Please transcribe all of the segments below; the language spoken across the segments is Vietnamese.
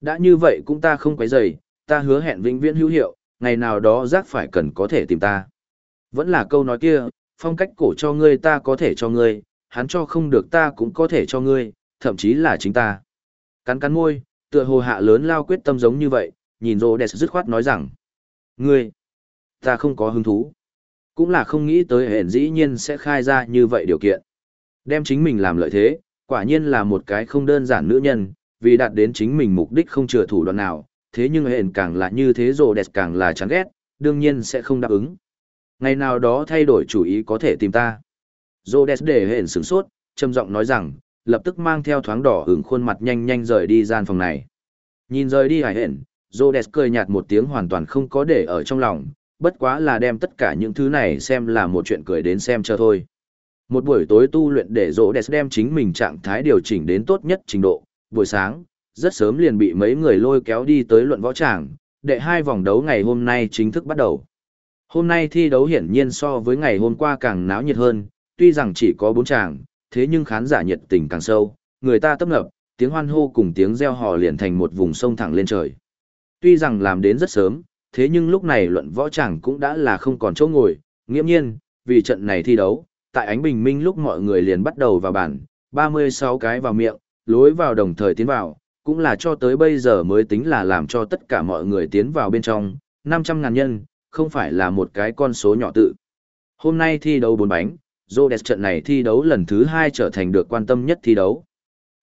Đã như vậy cũng ta không quấy rầy, ta hứa hẹn vĩnh viễn hữu hiệu, ngày nào đó giác phải cần có thể tìm ta. Vẫn là câu nói kia, phong cách cổ cho ngươi ta có thể cho ngươi, hắn cho không được ta cũng có thể cho ngươi, thậm chí là chính ta. Cắn cắn môi, tựa hồ hạ lớn lao quyết tâm giống như vậy, nhìn rô đẹp dứt khoát nói rằng. Ngươi, ta không có hứng thú. Cũng là không nghĩ tới hẹn dĩ nhiên sẽ khai ra như vậy điều kiện. Đem chính mình làm lợi thế, quả nhiên là một cái không đơn giản nữ nhân, vì đạt đến chính mình mục đích không chừa thủ đoạn nào, thế nhưng hẹn càng là như thế rồi đẹp càng là chán ghét, đương nhiên sẽ không đáp ứng. Ngày nào đó thay đổi chủ ý có thể tìm ta. Rhodes để hẹn sửng sốt, trầm giọng nói rằng, lập tức mang theo thoáng đỏ hưởng khuôn mặt nhanh nhanh rời đi gian phòng này. Nhìn rời đi hải hẹn, Rhodes cười nhạt một tiếng hoàn toàn không có để ở trong lòng, bất quá là đem tất cả những thứ này xem là một chuyện cười đến xem cho thôi. Một buổi tối tu luyện để Rhodes đem chính mình trạng thái điều chỉnh đến tốt nhất trình độ, buổi sáng, rất sớm liền bị mấy người lôi kéo đi tới luận võ tràng, để hai vòng đấu ngày hôm nay chính thức bắt đầu. Hôm nay thi đấu hiển nhiên so với ngày hôm qua càng náo nhiệt hơn, tuy rằng chỉ có bốn tràng, thế nhưng khán giả nhiệt tình càng sâu, người ta tấp nập, tiếng hoan hô cùng tiếng reo hò liền thành một vùng sông thẳng lên trời. Tuy rằng làm đến rất sớm, thế nhưng lúc này luận võ chàng cũng đã là không còn chỗ ngồi, nghiễm nhiên, vì trận này thi đấu, tại ánh bình minh lúc mọi người liền bắt đầu vào bàn, 36 cái vào miệng, lối vào đồng thời tiến vào, cũng là cho tới bây giờ mới tính là làm cho tất cả mọi người tiến vào bên trong, 500 ngàn nhân, không phải là một cái con số nhỏ tự. Hôm nay thi đấu bốn bánh, Rhodes trận này thi đấu lần thứ hai trở thành được quan tâm nhất thi đấu.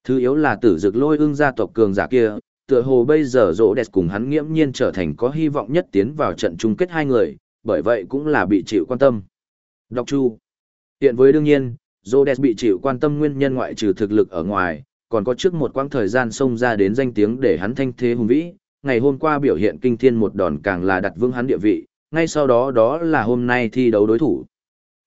Thứ yếu là tử dực lôi ưng gia tộc cường giả kia, tựa hồ bây giờ Rhodes cùng hắn nghiễm nhiên trở thành có hy vọng nhất tiến vào trận chung kết hai người, bởi vậy cũng là bị chịu quan tâm. Đọc Chu Hiện với đương nhiên, Rhodes bị chịu quan tâm nguyên nhân ngoại trừ thực lực ở ngoài, còn có trước một quãng thời gian xông ra đến danh tiếng để hắn thanh thế hùng vĩ, ngày hôm qua biểu hiện kinh thiên một đòn càng là đặt vững hắn địa vị, ngay sau đó đó là hôm nay thi đấu đối thủ.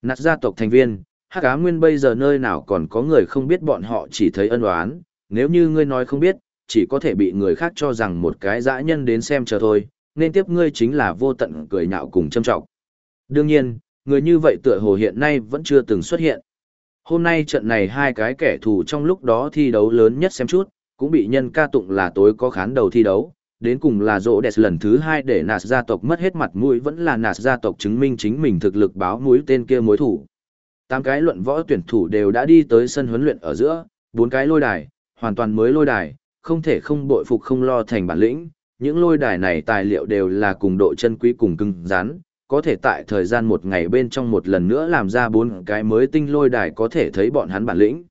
Nạt gia tộc thành viên, hắc á nguyên bây giờ nơi nào còn có người không biết bọn họ chỉ thấy ân oán, nếu như ngươi nói không biết, chỉ có thể bị người khác cho rằng một cái dã nhân đến xem chờ thôi, nên tiếp ngươi chính là vô tận cười nhạo cùng châm trọng. Đương nhiên, người như vậy tựa hồ hiện nay vẫn chưa từng xuất hiện. Hôm nay trận này hai cái kẻ thù trong lúc đó thi đấu lớn nhất xem chút, cũng bị nhân ca tụng là tối có khán đầu thi đấu, đến cùng là rỗ đẹp lần thứ hai để nạt gia tộc mất hết mặt mũi vẫn là nạt gia tộc chứng minh chính mình thực lực báo mũi tên kia mối thủ. Tám cái luận võ tuyển thủ đều đã đi tới sân huấn luyện ở giữa, bốn cái lôi đài, hoàn toàn mới lôi đài, không thể không bội phục không lo thành bản lĩnh. Những lôi đài này tài liệu đều là cùng độ chân quý cùng cứng rắn, có thể tại thời gian một ngày bên trong một lần nữa làm ra bốn cái mới tinh lôi đài có thể thấy bọn hắn bản lĩnh.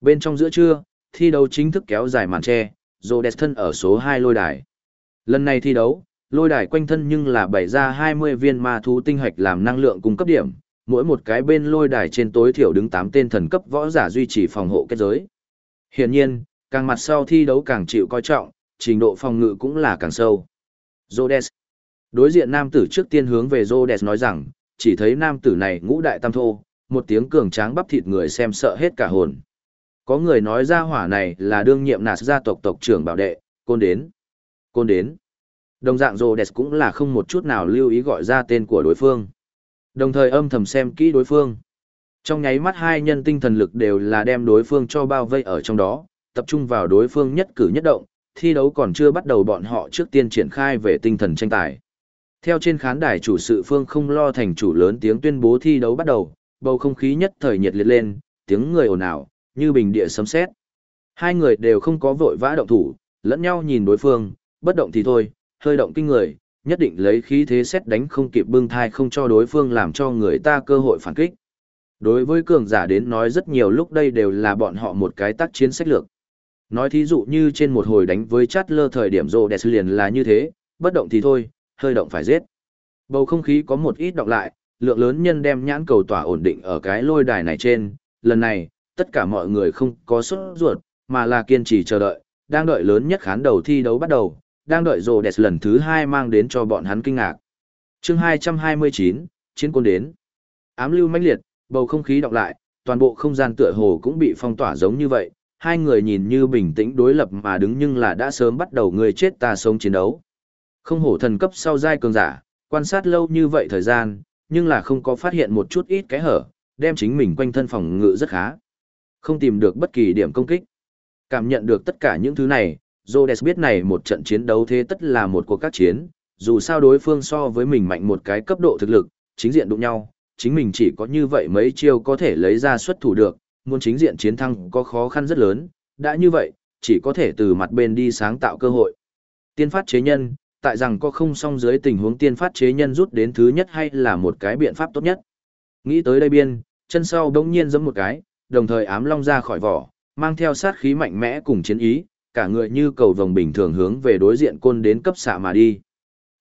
Bên trong giữa trưa, thi đấu chính thức kéo dài màn che, Rhodes thân ở số 2 lôi đài. Lần này thi đấu, lôi đài quanh thân nhưng là bày ra 20 viên ma thú tinh hạch làm năng lượng cung cấp điểm, mỗi một cái bên lôi đài trên tối thiểu đứng 8 tên thần cấp võ giả duy trì phòng hộ kết giới. Hiển nhiên, càng mặt sau thi đấu càng chịu coi trọng, trình độ phòng ngự cũng là càng sâu. Rhodes. Đối diện nam tử trước tiên hướng về Rhodes nói rằng, chỉ thấy nam tử này ngũ đại tam thô, một tiếng cường tráng bắp thịt người xem sợ hết cả hồn. Có người nói ra hỏa này là đương nhiệm nạt gia tộc tộc trưởng bảo đệ, côn đến. Côn đến. Đồng dạng Rhodes cũng là không một chút nào lưu ý gọi ra tên của đối phương. Đồng thời âm thầm xem kỹ đối phương. Trong nháy mắt hai nhân tinh thần lực đều là đem đối phương cho bao vây ở trong đó, tập trung vào đối phương nhất cử nhất động, thi đấu còn chưa bắt đầu bọn họ trước tiên triển khai về tinh thần tranh tài. Theo trên khán đài chủ sự phương không lo thành chủ lớn tiếng tuyên bố thi đấu bắt đầu, bầu không khí nhất thời nhiệt liệt lên, tiếng người ồn ào, như bình địa sấm sét. Hai người đều không có vội vã động thủ, lẫn nhau nhìn đối phương, bất động thì thôi, hơi động kinh người, nhất định lấy khí thế xét đánh không kịp bưng thai không cho đối phương làm cho người ta cơ hội phản kích. Đối với cường giả đến nói rất nhiều lúc đây đều là bọn họ một cái tác chiến sách lược. Nói thí dụ như trên một hồi đánh với chát lơ thời điểm rồ đẹp liền là như thế, bất động thì thôi, hơi động phải giết. Bầu không khí có một ít đọc lại, lượng lớn nhân đem nhãn cầu tỏa ổn định ở cái lôi đài này trên, lần này, tất cả mọi người không có xuất ruột, mà là kiên trì chờ đợi, đang đợi lớn nhất khán đầu thi đấu bắt đầu, đang đợi rồ đẹp lần thứ hai mang đến cho bọn hắn kinh ngạc. chương 229, chiến quân đến. Ám lưu mãnh liệt, bầu không khí đọc lại, toàn bộ không gian tựa hồ cũng bị phong tỏa giống như vậy, hai người nhìn như bình tĩnh đối lập mà đứng nhưng là đã sớm bắt đầu người chết ta sống chiến đấu. Không hổ thần cấp sau giai cường giả, quan sát lâu như vậy thời gian, nhưng là không có phát hiện một chút ít cái hở, đem chính mình quanh thân phòng ngự rất khá. Không tìm được bất kỳ điểm công kích. Cảm nhận được tất cả những thứ này, Rhodes biết này một trận chiến đấu thế tất là một cuộc các chiến, dù sao đối phương so với mình mạnh một cái cấp độ thực lực, chính diện đụng nhau, chính mình chỉ có như vậy mấy chiêu có thể lấy ra xuất thủ được, muốn chính diện chiến thắng có khó khăn rất lớn, đã như vậy, chỉ có thể từ mặt bên đi sáng tạo cơ hội. Tiên phát chế nhân, tại rằng có không song dưới tình huống tiên phát chế nhân rút đến thứ nhất hay là một cái biện pháp tốt nhất. Nghĩ tới đây biên, chân sau đống nhiên giẫm một cái, đồng thời ám long ra khỏi vỏ, mang theo sát khí mạnh mẽ cùng chiến ý, cả người như cầu vồng bình thường hướng về đối diện côn đến cấp xạ mà đi.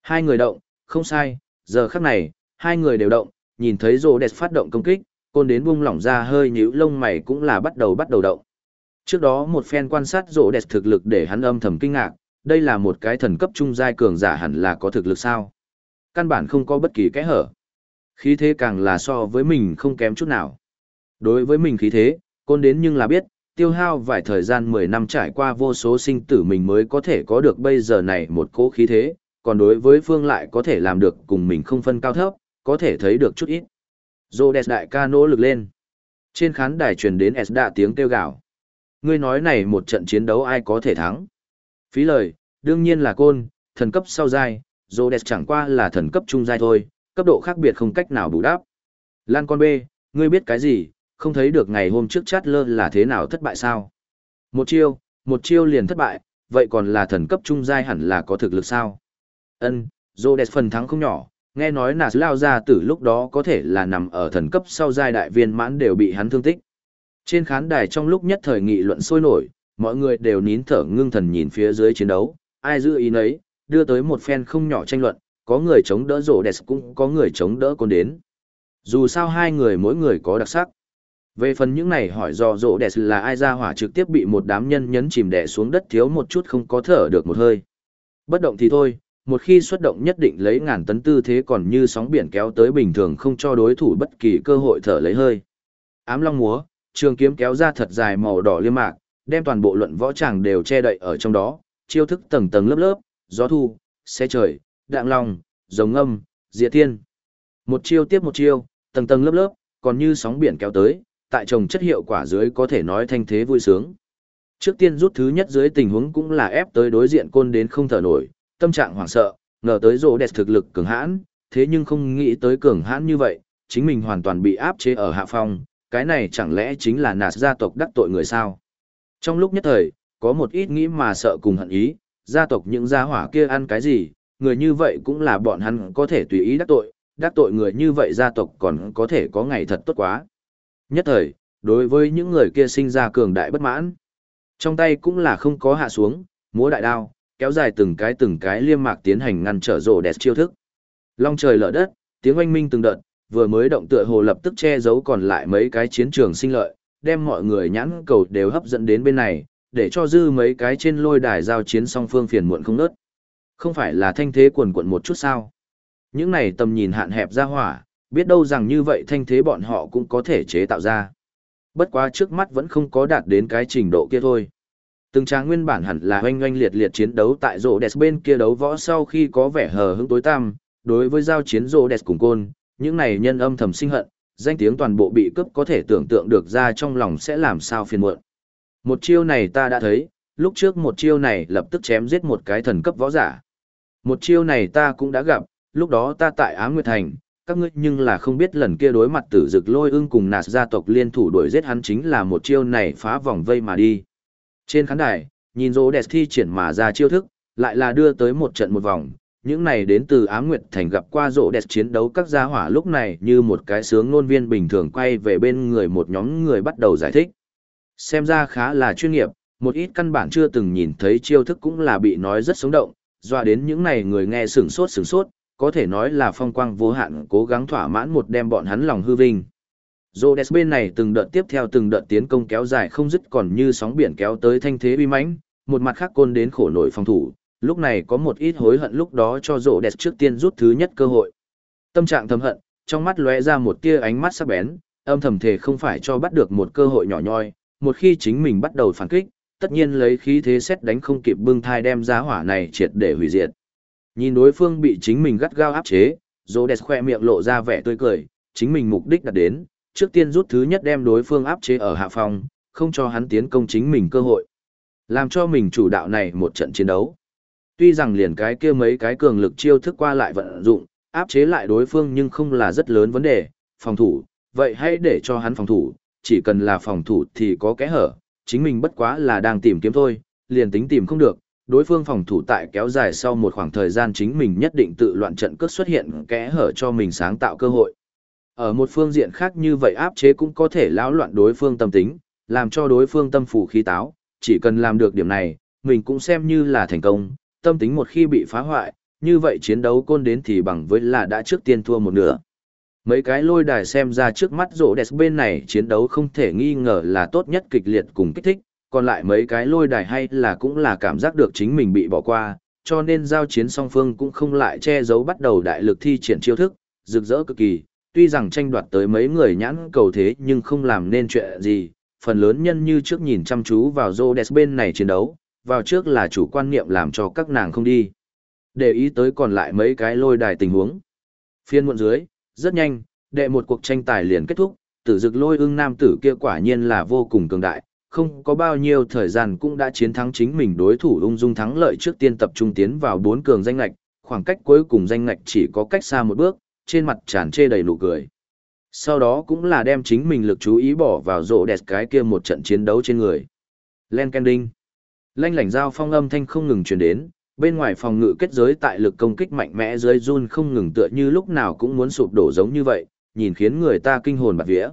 Hai người động, không sai, giờ khắc này, hai người đều động, nhìn thấy rồ đẹp phát động công kích, côn đến bung lỏng ra hơi nhíu lông mày cũng là bắt đầu bắt đầu động. Trước đó một phen quan sát rỗ đẹp thực lực để hắn âm thầm kinh ngạc, đây là một cái thần cấp trung giai cường giả hẳn là có thực lực sao. Căn bản không có bất kỳ kẽ hở. Khí thế càng là so với mình không kém chút nào. Đối với mình khí thế, côn đến nhưng là biết, tiêu hao vài thời gian 10 năm trải qua vô số sinh tử mình mới có thể có được bây giờ này một cỗ khí thế, còn đối với phương lại có thể làm được cùng mình không phân cao thấp, có thể thấy được chút ít. Rhodes đại ca nỗ lực lên. Trên khán đài truyền đến S đạ tiếng kêu gào. Ngươi nói này một trận chiến đấu ai có thể thắng? Phí lời, đương nhiên là côn, thần cấp sau giai, Rhodes chẳng qua là thần cấp trung giai thôi, cấp độ khác biệt không cách nào bù đắp. Lan con B, ngươi biết cái gì, không thấy được ngày hôm trước chát lơ là thế nào thất bại sao? Một chiêu, một chiêu liền thất bại, vậy còn là thần cấp trung giai hẳn là có thực lực sao? Ân, Rhodes phần thắng không nhỏ, nghe nói là lao ra từ lúc đó có thể là nằm ở thần cấp sau giai đại viên mãn đều bị hắn thương tích. Trên khán đài trong lúc nhất thời nghị luận sôi nổi, mọi người đều nín thở ngưng thần nhìn phía dưới chiến đấu, ai giữ ý nấy, đưa tới một phen không nhỏ tranh luận, có người chống đỡ rổ đẹp cũng có người chống đỡ con đến. Dù sao hai người mỗi người có đặc sắc. Về phần những này hỏi do rổ đẹp là ai ra hỏa trực tiếp bị một đám nhân nhấn chìm đè xuống đất thiếu một chút không có thở được một hơi. Bất động thì thôi, một khi xuất động nhất định lấy ngàn tấn tư thế còn như sóng biển kéo tới bình thường không cho đối thủ bất kỳ cơ hội thở lấy hơi. Ám long múa, trường kiếm kéo ra thật dài màu đỏ liêm mạc, đem toàn bộ luận võ tràng đều che đậy ở trong đó, chiêu thức tầng tầng lớp lớp, gió thu, xe trời, đạng long, rồng âm, diệt thiên. Một chiêu tiếp một chiêu, tầng tầng lớp lớp, còn như sóng biển kéo tới, tại trồng chất hiệu quả dưới có thể nói thanh thế vui sướng. Trước tiên rút thứ nhất dưới tình huống cũng là ép tới đối diện côn đến không thở nổi, tâm trạng hoảng sợ, ngờ tới rỗ đẹp thực lực cường hãn, thế nhưng không nghĩ tới cường hãn như vậy, chính mình hoàn toàn bị áp chế ở hạ phong, cái này chẳng lẽ chính là nạt gia tộc đắc tội người sao? Trong lúc nhất thời, có một ít nghĩ mà sợ cùng hận ý, gia tộc những gia hỏa kia ăn cái gì, người như vậy cũng là bọn hắn có thể tùy ý đắc tội, đắc tội người như vậy gia tộc còn có thể có ngày thật tốt quá. Nhất thời, đối với những người kia sinh ra cường đại bất mãn, trong tay cũng là không có hạ xuống, múa đại đao, kéo dài từng cái từng cái liêm mạc tiến hành ngăn trở rồ đẹp chiêu thức. Long trời lở đất, tiếng oanh minh từng đợt, vừa mới động tựa hồ lập tức che giấu còn lại mấy cái chiến trường sinh lợi, đem mọi người nhãn cầu đều hấp dẫn đến bên này, để cho dư mấy cái trên lôi đài giao chiến song phương phiền muộn không nớt. Không phải là thanh thế quần quận một chút sao. Những này tầm nhìn hạn hẹp ra hỏa, biết đâu rằng như vậy thanh thế bọn họ cũng có thể chế tạo ra. Bất quá trước mắt vẫn không có đạt đến cái trình độ kia thôi. Từng trang nguyên bản hẳn là oanh oanh liệt liệt chiến đấu tại rổ đẹp bên kia đấu võ sau khi có vẻ hờ hững tối tăm, đối với giao chiến rổ đẹp cùng côn, những này nhân âm thầm sinh hận, danh tiếng toàn bộ bị cướp có thể tưởng tượng được ra trong lòng sẽ làm sao phiền muộn. Một chiêu này ta đã thấy, lúc trước một chiêu này lập tức chém giết một cái thần cấp võ giả. Một chiêu này ta cũng đã gặp, lúc đó ta tại Á Nguyệt Thành, các ngươi nhưng là không biết lần kia đối mặt tử dực lôi ưng cùng nạt gia tộc liên thủ đuổi giết hắn chính là một chiêu này phá vòng vây mà đi. Trên khán đài, nhìn rô đẹp thi triển mà ra chiêu thức, lại là đưa tới một trận một vòng, những này đến từ Á Nguyệt Thành gặp qua rộ đẹp chiến đấu các gia hỏa lúc này như một cái sướng nôn viên bình thường quay về bên người một nhóm người bắt đầu giải thích. Xem ra khá là chuyên nghiệp, một ít căn bản chưa từng nhìn thấy chiêu thức cũng là bị nói rất sống động, dọa đến những này người nghe sửng sốt sửng sốt, có thể nói là phong quang vô hạn cố gắng thỏa mãn một đem bọn hắn lòng hư vinh. Rhodes bên này từng đợt tiếp theo từng đợt tiến công kéo dài không dứt còn như sóng biển kéo tới thanh thế uy mãnh, một mặt khác côn đến khổ nổi phòng thủ, lúc này có một ít hối hận lúc đó cho Rhodes trước tiên rút thứ nhất cơ hội. Tâm trạng thầm hận, trong mắt lóe ra một tia ánh mắt sắc bén, âm thầm thể không phải cho bắt được một cơ hội nhỏ nhoi, một khi chính mình bắt đầu phản kích, tất nhiên lấy khí thế xét đánh không kịp bưng thai đem giá hỏa này triệt để hủy diệt. Nhìn đối phương bị chính mình gắt gao áp chế, Rhodes khoe miệng lộ ra vẻ tươi cười, chính mình mục đích đạt đến, trước tiên rút thứ nhất đem đối phương áp chế ở hạ phòng, không cho hắn tiến công chính mình cơ hội. Làm cho mình chủ đạo này một trận chiến đấu. Tuy rằng liền cái kia mấy cái cường lực chiêu thức qua lại vận dụng, áp chế lại đối phương nhưng không là rất lớn vấn đề, phòng thủ, vậy hãy để cho hắn phòng thủ, chỉ cần là phòng thủ thì có kẽ hở, chính mình bất quá là đang tìm kiếm thôi, liền tính tìm không được, đối phương phòng thủ tại kéo dài sau một khoảng thời gian chính mình nhất định tự loạn trận cướp xuất hiện kẽ hở cho mình sáng tạo cơ hội. Ở một phương diện khác như vậy áp chế cũng có thể lão loạn đối phương tâm tính, làm cho đối phương tâm phủ khí táo, chỉ cần làm được điểm này, mình cũng xem như là thành công, tâm tính một khi bị phá hoại, như vậy chiến đấu côn đến thì bằng với là đã trước tiên thua một nửa. Mấy cái lôi đài xem ra trước mắt rổ đẹp bên này chiến đấu không thể nghi ngờ là tốt nhất kịch liệt cùng kích thích, còn lại mấy cái lôi đài hay là cũng là cảm giác được chính mình bị bỏ qua, cho nên giao chiến song phương cũng không lại che giấu bắt đầu đại lực thi triển chiêu thức, rực rỡ cực kỳ, tuy rằng tranh đoạt tới mấy người nhãn cầu thế nhưng không làm nên chuyện gì, phần lớn nhân như trước nhìn chăm chú vào Rhodes bên này chiến đấu, vào trước là chủ quan niệm làm cho các nàng không đi. Để ý tới còn lại mấy cái lôi đài tình huống. Phiên muộn dưới, rất nhanh, đệ một cuộc tranh tài liền kết thúc, tử dực lôi ưng nam tử kia quả nhiên là vô cùng cường đại, không có bao nhiêu thời gian cũng đã chiến thắng chính mình đối thủ ung dung thắng lợi trước tiên tập trung tiến vào bốn cường danh lạch, khoảng cách cuối cùng danh lạch chỉ có cách xa một bước, trên mặt tràn chê đầy nụ cười. Sau đó cũng là đem chính mình lực chú ý bỏ vào rộ đẹp cái kia một trận chiến đấu trên người. Len Kending. Lanh lảnh giao phong âm thanh không ngừng truyền đến, bên ngoài phòng ngự kết giới tại lực công kích mạnh mẽ dưới run không ngừng tựa như lúc nào cũng muốn sụp đổ giống như vậy, nhìn khiến người ta kinh hồn bạt vía.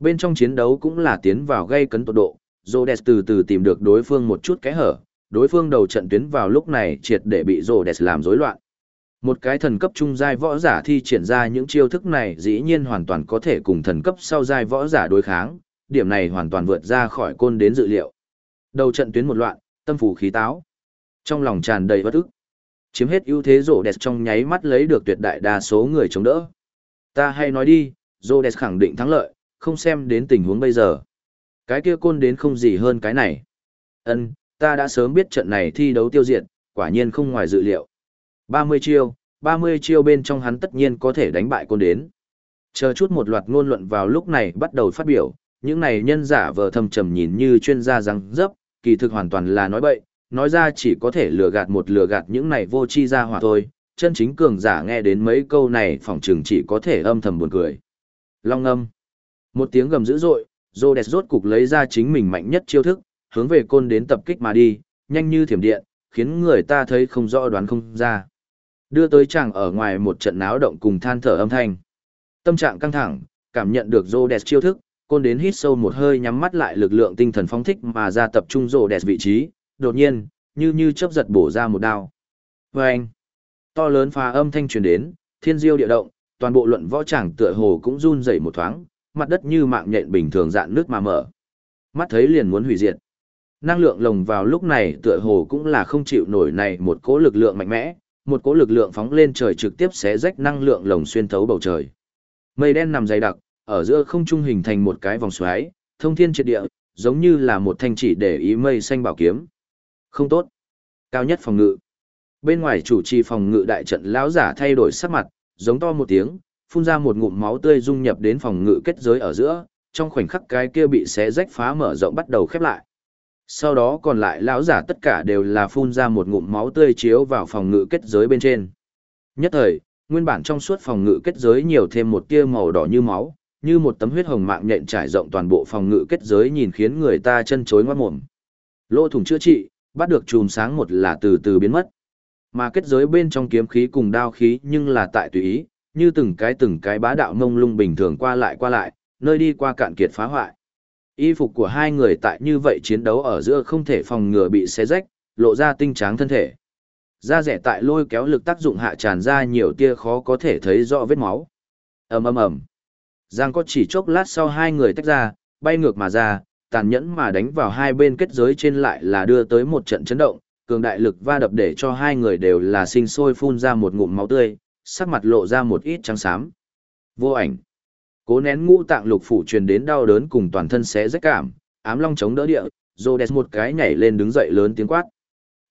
Bên trong chiến đấu cũng là tiến vào gây cấn tột độ, Rhodes từ từ tìm được đối phương một chút kẽ hở, đối phương đầu trận tuyến vào lúc này triệt để bị Rhodes làm rối loạn. Một cái thần cấp trung giai võ giả thi triển ra những chiêu thức này dĩ nhiên hoàn toàn có thể cùng thần cấp sau giai võ giả đối kháng, điểm này hoàn toàn vượt ra khỏi côn đến dự liệu. Đầu trận tuyến một loạn, tâm phủ khí táo. Trong lòng tràn đầy bất ức. Chiếm hết ưu thế rổ đẹp trong nháy mắt lấy được tuyệt đại đa số người chống đỡ. Ta hay nói đi, rổ đẹp khẳng định thắng lợi, không xem đến tình huống bây giờ. Cái kia côn đến không gì hơn cái này. Ân, ta đã sớm biết trận này thi đấu tiêu diệt, quả nhiên không ngoài dự liệu. 30 chiêu, 30 chiêu bên trong hắn tất nhiên có thể đánh bại côn đến. Chờ chút một loạt ngôn luận vào lúc này bắt đầu phát biểu, những này nhân giả vờ thầm trầm nhìn như chuyên gia răng dấp, kỳ thực hoàn toàn là nói bậy, nói ra chỉ có thể lừa gạt một lừa gạt những này vô chi ra hỏa thôi, chân chính cường giả nghe đến mấy câu này phỏng chừng chỉ có thể âm thầm buồn cười. Long âm. Một tiếng gầm dữ dội, Rhodes rốt cục lấy ra chính mình mạnh nhất chiêu thức, hướng về côn đến tập kích mà đi, nhanh như thiểm điện, khiến người ta thấy không rõ đoán không ra. Đưa tới chàng ở ngoài một trận náo động cùng than thở âm thanh. Tâm trạng căng thẳng, cảm nhận được Rhodes chiêu thức, côn đến hít sâu một hơi nhắm mắt lại lực lượng tinh thần phóng thích mà ra tập trung Rhodes vị trí, đột nhiên, như như chớp giật bổ ra một đao. Và anh, to lớn phá âm thanh truyền đến, thiên diêu địa động, toàn bộ luận võ tràng tựa hồ cũng run rẩy một thoáng, mặt đất như mạng nhện bình thường dạn nước mà mở. Mắt thấy liền muốn hủy diệt. Năng lượng lồng vào lúc này tựa hồ cũng là không chịu nổi này một cỗ lực lượng mạnh mẽ, một cỗ lực lượng phóng lên trời trực tiếp xé rách năng lượng lồng xuyên thấu bầu trời. Mây đen nằm dày đặc, ở giữa không trung hình thành một cái vòng xoáy, thông thiên triệt địa, giống như là một thanh chỉ để ý mây xanh bảo kiếm. Không tốt. Cao nhất phòng ngự. Bên ngoài chủ trì phòng ngự đại trận lão giả thay đổi sắc mặt, giống to một tiếng, phun ra một ngụm máu tươi dung nhập đến phòng ngự kết giới ở giữa, trong khoảnh khắc cái kia bị xé rách phá mở rộng bắt đầu khép lại. Sau đó còn lại lão giả tất cả đều là phun ra một ngụm máu tươi chiếu vào phòng ngự kết giới bên trên. Nhất thời, nguyên bản trong suốt phòng ngự kết giới nhiều thêm một tia màu đỏ như máu, như một tấm huyết hồng mạng nhện trải rộng toàn bộ phòng ngự kết giới nhìn khiến người ta chân chối ngoan mồm. Lỗ thủng chữa trị, bắt được chùm sáng một là từ từ biến mất. Mà kết giới bên trong kiếm khí cùng đao khí nhưng là tại tùy ý, như từng cái từng cái bá đạo mông lung bình thường qua lại qua lại, nơi đi qua cạn kiệt phá hoại. Y phục của hai người tại như vậy chiến đấu ở giữa không thể phòng ngừa bị xé rách, lộ ra tinh tráng thân thể. Da rẻ tại lôi kéo lực tác dụng hạ tràn ra nhiều tia khó có thể thấy rõ vết máu. ầm ầm ầm. Giang có chỉ chốc lát sau hai người tách ra, bay ngược mà ra, tàn nhẫn mà đánh vào hai bên kết giới trên lại là đưa tới một trận chấn động, cường đại lực va đập để cho hai người đều là sinh sôi phun ra một ngụm máu tươi, sắc mặt lộ ra một ít trắng xám. Vô ảnh. Cố nén ngũ tạng lục phủ truyền đến đau đớn cùng toàn thân xé rách cảm, ám long chống đỡ địa, Rhodes một cái nhảy lên đứng dậy lớn tiếng quát.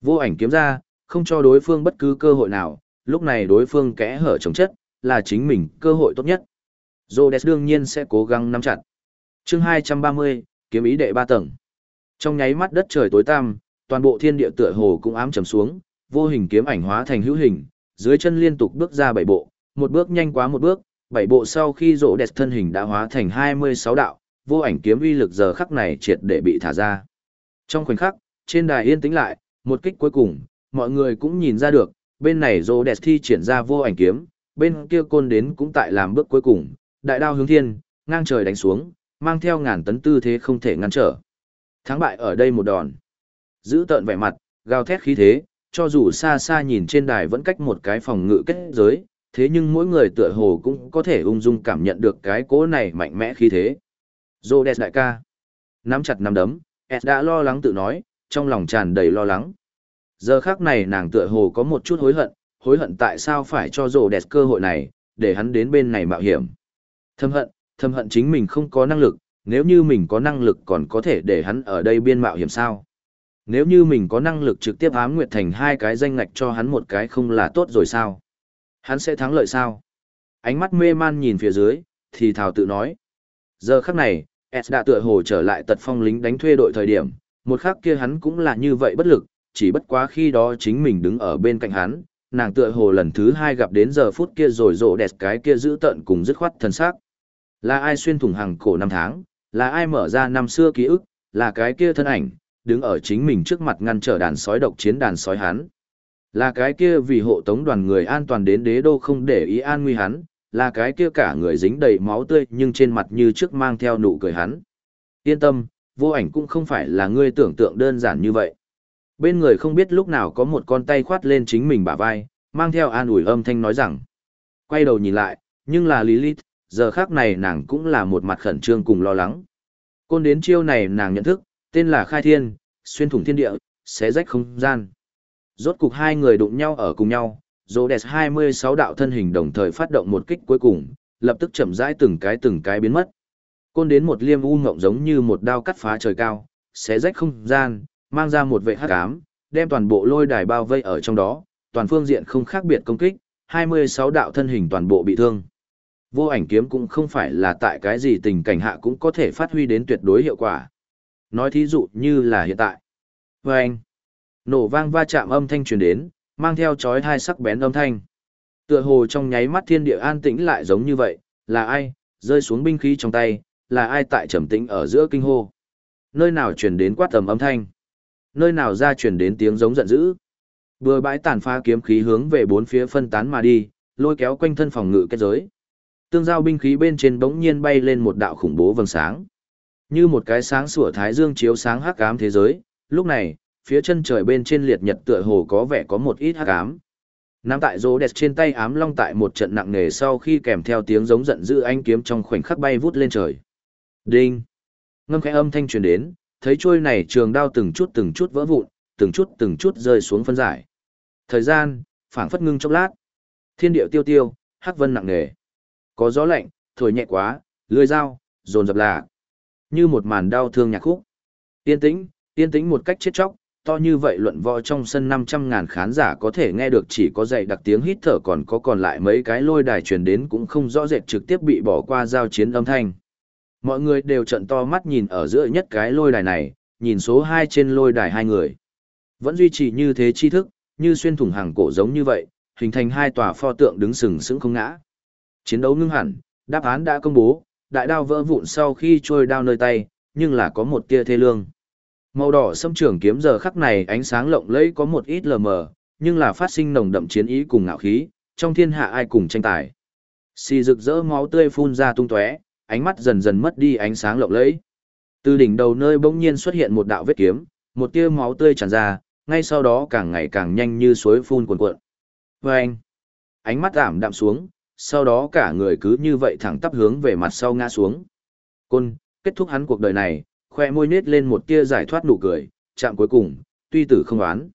Vô ảnh kiếm ra, không cho đối phương bất cứ cơ hội nào, lúc này đối phương kẽ hở chống chất, là chính mình cơ hội tốt nhất. Rhodes đương nhiên sẽ cố gắng nắm chặt. Chương 230, kiếm ý đệ ba tầng. Trong nháy mắt đất trời tối tăm, toàn bộ thiên địa tựa hồ cũng ám trầm xuống, vô hình kiếm ảnh hóa thành hữu hình, dưới chân liên tục bước ra bảy bộ, một bước nhanh quá một bước, bảy bộ sau khi rộ đẹp thân hình đã hóa thành 26 đạo, vô ảnh kiếm uy lực giờ khắc này triệt để bị thả ra. Trong khoảnh khắc, trên đài yên tĩnh lại, một kích cuối cùng, mọi người cũng nhìn ra được, bên này rộ đẹp thi triển ra vô ảnh kiếm, bên kia côn đến cũng tại làm bước cuối cùng, đại đao hướng thiên, ngang trời đánh xuống, mang theo ngàn tấn tư thế không thể ngăn trở. Thắng bại ở đây một đòn. Giữ tợn vẻ mặt, gào thét khí thế, cho dù xa xa nhìn trên đài vẫn cách một cái phòng ngự kết giới, thế nhưng mỗi người tựa hồ cũng có thể ung dung cảm nhận được cái cố này mạnh mẽ khí thế. Zodes đại ca. Nắm chặt nắm đấm, Ed đã lo lắng tự nói, trong lòng tràn đầy lo lắng. Giờ khác này nàng tựa hồ có một chút hối hận, hối hận tại sao phải cho Zodes cơ hội này, để hắn đến bên này mạo hiểm. Thâm hận, thâm hận chính mình không có năng lực, nếu như mình có năng lực còn có thể để hắn ở đây biên mạo hiểm sao. Nếu như mình có năng lực trực tiếp ám nguyệt thành hai cái danh ngạch cho hắn một cái không là tốt rồi sao? Hắn sẽ thắng lợi sao? Ánh mắt mê man nhìn phía dưới, thì thào tự nói. Giờ khắc này, S đã tựa hồ trở lại tật phong lính đánh thuê đội thời điểm, một khắc kia hắn cũng là như vậy bất lực, chỉ bất quá khi đó chính mình đứng ở bên cạnh hắn, nàng tựa hồ lần thứ hai gặp đến giờ phút kia rồi rộ đẹp cái kia giữ tận cùng dứt khoát thân xác. Là ai xuyên thủng hàng cổ năm tháng, là ai mở ra năm xưa ký ức, là cái kia thân ảnh, đứng ở chính mình trước mặt ngăn trở đàn sói độc chiến đàn sói hắn. Là cái kia vì hộ tống đoàn người an toàn đến đế đô không để ý an nguy hắn, là cái kia cả người dính đầy máu tươi nhưng trên mặt như trước mang theo nụ cười hắn. Yên tâm, vô ảnh cũng không phải là ngươi tưởng tượng đơn giản như vậy. Bên người không biết lúc nào có một con tay khoát lên chính mình bả vai, mang theo an ủi âm thanh nói rằng. Quay đầu nhìn lại, nhưng là Lilith, giờ khác này nàng cũng là một mặt khẩn trương cùng lo lắng. Côn đến chiêu này nàng nhận thức, tên là Khai Thiên, xuyên thủng thiên địa, xé rách không gian. Rốt cục hai người đụng nhau ở cùng nhau, Rhodes 26 đạo thân hình đồng thời phát động một kích cuối cùng, lập tức chậm rãi từng cái từng cái biến mất. Côn đến một liêm u ngộng giống như một đao cắt phá trời cao, xé rách không gian, mang ra một vệ hắc ám, đem toàn bộ lôi đài bao vây ở trong đó, toàn phương diện không khác biệt công kích, 26 đạo thân hình toàn bộ bị thương. Vô ảnh kiếm cũng không phải là tại cái gì tình cảnh hạ cũng có thể phát huy đến tuyệt đối hiệu quả. Nói thí dụ như là hiện tại. Và anh, nổ vang va chạm âm thanh truyền đến, mang theo chói hai sắc bén âm thanh. Tựa hồ trong nháy mắt thiên địa an tĩnh lại giống như vậy, là ai, rơi xuống binh khí trong tay, là ai tại trầm tĩnh ở giữa kinh hô. Nơi nào truyền đến quát tầm âm thanh, nơi nào ra truyền đến tiếng giống giận dữ. Vừa bãi tàn phá kiếm khí hướng về bốn phía phân tán mà đi, lôi kéo quanh thân phòng ngự kết giới. Tương giao binh khí bên trên bỗng nhiên bay lên một đạo khủng bố vầng sáng. Như một cái sáng sủa thái dương chiếu sáng hắc ám thế giới, lúc này, phía chân trời bên trên liệt nhật tựa hồ có vẻ có một ít hắc ám. Nắm tại rô đẹp trên tay ám long tại một trận nặng nề sau khi kèm theo tiếng giống giận dữ anh kiếm trong khoảnh khắc bay vút lên trời. Đinh! Ngâm khẽ âm thanh truyền đến, thấy trôi này trường đao từng chút từng chút vỡ vụn, từng chút từng chút rơi xuống phân giải. Thời gian, phảng phất ngưng chốc lát. Thiên điệu tiêu tiêu, hắc vân nặng nề. Có gió lạnh, thổi nhẹ quá, lưỡi dao, dồn dập là. Như một màn đau thương nhạc khúc. Yên tĩnh, yên tĩnh một cách chết chóc, to như vậy luận võ trong sân 500 ngàn khán giả có thể nghe được chỉ có dậy đặc tiếng hít thở còn có còn lại mấy cái lôi đài truyền đến cũng không rõ rệt trực tiếp bị bỏ qua giao chiến âm thanh. Mọi người đều trận to mắt nhìn ở giữa nhất cái lôi đài này, nhìn số 2 trên lôi đài hai người. Vẫn duy trì như thế chi thức, như xuyên thủng hàng cổ giống như vậy, hình thành hai tòa pho tượng đứng sừng sững không ngã. Chiến đấu ngưng hẳn, đáp án đã công bố, đại đao vỡ vụn sau khi trôi đao nơi tay, nhưng là có một tia thê lương. Màu đỏ sâm trưởng kiếm giờ khắc này ánh sáng lộng lẫy có một ít lờ mờ, nhưng là phát sinh nồng đậm chiến ý cùng ngạo khí, trong thiên hạ ai cùng tranh tài. Xì rực rỡ máu tươi phun ra tung tóe, ánh mắt dần dần mất đi ánh sáng lộng lẫy. Từ đỉnh đầu nơi bỗng nhiên xuất hiện một đạo vết kiếm, một tia máu tươi tràn ra, ngay sau đó càng ngày càng nhanh như suối phun cuồn cuộn. Và anh, ánh mắt giảm đạm xuống, sau đó cả người cứ như vậy thẳng tắp hướng về mặt sau ngã xuống. Côn, kết thúc hắn cuộc đời này, khoe môi nết lên một tia giải thoát nụ cười, chạm cuối cùng, tuy tử không oán.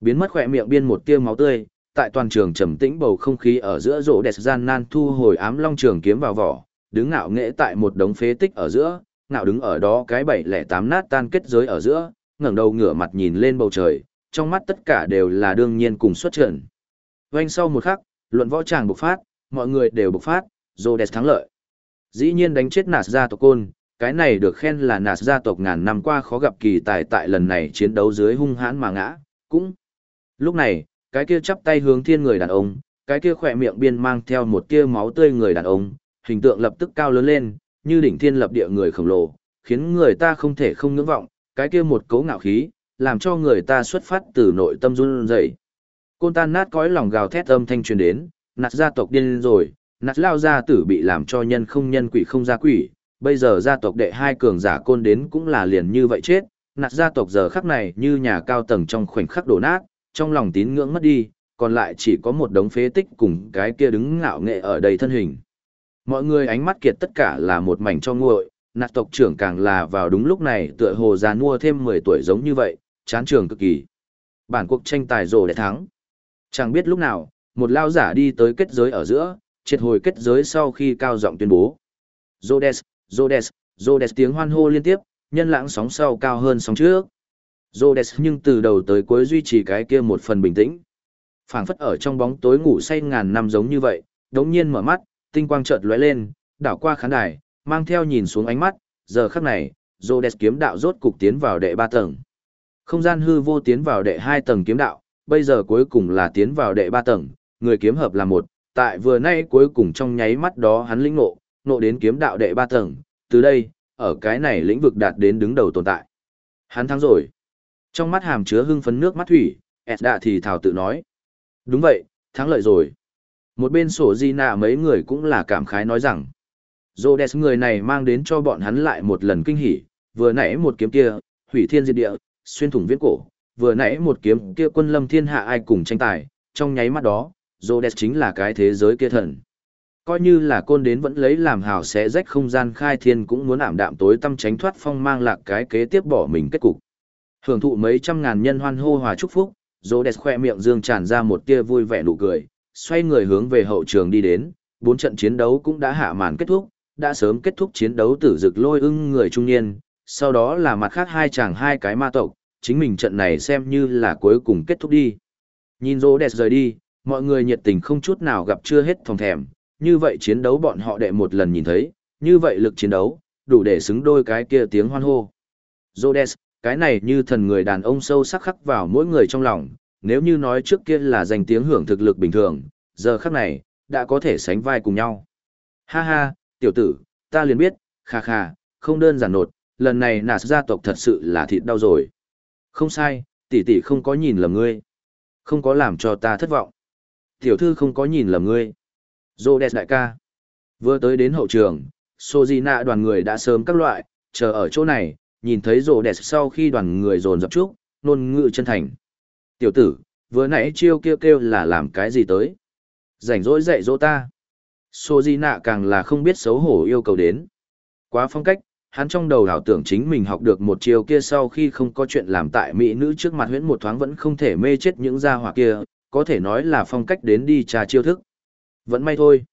Biến mất khoe miệng biên một tia máu tươi, tại toàn trường trầm tĩnh bầu không khí ở giữa rỗ đẹp gian nan thu hồi ám long trường kiếm vào vỏ, đứng ngạo nghệ tại một đống phế tích ở giữa, ngạo đứng ở đó cái bảy lẻ tám nát tan kết giới ở giữa, ngẩng đầu ngửa mặt nhìn lên bầu trời, trong mắt tất cả đều là đương nhiên cùng xuất trận. Quanh sau một khắc, luận võ tràng bộc phát, mọi người đều bộc phát, Rhodes thắng lợi. Dĩ nhiên đánh chết nạt ra tộc côn, cái này được khen là nạt gia tộc ngàn năm qua khó gặp kỳ tài tại lần này chiến đấu dưới hung hãn mà ngã, cũng. Lúc này, cái kia chắp tay hướng thiên người đàn ông, cái kia khỏe miệng biên mang theo một tia máu tươi người đàn ông, hình tượng lập tức cao lớn lên, như đỉnh thiên lập địa người khổng lồ, khiến người ta không thể không ngưỡng vọng, cái kia một cấu ngạo khí, làm cho người ta xuất phát từ nội tâm run rẩy. Côn tan nát cõi lòng gào thét âm thanh truyền đến, nạt gia tộc điên rồi, nạt lao gia tử bị làm cho nhân không nhân quỷ không gia quỷ, bây giờ gia tộc đệ hai cường giả côn đến cũng là liền như vậy chết, nạt gia tộc giờ khắc này như nhà cao tầng trong khoảnh khắc đổ nát, trong lòng tín ngưỡng mất đi, còn lại chỉ có một đống phế tích cùng cái kia đứng ngạo nghệ ở đây thân hình. Mọi người ánh mắt kiệt tất cả là một mảnh cho nguội, nạt tộc trưởng càng là vào đúng lúc này tựa hồ già mua thêm 10 tuổi giống như vậy, chán trường cực kỳ. Bản cuộc tranh tài rồ để thắng. Chẳng biết lúc nào, một lao giả đi tới kết giới ở giữa, triệt hồi kết giới sau khi cao giọng tuyên bố. Rhodes, Rhodes, Rhodes tiếng hoan hô liên tiếp, nhân lãng sóng sau cao hơn sóng trước. Rhodes nhưng từ đầu tới cuối duy trì cái kia một phần bình tĩnh. phảng phất ở trong bóng tối ngủ say ngàn năm giống như vậy, đống nhiên mở mắt, tinh quang chợt lóe lên, đảo qua khán đài, mang theo nhìn xuống ánh mắt, giờ khắc này, Rhodes kiếm đạo rốt cục tiến vào đệ ba tầng. Không gian hư vô tiến vào đệ hai tầng kiếm đạo, bây giờ cuối cùng là tiến vào đệ ba tầng, người kiếm hợp là một, tại vừa nay cuối cùng trong nháy mắt đó hắn lĩnh ngộ, ngộ đến kiếm đạo đệ ba tầng, từ đây, ở cái này lĩnh vực đạt đến đứng đầu tồn tại. Hắn thắng rồi. Trong mắt hàm chứa hưng phấn nước mắt thủy, Edda thì thảo tự nói. Đúng vậy, thắng lợi rồi. Một bên sổ di nạ mấy người cũng là cảm khái nói rằng. Rhodes người này mang đến cho bọn hắn lại một lần kinh hỉ, vừa nãy một kiếm kia, hủy thiên diệt địa, xuyên thủng viễn cổ, vừa nãy một kiếm kia quân lâm thiên hạ ai cùng tranh tài, trong nháy mắt đó, Rhodes chính là cái thế giới kia thần. Coi như là côn đến vẫn lấy làm hào sẽ rách không gian khai thiên cũng muốn ảm đạm tối tâm tránh thoát phong mang lạc cái kế tiếp bỏ mình kết cục. Hưởng thụ mấy trăm ngàn nhân hoan hô hòa chúc phúc, Rhodes khoe miệng dương tràn ra một tia vui vẻ nụ cười, xoay người hướng về hậu trường đi đến, bốn trận chiến đấu cũng đã hạ màn kết thúc, đã sớm kết thúc chiến đấu tử dực lôi ưng người trung niên, sau đó là mặt khác hai chàng hai cái ma tộc, chính mình trận này xem như là cuối cùng kết thúc đi. Nhìn rô đẹp rời đi, mọi người nhiệt tình không chút nào gặp chưa hết thòng thèm, như vậy chiến đấu bọn họ đệ một lần nhìn thấy, như vậy lực chiến đấu, đủ để xứng đôi cái kia tiếng hoan hô. Rhodes, cái này như thần người đàn ông sâu sắc khắc vào mỗi người trong lòng, nếu như nói trước kia là danh tiếng hưởng thực lực bình thường, giờ khắc này, đã có thể sánh vai cùng nhau. Ha ha, tiểu tử, ta liền biết, kha kha, không đơn giản nột, lần này nạt gia tộc thật sự là thịt đau rồi. Không sai, tỷ tỷ không có nhìn lầm ngươi. Không có làm cho ta thất vọng. Tiểu thư không có nhìn lầm ngươi. Rhodes đại ca. Vừa tới đến hậu trường, Sojina đoàn người đã sớm các loại, chờ ở chỗ này, nhìn thấy Rhodes sau khi đoàn người dồn dập trước, nôn ngự chân thành. Tiểu tử, vừa nãy chiêu kêu kêu là làm cái gì tới? Rảnh rỗi dạy dỗ ta. Sojina càng là không biết xấu hổ yêu cầu đến. Quá phong cách, hắn trong đầu ảo tưởng chính mình học được một chiều kia sau khi không có chuyện làm tại mỹ nữ trước mặt huyễn một thoáng vẫn không thể mê chết những gia hỏa kia, có thể nói là phong cách đến đi trà chiêu thức. Vẫn may thôi.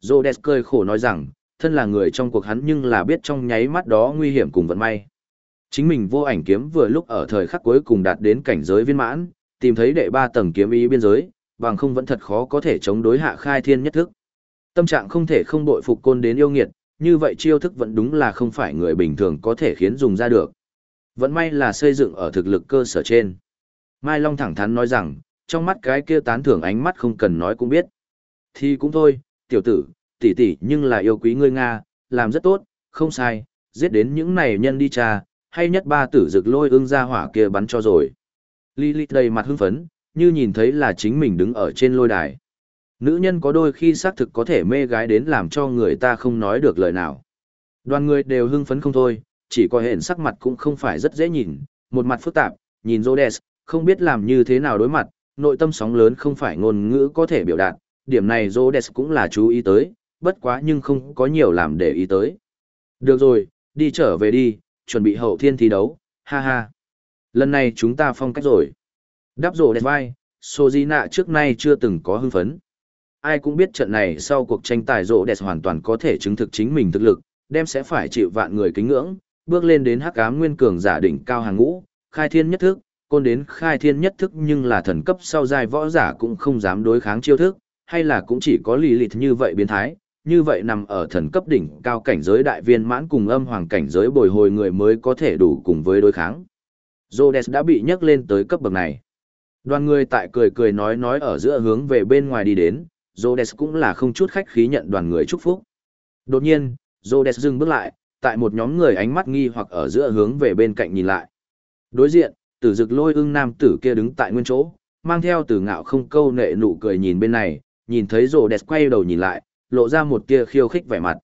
Rhodes cười khổ nói rằng, thân là người trong cuộc hắn nhưng là biết trong nháy mắt đó nguy hiểm cùng vận may. Chính mình vô ảnh kiếm vừa lúc ở thời khắc cuối cùng đạt đến cảnh giới viên mãn, tìm thấy đệ ba tầng kiếm ý biên giới, bằng không vẫn thật khó có thể chống đối hạ khai thiên nhất thức. Tâm trạng không thể không bội phục côn đến yêu nghiệt, như vậy chiêu thức vẫn đúng là không phải người bình thường có thể khiến dùng ra được. Vẫn may là xây dựng ở thực lực cơ sở trên. Mai Long thẳng thắn nói rằng, trong mắt cái kia tán thưởng ánh mắt không cần nói cũng biết. Thì cũng thôi, tiểu tử, tỷ tỷ nhưng là yêu quý ngươi Nga, làm rất tốt, không sai, giết đến những này nhân đi trà, hay nhất ba tử rực lôi ương ra hỏa kia bắn cho rồi. Lilith đầy mặt hưng phấn, như nhìn thấy là chính mình đứng ở trên lôi đài. Nữ nhân có đôi khi xác thực có thể mê gái đến làm cho người ta không nói được lời nào. Đoàn người đều hưng phấn không thôi, chỉ có hẹn sắc mặt cũng không phải rất dễ nhìn, một mặt phức tạp, nhìn Rhodes, không biết làm như thế nào đối mặt, nội tâm sóng lớn không phải ngôn ngữ có thể biểu đạt, điểm này Rhodes cũng là chú ý tới, bất quá nhưng không có nhiều làm để ý tới. Được rồi, đi trở về đi, chuẩn bị hậu thiên thi đấu, ha ha. Lần này chúng ta phong cách rồi. Đáp rổ đẹp vai, Sojina trước nay chưa từng có hưng phấn ai cũng biết trận này sau cuộc tranh tài rổ đẹp hoàn toàn có thể chứng thực chính mình thực lực, đem sẽ phải chịu vạn người kính ngưỡng, bước lên đến hắc ám nguyên cường giả đỉnh cao hàng ngũ, khai thiên nhất thức, côn đến khai thiên nhất thức nhưng là thần cấp sau giai võ giả cũng không dám đối kháng chiêu thức, hay là cũng chỉ có lì lịt như vậy biến thái, như vậy nằm ở thần cấp đỉnh cao cảnh giới đại viên mãn cùng âm hoàng cảnh giới bồi hồi người mới có thể đủ cùng với đối kháng. Rhodes đã bị nhấc lên tới cấp bậc này. Đoàn người tại cười cười nói nói ở giữa hướng về bên ngoài đi đến, Rhodes cũng là không chút khách khí nhận đoàn người chúc phúc. Đột nhiên, Rhodes dừng bước lại, tại một nhóm người ánh mắt nghi hoặc ở giữa hướng về bên cạnh nhìn lại. Đối diện, tử dực lôi ưng nam tử kia đứng tại nguyên chỗ, mang theo từ ngạo không câu nệ nụ cười nhìn bên này, nhìn thấy Rhodes quay đầu nhìn lại, lộ ra một tia khiêu khích vẻ mặt.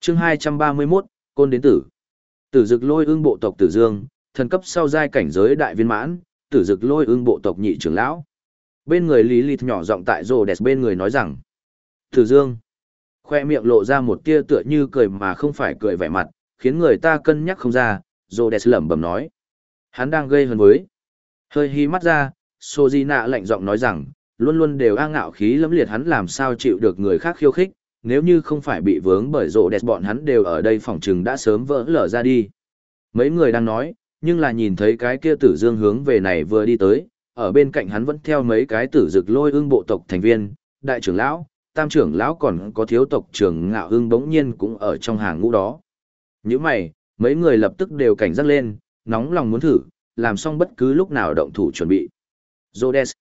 Chương 231, Côn đến tử. Tử dực lôi ưng bộ tộc Tử Dương, thần cấp sau giai cảnh giới đại viên mãn, tử dực lôi ưng bộ tộc nhị trưởng lão. Bên người Lý Lịt nhỏ giọng tại rồ đẹp bên người nói rằng. Tử Dương. Khoe miệng lộ ra một tia tựa như cười mà không phải cười vẻ mặt, khiến người ta cân nhắc không ra, rồ đẹp lẩm bẩm nói. Hắn đang gây hấn với. Hơi hí mắt ra, Sojina lạnh giọng nói rằng, luôn luôn đều a ngạo khí lẫm liệt hắn làm sao chịu được người khác khiêu khích, nếu như không phải bị vướng bởi rộ đẹp bọn hắn đều ở đây phòng trừng đã sớm vỡ lở ra đi. Mấy người đang nói, nhưng là nhìn thấy cái kia tử dương hướng về này vừa đi tới, ở bên cạnh hắn vẫn theo mấy cái tử dực lôi ương bộ tộc thành viên, đại trưởng lão, tam trưởng lão còn có thiếu tộc trưởng ngạo ương bỗng nhiên cũng ở trong hàng ngũ đó. Những mày, mấy người lập tức đều cảnh giác lên, nóng lòng muốn thử, làm xong bất cứ lúc nào động thủ chuẩn bị. Rhodes.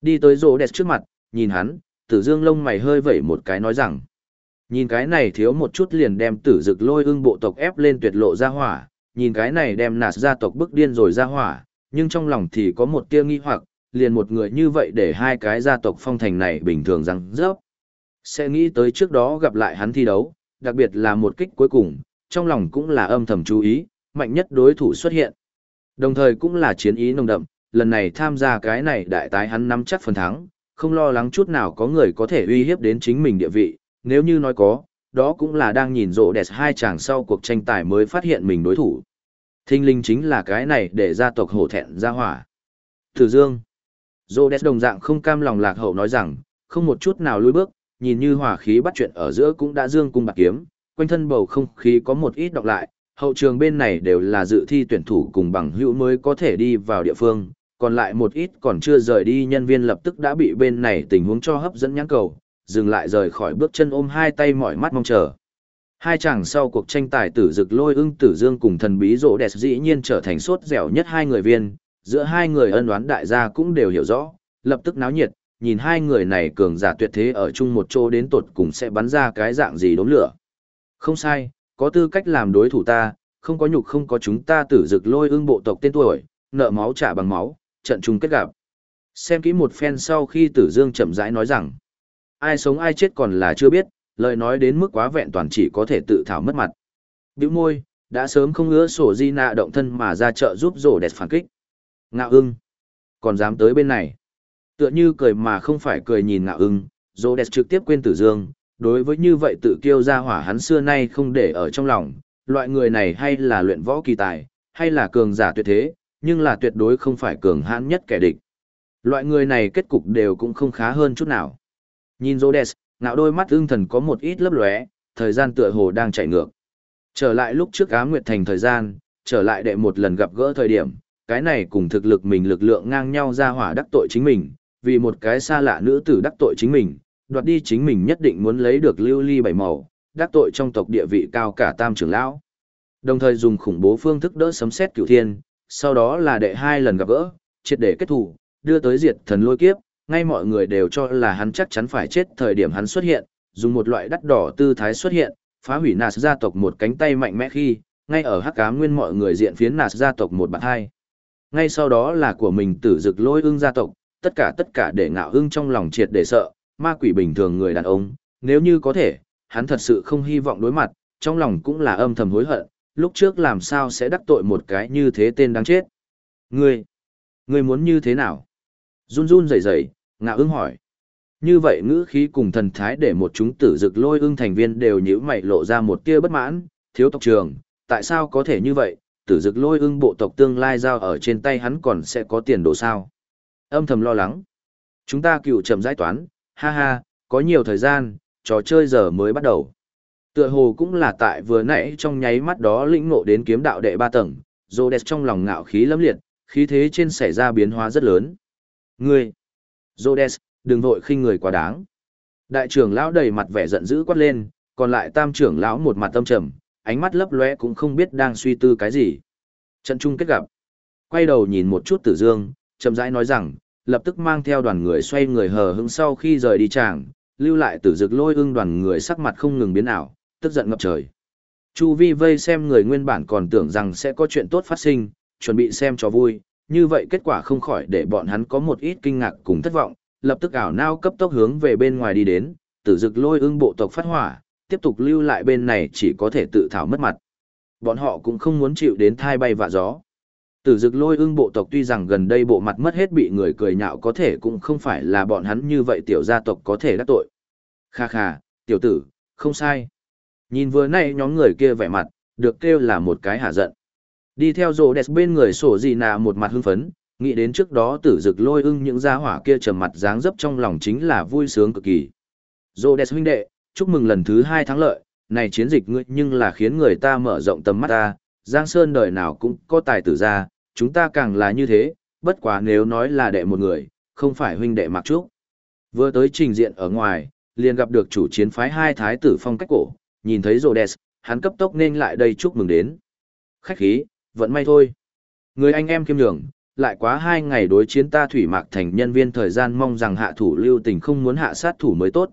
Đi tới Rhodes trước mặt, nhìn hắn, tử dương lông mày hơi vẩy một cái nói rằng. Nhìn cái này thiếu một chút liền đem tử dực lôi ưng bộ tộc ép lên tuyệt lộ ra hỏa, nhìn cái này đem nạt gia tộc bức điên rồi ra hỏa, nhưng trong lòng thì có một tia nghi hoặc, liền một người như vậy để hai cái gia tộc phong thành này bình thường rằng rớp. Sẽ nghĩ tới trước đó gặp lại hắn thi đấu, đặc biệt là một kích cuối cùng, trong lòng cũng là âm thầm chú ý, mạnh nhất đối thủ xuất hiện. Đồng thời cũng là chiến ý nồng đậm, lần này tham gia cái này đại tái hắn nắm chắc phần thắng, không lo lắng chút nào có người có thể uy hiếp đến chính mình địa vị, nếu như nói có, đó cũng là đang nhìn rộ đẹp hai chàng sau cuộc tranh tài mới phát hiện mình đối thủ. Thinh linh chính là cái này để gia tộc hổ thẹn ra hỏa. Thử Dương. Rô đẹp đồng dạng không cam lòng lạc hậu nói rằng, không một chút nào lùi bước, nhìn như hỏa khí bắt chuyện ở giữa cũng đã dương cung bạc kiếm, quanh thân bầu không khí có một ít đọc lại, hậu trường bên này đều là dự thi tuyển thủ cùng bằng hữu mới có thể đi vào địa phương, còn lại một ít còn chưa rời đi nhân viên lập tức đã bị bên này tình huống cho hấp dẫn nhãn cầu, dừng lại rời khỏi bước chân ôm hai tay mỏi mắt mong chờ. Hai chàng sau cuộc tranh tài tử dực lôi ưng tử dương cùng thần bí rỗ đẹp dĩ nhiên trở thành sốt dẻo nhất hai người viên, giữa hai người ân oán đại gia cũng đều hiểu rõ, lập tức náo nhiệt, nhìn hai người này cường giả tuyệt thế ở chung một chỗ đến tột cùng sẽ bắn ra cái dạng gì đốm lửa. Không sai, có tư cách làm đối thủ ta, không có nhục không có chúng ta tử dực lôi ương bộ tộc tên tuổi, nợ máu trả bằng máu, trận chung kết gặp. Xem kỹ một phen sau khi tử dương chậm rãi nói rằng, ai sống ai chết còn là chưa biết, lời nói đến mức quá vẹn toàn chỉ có thể tự thảo mất mặt. Biểu môi, đã sớm không ngứa sổ di nạ động thân mà ra chợ giúp rổ đẹp phản kích. Ngạo ưng, còn dám tới bên này. Tựa như cười mà không phải cười nhìn ngạo ưng, rổ đẹp trực tiếp quên tử dương, đối với như vậy tự kiêu ra hỏa hắn xưa nay không để ở trong lòng, loại người này hay là luyện võ kỳ tài, hay là cường giả tuyệt thế, nhưng là tuyệt đối không phải cường hãn nhất kẻ địch. Loại người này kết cục đều cũng không khá hơn chút nào. Nhìn Rhodes, ngạo đôi mắt ưng thần có một ít lấp lóe, thời gian tựa hồ đang chạy ngược. Trở lại lúc trước Ám Nguyệt Thành thời gian, trở lại đệ một lần gặp gỡ thời điểm, cái này cùng thực lực mình lực lượng ngang nhau ra hỏa đắc tội chính mình, vì một cái xa lạ nữ tử đắc tội chính mình, đoạt đi chính mình nhất định muốn lấy được lưu ly bảy màu, đắc tội trong tộc địa vị cao cả tam trưởng lão. Đồng thời dùng khủng bố phương thức đỡ sấm xét cửu thiên, sau đó là đệ hai lần gặp gỡ, triệt để kết thủ, đưa tới diệt thần lôi kiếp, ngay mọi người đều cho là hắn chắc chắn phải chết thời điểm hắn xuất hiện, dùng một loại đắt đỏ tư thái xuất hiện, phá hủy nạt gia tộc một cánh tay mạnh mẽ khi, ngay ở hắc cá nguyên mọi người diện phiến nạt gia tộc một bạn hai. Ngay sau đó là của mình tử dực lôi ưng gia tộc, tất cả tất cả để ngạo ưng trong lòng triệt để sợ, ma quỷ bình thường người đàn ông, nếu như có thể, hắn thật sự không hy vọng đối mặt, trong lòng cũng là âm thầm hối hận, lúc trước làm sao sẽ đắc tội một cái như thế tên đáng chết. Ngươi, ngươi muốn như thế nào? Run run rẩy rẩy, ngạo ưng hỏi. Như vậy ngữ khí cùng thần thái để một chúng tử dực lôi ưng thành viên đều nhíu mày lộ ra một tia bất mãn, thiếu tộc trường, tại sao có thể như vậy, tử dực lôi ưng bộ tộc tương lai giao ở trên tay hắn còn sẽ có tiền đồ sao. Âm thầm lo lắng. Chúng ta cựu chậm giải toán, ha ha, có nhiều thời gian, trò chơi giờ mới bắt đầu. Tựa hồ cũng là tại vừa nãy trong nháy mắt đó lĩnh ngộ đến kiếm đạo đệ ba tầng, Rhodes trong lòng ngạo khí lâm liệt, khí thế trên xảy ra biến hóa rất lớn. Ngươi, Rhodes, đừng vội khinh người quá đáng. Đại trưởng lão đầy mặt vẻ giận dữ quát lên, còn lại tam trưởng lão một mặt tâm trầm, ánh mắt lấp lóe cũng không biết đang suy tư cái gì. Trận chung kết gặp. Quay đầu nhìn một chút Tử Dương, chậm rãi nói rằng, lập tức mang theo đoàn người xoay người hờ hững sau khi rời đi chàng, lưu lại tử dực lôi ưng đoàn người sắc mặt không ngừng biến ảo, tức giận ngập trời. Chu vi vây xem người nguyên bản còn tưởng rằng sẽ có chuyện tốt phát sinh, chuẩn bị xem cho vui, như vậy kết quả không khỏi để bọn hắn có một ít kinh ngạc cùng thất vọng, lập tức ảo nao cấp tốc hướng về bên ngoài đi đến, tử dực lôi ưng bộ tộc phát hỏa, tiếp tục lưu lại bên này chỉ có thể tự thảo mất mặt. Bọn họ cũng không muốn chịu đến thai bay vạ gió. Tử dực lôi ưng bộ tộc tuy rằng gần đây bộ mặt mất hết bị người cười nhạo có thể cũng không phải là bọn hắn như vậy tiểu gia tộc có thể đắc tội. Kha kha, tiểu tử, không sai. Nhìn vừa nay nhóm người kia vẻ mặt, được kêu là một cái hả giận. Đi theo rồ đẹp bên người sổ gì nà một mặt hưng phấn, nghĩ đến trước đó tử dực lôi ưng những gia hỏa kia trầm mặt dáng dấp trong lòng chính là vui sướng cực kỳ. Rồ đẹp huynh đệ, chúc mừng lần thứ hai thắng lợi, này chiến dịch ngươi nhưng là khiến người ta mở rộng tầm mắt ta, Giang Sơn đời nào cũng có tài tử ra, chúng ta càng là như thế, bất quá nếu nói là đệ một người, không phải huynh đệ mặc trúc. Vừa tới trình diện ở ngoài, liền gặp được chủ chiến phái hai thái tử phong cách cổ, nhìn thấy Rhodes, hắn cấp tốc nên lại đây chúc mừng đến. Khách khí, vẫn may thôi. Người anh em kiêm nhường, lại quá hai ngày đối chiến ta thủy mạc thành nhân viên thời gian mong rằng hạ thủ lưu tình không muốn hạ sát thủ mới tốt.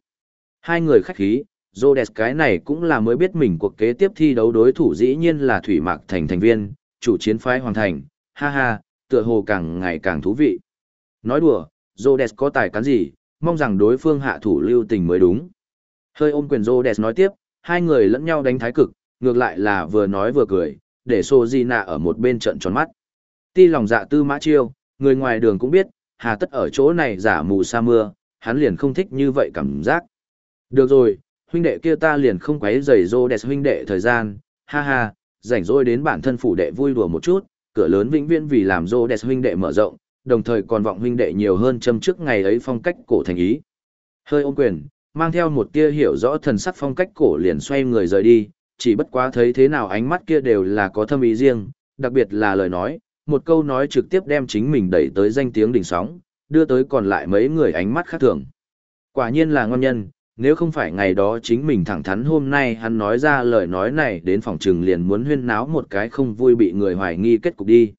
Hai người khách khí, Rhodes cái này cũng là mới biết mình cuộc kế tiếp thi đấu đối thủ dĩ nhiên là Thủy Mạc Thành thành viên, chủ chiến phái Hoàng Thành, ha ha, tựa hồ càng ngày càng thú vị. Nói đùa, Rhodes có tài cán gì, mong rằng đối phương hạ thủ lưu tình mới đúng. Hơi ôm quyền Rhodes nói tiếp, hai người lẫn nhau đánh thái cực, ngược lại là vừa nói vừa cười, để Sojina ở một bên trận tròn mắt. Ti lòng dạ tư mã chiêu, người ngoài đường cũng biết, hà tất ở chỗ này giả mù sa mưa, hắn liền không thích như vậy cảm giác. Được rồi, huynh đệ kia ta liền không quấy rầy rô đẹp huynh đệ thời gian, ha ha, rảnh rỗi đến bản thân phủ đệ vui đùa một chút, cửa lớn vĩnh viễn vì làm rô đẹp huynh đệ mở rộng, đồng thời còn vọng huynh đệ nhiều hơn châm trước ngày ấy phong cách cổ thành ý. Hơi ôm quyền, mang theo một tia hiểu rõ thần sắc phong cách cổ liền xoay người rời đi, chỉ bất quá thấy thế nào ánh mắt kia đều là có thâm ý riêng, đặc biệt là lời nói, một câu nói trực tiếp đem chính mình đẩy tới danh tiếng đỉnh sóng, đưa tới còn lại mấy người ánh mắt khác thường. Quả nhiên là ngon nhân, nếu không phải ngày đó chính mình thẳng thắn hôm nay hắn nói ra lời nói này đến phòng trừng liền muốn huyên náo một cái không vui bị người hoài nghi kết cục đi.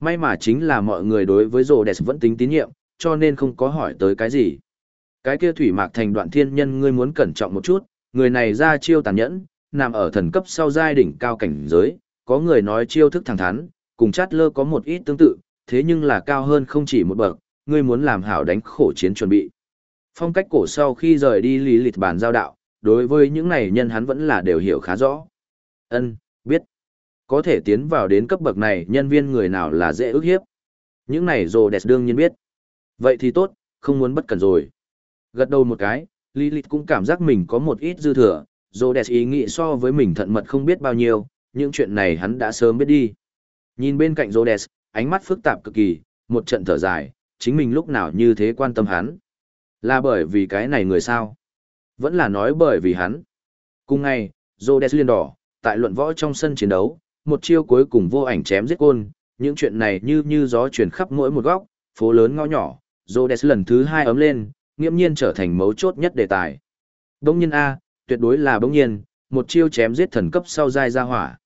May mà chính là mọi người đối với rồ đẹp vẫn tính tín nhiệm, cho nên không có hỏi tới cái gì. Cái kia thủy mạc thành đoạn thiên nhân ngươi muốn cẩn trọng một chút, người này ra chiêu tàn nhẫn, nằm ở thần cấp sau giai đỉnh cao cảnh giới, có người nói chiêu thức thẳng thắn, cùng chát lơ có một ít tương tự, thế nhưng là cao hơn không chỉ một bậc, ngươi muốn làm hảo đánh khổ chiến chuẩn bị. Phong cách cổ sau khi rời đi lý lịch bàn giao đạo, đối với những này nhân hắn vẫn là đều hiểu khá rõ. Ân, biết. Có thể tiến vào đến cấp bậc này nhân viên người nào là dễ ức hiếp. Những này rồ đẹp đương nhiên biết. Vậy thì tốt, không muốn bất cần rồi. Gật đầu một cái, Lý Lịch cũng cảm giác mình có một ít dư thừa, Rhodes ý nghĩ so với mình thận mật không biết bao nhiêu, những chuyện này hắn đã sớm biết đi. Nhìn bên cạnh Rhodes, ánh mắt phức tạp cực kỳ, một trận thở dài, chính mình lúc nào như thế quan tâm hắn. Là bởi vì cái này người sao? Vẫn là nói bởi vì hắn. Cùng ngày, Rhodes liên đỏ, tại luận võ trong sân chiến đấu, một chiêu cuối cùng vô ảnh chém giết côn, những chuyện này như như gió truyền khắp mỗi một góc, phố lớn ngõ nhỏ, Rhodes lần thứ hai ấm lên, nghiễm nhiên trở thành mấu chốt nhất đề tài. Bỗng nhiên A, tuyệt đối là bỗng nhiên, một chiêu chém giết thần cấp sau dai ra hỏa.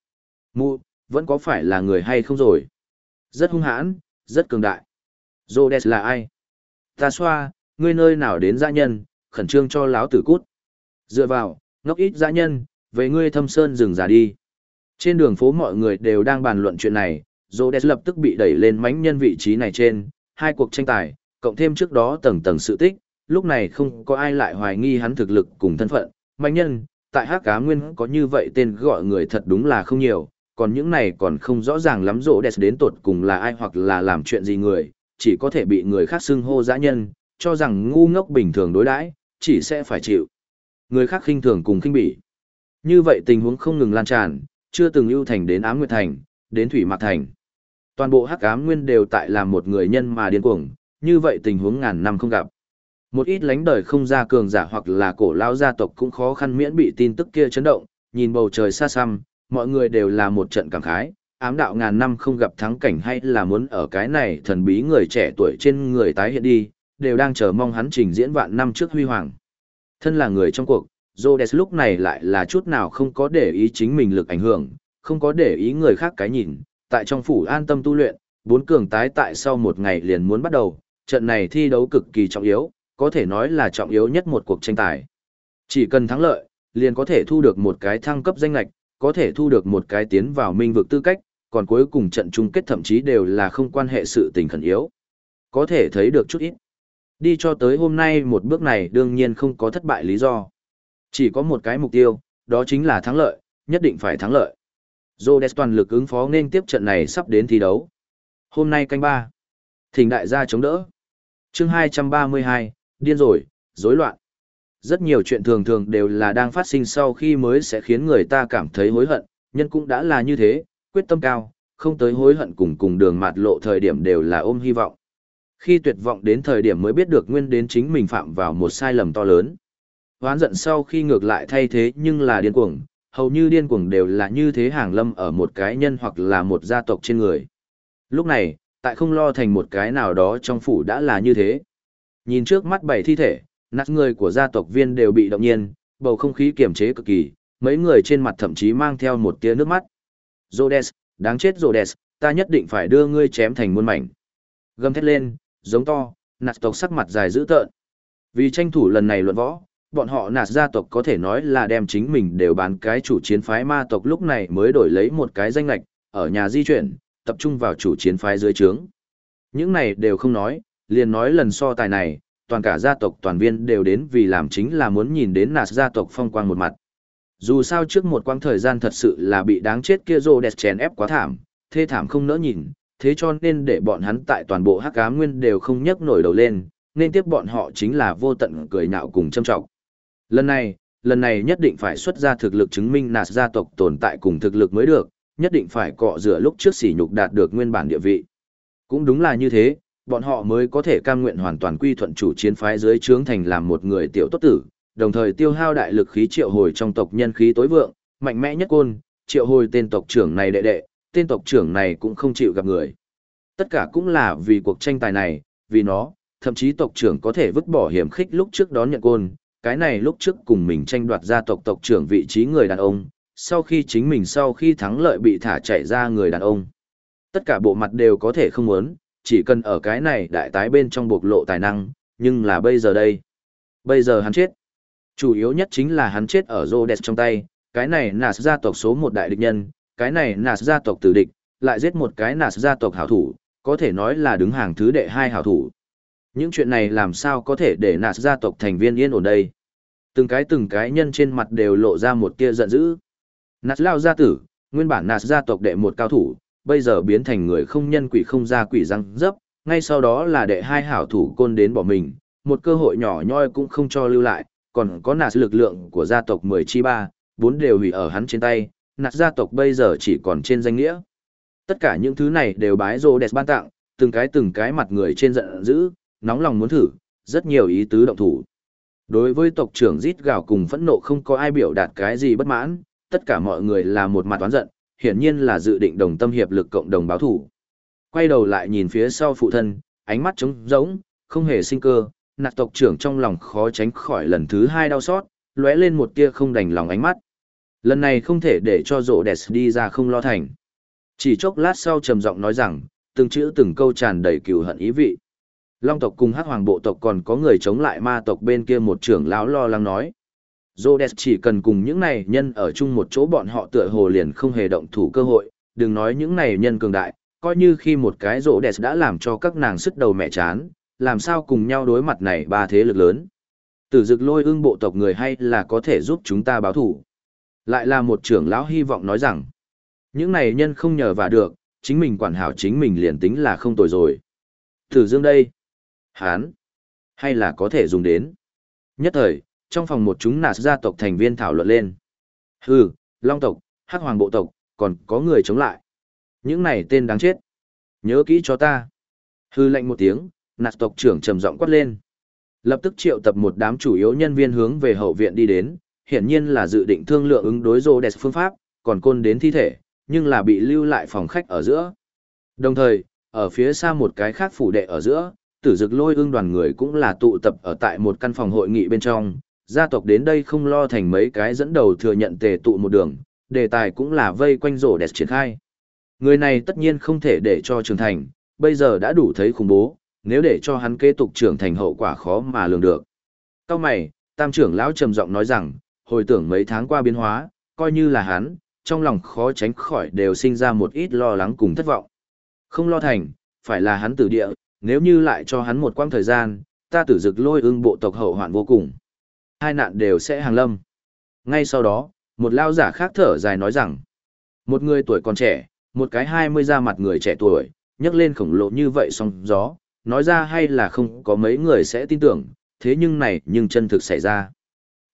Mụ, vẫn có phải là người hay không rồi? Rất hung hãn, rất cường đại. Rhodes là ai? Ta xoa, ngươi nơi nào đến dã nhân, khẩn trương cho láo tử cút. Dựa vào, ngốc ít dã nhân, về ngươi thâm sơn rừng già đi. Trên đường phố mọi người đều đang bàn luận chuyện này, Rhodes lập tức bị đẩy lên mánh nhân vị trí này trên, hai cuộc tranh tài, cộng thêm trước đó tầng tầng sự tích, lúc này không có ai lại hoài nghi hắn thực lực cùng thân phận. Mánh nhân, tại Hắc Cá Nguyên có như vậy tên gọi người thật đúng là không nhiều, còn những này còn không rõ ràng lắm Rhodes đến tột cùng là ai hoặc là làm chuyện gì người, chỉ có thể bị người khác xưng hô dã nhân, cho rằng ngu ngốc bình thường đối đãi, chỉ sẽ phải chịu. Người khác khinh thường cùng khinh bỉ. Như vậy tình huống không ngừng lan tràn, chưa từng ưu thành đến Ám Nguyệt Thành, đến Thủy Mạc Thành. Toàn bộ Hắc Ám Nguyên đều tại làm một người nhân mà điên cuồng, như vậy tình huống ngàn năm không gặp. Một ít lánh đời không ra cường giả hoặc là cổ lao gia tộc cũng khó khăn miễn bị tin tức kia chấn động, nhìn bầu trời xa xăm, mọi người đều là một trận cảm khái, ám đạo ngàn năm không gặp thắng cảnh hay là muốn ở cái này thần bí người trẻ tuổi trên người tái hiện đi, đều đang chờ mong hắn trình diễn vạn năm trước huy hoàng. Thân là người trong cuộc, Rhodes lúc này lại là chút nào không có để ý chính mình lực ảnh hưởng, không có để ý người khác cái nhìn, tại trong phủ an tâm tu luyện, bốn cường tái tại sau một ngày liền muốn bắt đầu, trận này thi đấu cực kỳ trọng yếu, có thể nói là trọng yếu nhất một cuộc tranh tài. Chỉ cần thắng lợi, liền có thể thu được một cái thăng cấp danh lạch, có thể thu được một cái tiến vào minh vực tư cách, còn cuối cùng trận chung kết thậm chí đều là không quan hệ sự tình khẩn yếu. Có thể thấy được chút ít. Đi cho tới hôm nay một bước này đương nhiên không có thất bại lý do. Chỉ có một cái mục tiêu, đó chính là thắng lợi, nhất định phải thắng lợi. Rhodes toàn lực ứng phó nên tiếp trận này sắp đến thi đấu. Hôm nay canh ba, Thỉnh đại gia chống đỡ. Chương 232, điên rồi, rối loạn. Rất nhiều chuyện thường thường đều là đang phát sinh sau khi mới sẽ khiến người ta cảm thấy hối hận, nhân cũng đã là như thế, quyết tâm cao, không tới hối hận cùng cùng đường mạt lộ thời điểm đều là ôm hy vọng. Khi tuyệt vọng đến thời điểm mới biết được nguyên đến chính mình phạm vào một sai lầm to lớn. Hoán giận sau khi ngược lại thay thế nhưng là điên cuồng, hầu như điên cuồng đều là như thế hàng lâm ở một cái nhân hoặc là một gia tộc trên người. Lúc này, tại không lo thành một cái nào đó trong phủ đã là như thế. Nhìn trước mắt bảy thi thể, nát người của gia tộc viên đều bị động nhiên, bầu không khí kiềm chế cực kỳ, mấy người trên mặt thậm chí mang theo một tia nước mắt. Rhodes, đáng chết Rhodes, ta nhất định phải đưa ngươi chém thành muôn mảnh. Gầm thét lên, giống to, nạt tộc sắc mặt dài dữ tợn. Vì tranh thủ lần này luận võ, bọn họ nạt gia tộc có thể nói là đem chính mình đều bán cái chủ chiến phái ma tộc lúc này mới đổi lấy một cái danh lạch, ở nhà di chuyển, tập trung vào chủ chiến phái dưới trướng. Những này đều không nói, liền nói lần so tài này, toàn cả gia tộc toàn viên đều đến vì làm chính là muốn nhìn đến nạt gia tộc phong quang một mặt. Dù sao trước một quãng thời gian thật sự là bị đáng chết kia rô đẹp chèn ép quá thảm, thê thảm không nỡ nhìn, thế cho nên để bọn hắn tại toàn bộ hắc ám nguyên đều không nhấc nổi đầu lên, nên tiếp bọn họ chính là vô tận cười nhạo cùng châm trọng. Lần này, lần này nhất định phải xuất ra thực lực chứng minh nạt gia tộc tồn tại cùng thực lực mới được, nhất định phải cọ rửa lúc trước sỉ nhục đạt được nguyên bản địa vị. Cũng đúng là như thế, bọn họ mới có thể cam nguyện hoàn toàn quy thuận chủ chiến phái dưới trướng thành làm một người tiểu tốt tử, đồng thời tiêu hao đại lực khí triệu hồi trong tộc nhân khí tối vượng, mạnh mẽ nhất côn, triệu hồi tên tộc trưởng này đệ đệ, tên tộc trưởng này cũng không chịu gặp người. Tất cả cũng là vì cuộc tranh tài này, vì nó, thậm chí tộc trưởng có thể vứt bỏ hiểm khích lúc trước đón nhận côn, cái này lúc trước cùng mình tranh đoạt gia tộc tộc trưởng vị trí người đàn ông, sau khi chính mình sau khi thắng lợi bị thả chạy ra người đàn ông. Tất cả bộ mặt đều có thể không muốn, chỉ cần ở cái này đại tái bên trong bộc lộ tài năng, nhưng là bây giờ đây. Bây giờ hắn chết. Chủ yếu nhất chính là hắn chết ở Rhodes trong tay, cái này là gia tộc số một đại địch nhân, cái này nạt gia tộc tử địch, lại giết một cái nạt gia tộc hảo thủ, có thể nói là đứng hàng thứ đệ hai hảo thủ. Những chuyện này làm sao có thể để nạt gia tộc thành viên yên ổn đây? Từng cái từng cái nhân trên mặt đều lộ ra một tia giận dữ. Nạt lao gia tử, nguyên bản nạt gia tộc đệ một cao thủ, bây giờ biến thành người không nhân quỷ không ra quỷ răng dấp, ngay sau đó là đệ hai hảo thủ côn đến bỏ mình, một cơ hội nhỏ nhoi cũng không cho lưu lại, còn có nạt lực lượng của gia tộc 10 chi ba, bốn đều hủy ở hắn trên tay, nạt gia tộc bây giờ chỉ còn trên danh nghĩa. Tất cả những thứ này đều bái rô đẹp ban tặng, từng cái từng cái mặt người trên giận dữ, nóng lòng muốn thử, rất nhiều ý tứ động thủ. Đối với tộc trưởng rít gào cùng phẫn nộ không có ai biểu đạt cái gì bất mãn, tất cả mọi người là một mặt toán giận, hiển nhiên là dự định đồng tâm hiệp lực cộng đồng báo thủ. Quay đầu lại nhìn phía sau phụ thân, ánh mắt trống rỗng, không hề sinh cơ, nạt tộc trưởng trong lòng khó tránh khỏi lần thứ hai đau xót, lóe lên một tia không đành lòng ánh mắt. Lần này không thể để cho rổ đẹp đi ra không lo thành. Chỉ chốc lát sau trầm giọng nói rằng, từng chữ từng câu tràn đầy cừu hận ý vị. Long tộc cùng hắc hoàng bộ tộc còn có người chống lại ma tộc bên kia một trưởng lão lo lắng nói. Rhodes chỉ cần cùng những này nhân ở chung một chỗ bọn họ tựa hồ liền không hề động thủ cơ hội, đừng nói những này nhân cường đại, coi như khi một cái Rhodes đã làm cho các nàng sức đầu mẹ chán, làm sao cùng nhau đối mặt này ba thế lực lớn. Tử dực lôi ương bộ tộc người hay là có thể giúp chúng ta báo thủ. Lại là một trưởng lão hy vọng nói rằng, những này nhân không nhờ vả được, chính mình quản hảo chính mình liền tính là không tồi rồi. Tử dương đây, hán, hay là có thể dùng đến. Nhất thời, trong phòng một chúng nạt gia tộc thành viên thảo luận lên. Hừ, Long tộc, Hắc Hoàng bộ tộc, còn có người chống lại. Những này tên đáng chết. Nhớ kỹ cho ta. Hư lệnh một tiếng, nạt tộc trưởng trầm giọng quát lên. Lập tức triệu tập một đám chủ yếu nhân viên hướng về hậu viện đi đến, hiển nhiên là dự định thương lượng ứng đối rô đẹp phương pháp, còn côn đến thi thể, nhưng là bị lưu lại phòng khách ở giữa. Đồng thời, ở phía xa một cái khác phủ đệ ở giữa, tử dực lôi ương đoàn người cũng là tụ tập ở tại một căn phòng hội nghị bên trong, gia tộc đến đây không lo thành mấy cái dẫn đầu thừa nhận tề tụ một đường, đề tài cũng là vây quanh rổ đẹp triển khai. Người này tất nhiên không thể để cho trưởng thành, bây giờ đã đủ thấy khủng bố, nếu để cho hắn kế tục trưởng thành hậu quả khó mà lường được. Cao mày, tam trưởng lão trầm giọng nói rằng, hồi tưởng mấy tháng qua biến hóa, coi như là hắn, trong lòng khó tránh khỏi đều sinh ra một ít lo lắng cùng thất vọng. Không lo thành, phải là hắn tử địa, nếu như lại cho hắn một quãng thời gian, ta tử dực lôi ưng bộ tộc hậu hoạn vô cùng. Hai nạn đều sẽ hàng lâm. Ngay sau đó, một lao giả khác thở dài nói rằng, một người tuổi còn trẻ, một cái hai mươi ra mặt người trẻ tuổi, nhấc lên khổng lồ như vậy song gió, nói ra hay là không có mấy người sẽ tin tưởng, thế nhưng này nhưng chân thực xảy ra.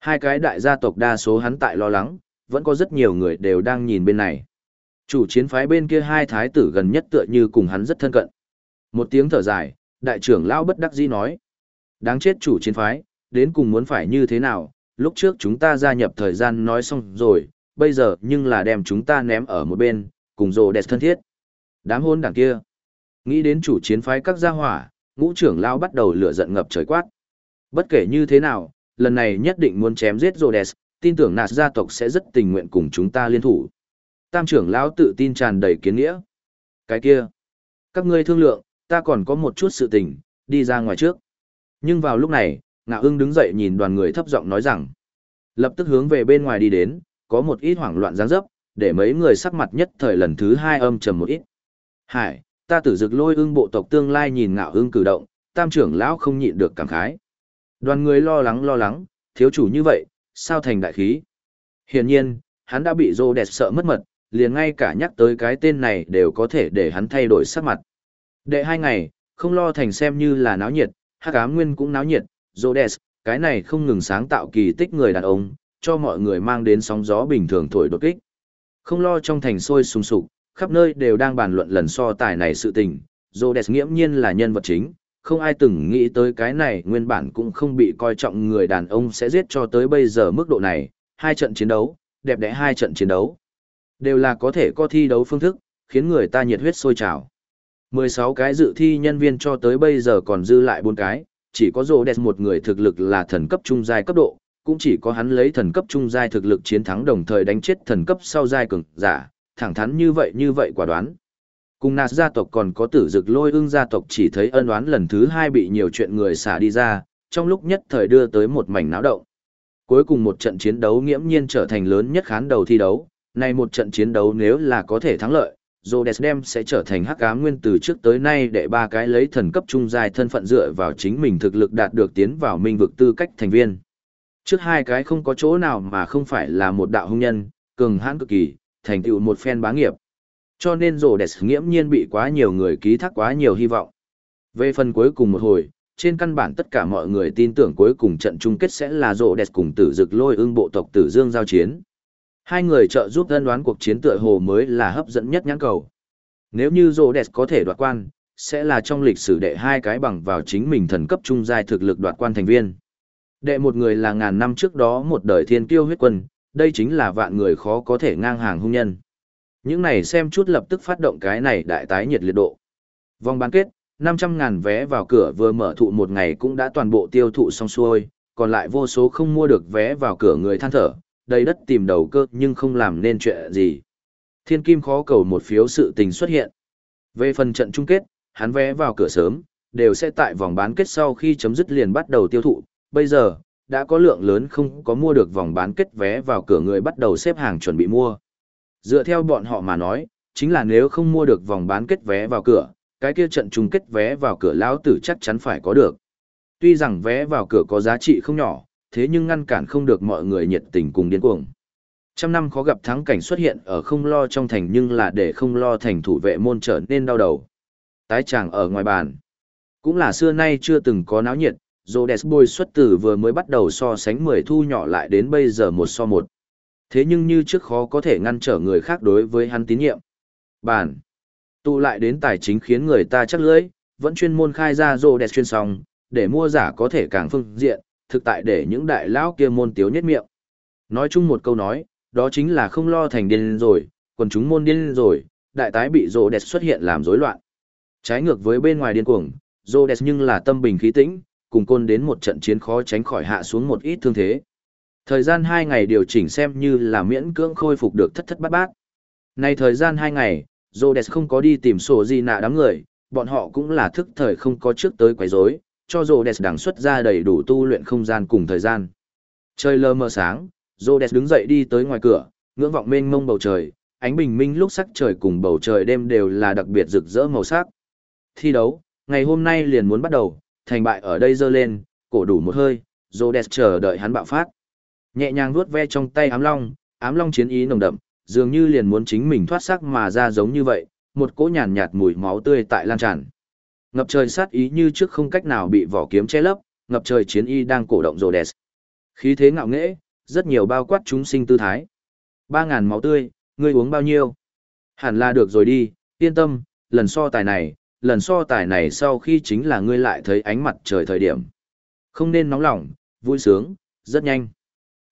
Hai cái đại gia tộc đa số hắn tại lo lắng, vẫn có rất nhiều người đều đang nhìn bên này. Chủ chiến phái bên kia hai thái tử gần nhất tựa như cùng hắn rất thân cận. Một tiếng thở dài, đại trưởng lão bất đắc dĩ nói. Đáng chết chủ chiến phái, đến cùng muốn phải như thế nào, lúc trước chúng ta gia nhập thời gian nói xong rồi, bây giờ nhưng là đem chúng ta ném ở một bên, cùng rồ đẹp thân thiết. Đám hôn đảng kia. Nghĩ đến chủ chiến phái các gia hỏa, ngũ trưởng lão bắt đầu lửa giận ngập trời quát. Bất kể như thế nào, lần này nhất định muốn chém giết Rhodes, tin tưởng nạt gia tộc sẽ rất tình nguyện cùng chúng ta liên thủ. Tam trưởng lão tự tin tràn đầy kiến nghĩa. Cái kia, các ngươi thương lượng, ta còn có một chút sự tình, đi ra ngoài trước. Nhưng vào lúc này, ngạo ưng đứng dậy nhìn đoàn người thấp giọng nói rằng, lập tức hướng về bên ngoài đi đến, có một ít hoảng loạn dáng dấp, để mấy người sắc mặt nhất thời lần thứ hai âm trầm một ít. Hải, ta tử dực lôi ưng bộ tộc tương lai nhìn ngạo ưng cử động, tam trưởng lão không nhịn được cảm khái. Đoàn người lo lắng lo lắng, thiếu chủ như vậy, sao thành đại khí. Hiển nhiên, hắn đã bị rô đẹp sợ mất mật, liền ngay cả nhắc tới cái tên này đều có thể để hắn thay đổi sắc mặt. Đệ hai ngày, không lo thành xem như là náo nhiệt, hắc ám nguyên cũng náo nhiệt, Rhodes, cái này không ngừng sáng tạo kỳ tích người đàn ông, cho mọi người mang đến sóng gió bình thường thổi đột kích. Không lo trong thành sôi sùng sục, khắp nơi đều đang bàn luận lần so tài này sự tình, Rhodes nghiễm nhiên là nhân vật chính, không ai từng nghĩ tới cái này nguyên bản cũng không bị coi trọng người đàn ông sẽ giết cho tới bây giờ mức độ này, hai trận chiến đấu, đẹp đẽ hai trận chiến đấu. Đều là có thể có thi đấu phương thức, khiến người ta nhiệt huyết sôi trào. 16 cái dự thi nhân viên cho tới bây giờ còn dư lại 4 cái, chỉ có rồ đẹp một người thực lực là thần cấp trung giai cấp độ, cũng chỉ có hắn lấy thần cấp trung giai thực lực chiến thắng đồng thời đánh chết thần cấp sau giai cường giả, thẳng thắn như vậy như vậy quả đoán. Cùng nạt gia tộc còn có tử dực lôi ưng gia tộc chỉ thấy ân oán lần thứ hai bị nhiều chuyện người xả đi ra, trong lúc nhất thời đưa tới một mảnh náo động. Cuối cùng một trận chiến đấu nghiễm nhiên trở thành lớn nhất khán đầu thi đấu, này một trận chiến đấu nếu là có thể thắng lợi, Rhodes đem sẽ trở thành hắc ám nguyên từ trước tới nay để ba cái lấy thần cấp trung dài thân phận dựa vào chính mình thực lực đạt được tiến vào minh vực tư cách thành viên. Trước hai cái không có chỗ nào mà không phải là một đạo hung nhân, cường hãn cực kỳ, thành tựu một phen bá nghiệp. Cho nên Rhodes nghiễm nhiên bị quá nhiều người ký thác quá nhiều hy vọng. Về phần cuối cùng một hồi, trên căn bản tất cả mọi người tin tưởng cuối cùng trận chung kết sẽ là Rhodes cùng tử dực lôi ưng bộ tộc tử dương giao chiến. Hai người trợ giúp thân đoán cuộc chiến tựa hồ mới là hấp dẫn nhất nhãn cầu. Nếu như Rhodes có thể đoạt quan, sẽ là trong lịch sử đệ hai cái bằng vào chính mình thần cấp trung giai thực lực đoạt quan thành viên. Đệ một người là ngàn năm trước đó một đời thiên kiêu huyết quân, đây chính là vạn người khó có thể ngang hàng hung nhân. Những này xem chút lập tức phát động cái này đại tái nhiệt liệt độ. Vòng bán kết, 500.000 vé vào cửa vừa mở thụ một ngày cũng đã toàn bộ tiêu thụ xong xuôi, còn lại vô số không mua được vé vào cửa người than thở, đầy đất tìm đầu cơ nhưng không làm nên chuyện gì. Thiên Kim khó cầu một phiếu sự tình xuất hiện. Về phần trận chung kết, hắn vé vào cửa sớm, đều sẽ tại vòng bán kết sau khi chấm dứt liền bắt đầu tiêu thụ. Bây giờ, đã có lượng lớn không có mua được vòng bán kết vé vào cửa người bắt đầu xếp hàng chuẩn bị mua. Dựa theo bọn họ mà nói, chính là nếu không mua được vòng bán kết vé vào cửa, cái kia trận chung kết vé vào cửa lão tử chắc chắn phải có được. Tuy rằng vé vào cửa có giá trị không nhỏ, thế nhưng ngăn cản không được mọi người nhiệt tình cùng điên cuồng. Trăm năm khó gặp thắng cảnh xuất hiện ở không lo trong thành nhưng là để không lo thành thủ vệ môn trở nên đau đầu. Tái chàng ở ngoài bàn. Cũng là xưa nay chưa từng có náo nhiệt, Rhodes bôi xuất tử vừa mới bắt đầu so sánh 10 thu nhỏ lại đến bây giờ một so một. Thế nhưng như trước khó có thể ngăn trở người khác đối với hắn tín nhiệm. bản Tụ lại đến tài chính khiến người ta chắc lưỡi, vẫn chuyên môn khai ra Rhodes chuyên song, để mua giả có thể càng phương diện, thực tại để những đại lão kia môn tiếu nhất miệng. Nói chung một câu nói, đó chính là không lo thành điên rồi, còn chúng môn điên rồi, đại tái bị rô đẹp xuất hiện làm rối loạn. Trái ngược với bên ngoài điên cuồng, rô đẹp nhưng là tâm bình khí tĩnh, cùng côn đến một trận chiến khó tránh khỏi hạ xuống một ít thương thế. Thời gian 2 ngày điều chỉnh xem như là miễn cưỡng khôi phục được thất thất bát bát. Nay thời gian 2 ngày, Rhodes không có đi tìm sổ gì nạ đám người, bọn họ cũng là thức thời không có trước tới quấy rối, cho Rhodes đẳng xuất ra đầy đủ tu luyện không gian cùng thời gian. Trời lờ mờ sáng, Rhodes đứng dậy đi tới ngoài cửa, ngưỡng vọng mênh mông bầu trời, ánh bình minh lúc sắc trời cùng bầu trời đêm đều là đặc biệt rực rỡ màu sắc. Thi đấu, ngày hôm nay liền muốn bắt đầu, thành bại ở đây dơ lên, cổ đủ một hơi, Rhodes chờ đợi hắn bạo phát. Nhẹ nhàng vuốt ve trong tay ám long, ám long chiến ý nồng đậm, dường như liền muốn chính mình thoát sắc mà ra giống như vậy, một cỗ nhàn nhạt mùi máu tươi tại lan tràn. Ngập trời sát ý như trước không cách nào bị vỏ kiếm che lấp, ngập trời chiến y đang cổ động rồ Rhodes. Khí thế ngạo nghễ, rất nhiều bao quát chúng sinh tư thái. Ba ngàn máu tươi, ngươi uống bao nhiêu? Hẳn là được rồi đi, yên tâm, lần so tài này, lần so tài này sau khi chính là ngươi lại thấy ánh mặt trời thời điểm. Không nên nóng lòng, vui sướng, rất nhanh.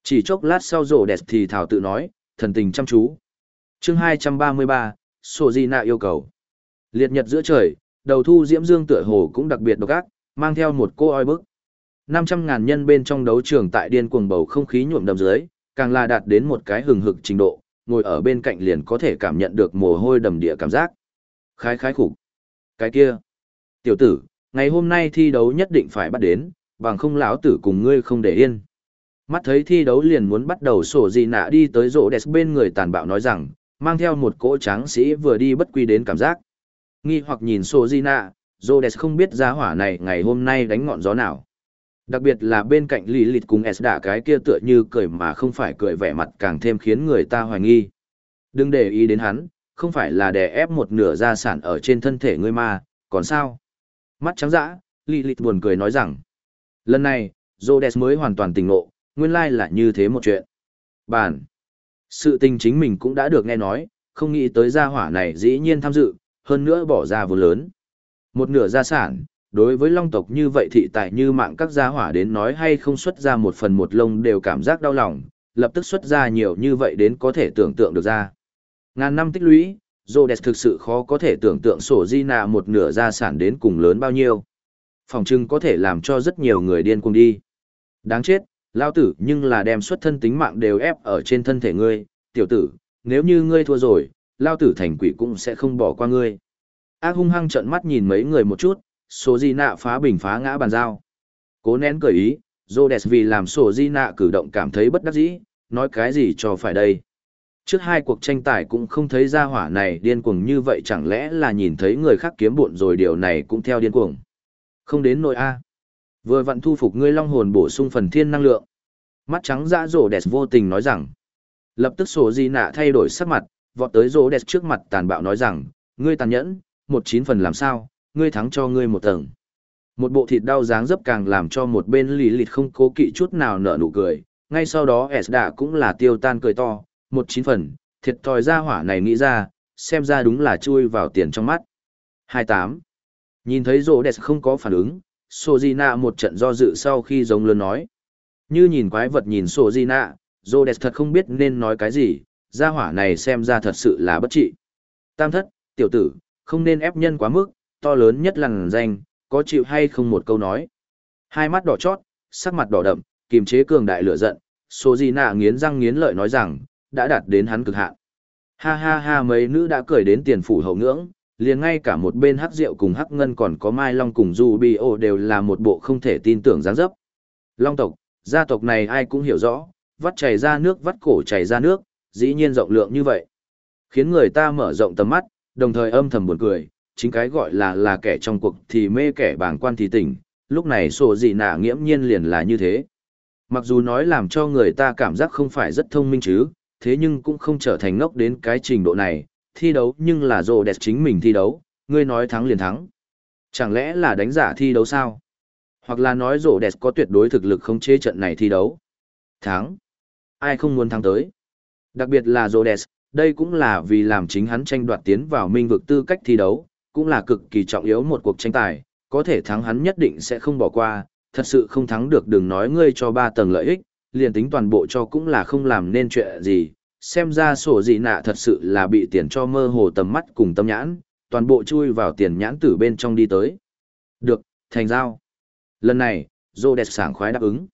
Chỉ chốc lát sau rổ đẹp thì thảo tự nói, thần tình chăm chú. chương 233, Sô Di Nạ yêu cầu. Liệt nhật giữa trời, đầu thu diễm dương tựa hồ cũng đặc biệt độc ác, mang theo một cô oi bức. 500 ngàn nhân bên trong đấu trường tại điên cuồng bầu không khí nhuộm đầm dưới, càng là đạt đến một cái hừng hực trình độ, ngồi ở bên cạnh liền có thể cảm nhận được mồ hôi đầm địa cảm giác. Khái khái khủng. Cái kia. Tiểu tử, ngày hôm nay thi đấu nhất định phải bắt đến, bằng không lão tử cùng ngươi không để yên. Mắt thấy thi đấu liền muốn bắt đầu sổ gì nạ đi tới rỗ đẹp bên người tàn bạo nói rằng, mang theo một cỗ tráng sĩ vừa đi bất quy đến cảm giác. Nghi hoặc nhìn sổ gì nạ, rỗ đẹp không biết giá hỏa này ngày hôm nay đánh ngọn gió nào. Đặc biệt là bên cạnh lì lịt cùng S đả cái kia tựa như cười mà không phải cười vẻ mặt càng thêm khiến người ta hoài nghi. Đừng để ý đến hắn, không phải là đè ép một nửa gia sản ở trên thân thể ngươi mà, còn sao? Mắt trắng dã, lì lịt buồn cười nói rằng. Lần này, Rhodes mới hoàn toàn tỉnh ngộ, nguyên lai là như thế một chuyện. Bản. Sự tình chính mình cũng đã được nghe nói, không nghĩ tới gia hỏa này dĩ nhiên tham dự, hơn nữa bỏ ra vốn lớn. Một nửa gia sản, đối với long tộc như vậy thị tại như mạng các gia hỏa đến nói hay không xuất ra một phần một lông đều cảm giác đau lòng, lập tức xuất ra nhiều như vậy đến có thể tưởng tượng được ra. Ngàn năm tích lũy, Rhodes thực sự khó có thể tưởng tượng sổ di nạ một nửa gia sản đến cùng lớn bao nhiêu. Phòng trưng có thể làm cho rất nhiều người điên cuồng đi. Đáng chết, lao tử nhưng là đem xuất thân tính mạng đều ép ở trên thân thể ngươi, tiểu tử, nếu như ngươi thua rồi, lao tử thành quỷ cũng sẽ không bỏ qua ngươi. Ác hung hăng trợn mắt nhìn mấy người một chút, sổ di nạ phá bình phá ngã bàn dao, Cố nén cởi ý, Rhodes vì làm sổ di nạ cử động cảm thấy bất đắc dĩ, nói cái gì cho phải đây. Trước hai cuộc tranh tài cũng không thấy ra hỏa này điên cuồng như vậy chẳng lẽ là nhìn thấy người khác kiếm bộn rồi điều này cũng theo điên cuồng. Không đến nội A. Vừa vặn thu phục ngươi long hồn bổ sung phần thiên năng lượng. Mắt trắng dã rổ đẹp vô tình nói rằng. Lập tức sổ di nạ thay đổi sắc mặt, vọt tới rổ đẹp trước mặt tàn bạo nói rằng, ngươi tàn nhẫn, một chín phần làm sao, ngươi thắng cho ngươi một tầng. Một bộ thịt đau dáng dấp càng làm cho một bên lì lịt không cố kỵ chút nào nở nụ cười, ngay sau đó Esda cũng là tiêu tan cười to, một chín phần, thiệt thòi ra hỏa này nghĩ ra, xem ra đúng là chui vào tiền trong mắt. 28. Nhìn thấy rô đẹp không có phản ứng, Sojina một trận do dự sau khi giống lớn nói. Như nhìn quái vật nhìn Sojina, rổ đẹp thật không biết nên nói cái gì, gia hỏa này xem ra thật sự là bất trị. Tam thất, tiểu tử, không nên ép nhân quá mức, to lớn nhất lằn danh, có chịu hay không một câu nói. Hai mắt đỏ chót, sắc mặt đỏ đậm, kiềm chế cường đại lửa giận, Sojina nghiến răng nghiến lợi nói rằng, đã đạt đến hắn cực hạn. Ha ha ha mấy nữ đã cười đến tiền phủ hậu ngưỡng, liền ngay cả một bên hắc rượu cùng hắc ngân còn có mai long cùng du bi ô đều là một bộ không thể tin tưởng dáng dấp. Long tộc, gia tộc này ai cũng hiểu rõ, vắt chảy ra nước vắt cổ chảy ra nước, dĩ nhiên rộng lượng như vậy. Khiến người ta mở rộng tầm mắt, đồng thời âm thầm buồn cười, chính cái gọi là là kẻ trong cuộc thì mê kẻ bàng quan thì tỉnh, lúc này sổ gì nạ nghiễm nhiên liền là như thế. Mặc dù nói làm cho người ta cảm giác không phải rất thông minh chứ, thế nhưng cũng không trở thành ngốc đến cái trình độ này, thi đấu nhưng là rồ đẹp chính mình thi đấu, ngươi nói thắng liền thắng. Chẳng lẽ là đánh giả thi đấu sao? Hoặc là nói rồ đẹp có tuyệt đối thực lực không chế trận này thi đấu. Thắng. Ai không muốn thắng tới? Đặc biệt là rồ đẹp, đây cũng là vì làm chính hắn tranh đoạt tiến vào minh vực tư cách thi đấu, cũng là cực kỳ trọng yếu một cuộc tranh tài, có thể thắng hắn nhất định sẽ không bỏ qua, thật sự không thắng được đừng nói ngươi cho ba tầng lợi ích, liền tính toàn bộ cho cũng là không làm nên chuyện gì, xem ra sổ dị nạ thật sự là bị tiền cho mơ hồ tầm mắt cùng tâm nhãn, toàn bộ chui vào tiền nhãn tử bên trong đi tới. Được, thành giao. Lần này, Rhodes sảng khoái đáp ứng.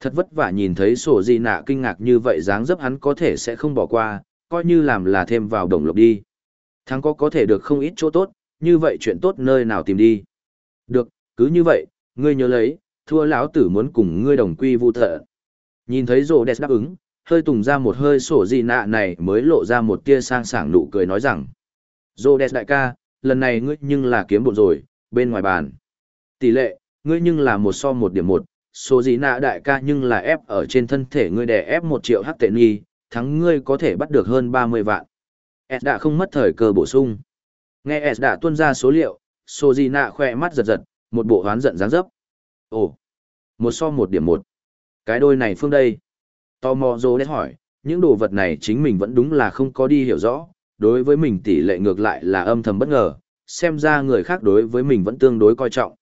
Thật vất vả nhìn thấy sổ dị nạ kinh ngạc như vậy dáng dấp hắn có thể sẽ không bỏ qua, coi như làm là thêm vào đồng lộc đi. Thắng có có thể được không ít chỗ tốt, như vậy chuyện tốt nơi nào tìm đi. Được, cứ như vậy, ngươi nhớ lấy, thua lão tử muốn cùng ngươi đồng quy vu thợ. Nhìn thấy rồ đẹp đáp ứng, hơi tùng ra một hơi sổ gì nạ này mới lộ ra một tia sang sảng nụ cười nói rằng. Dô đẹp đại ca, lần này ngươi nhưng là kiếm bộn rồi, bên ngoài bàn. Tỷ lệ, ngươi nhưng là một so một điểm một, số gì nạ đại ca nhưng là ép ở trên thân thể ngươi đè ép một triệu hắc tệ nghi, thắng ngươi có thể bắt được hơn ba mươi vạn. S đã không mất thời cơ bổ sung. Nghe S đã tuân ra số liệu, số gì nạ khỏe mắt giật giật, một bộ hoán giận dáng dấp. Ồ, một so một điểm một. Cái đôi này phương đây. Tò mò dô đét hỏi, những đồ vật này chính mình vẫn đúng là không có đi hiểu rõ, đối với mình tỷ lệ ngược lại là âm thầm bất ngờ, xem ra người khác đối với mình vẫn tương đối coi trọng.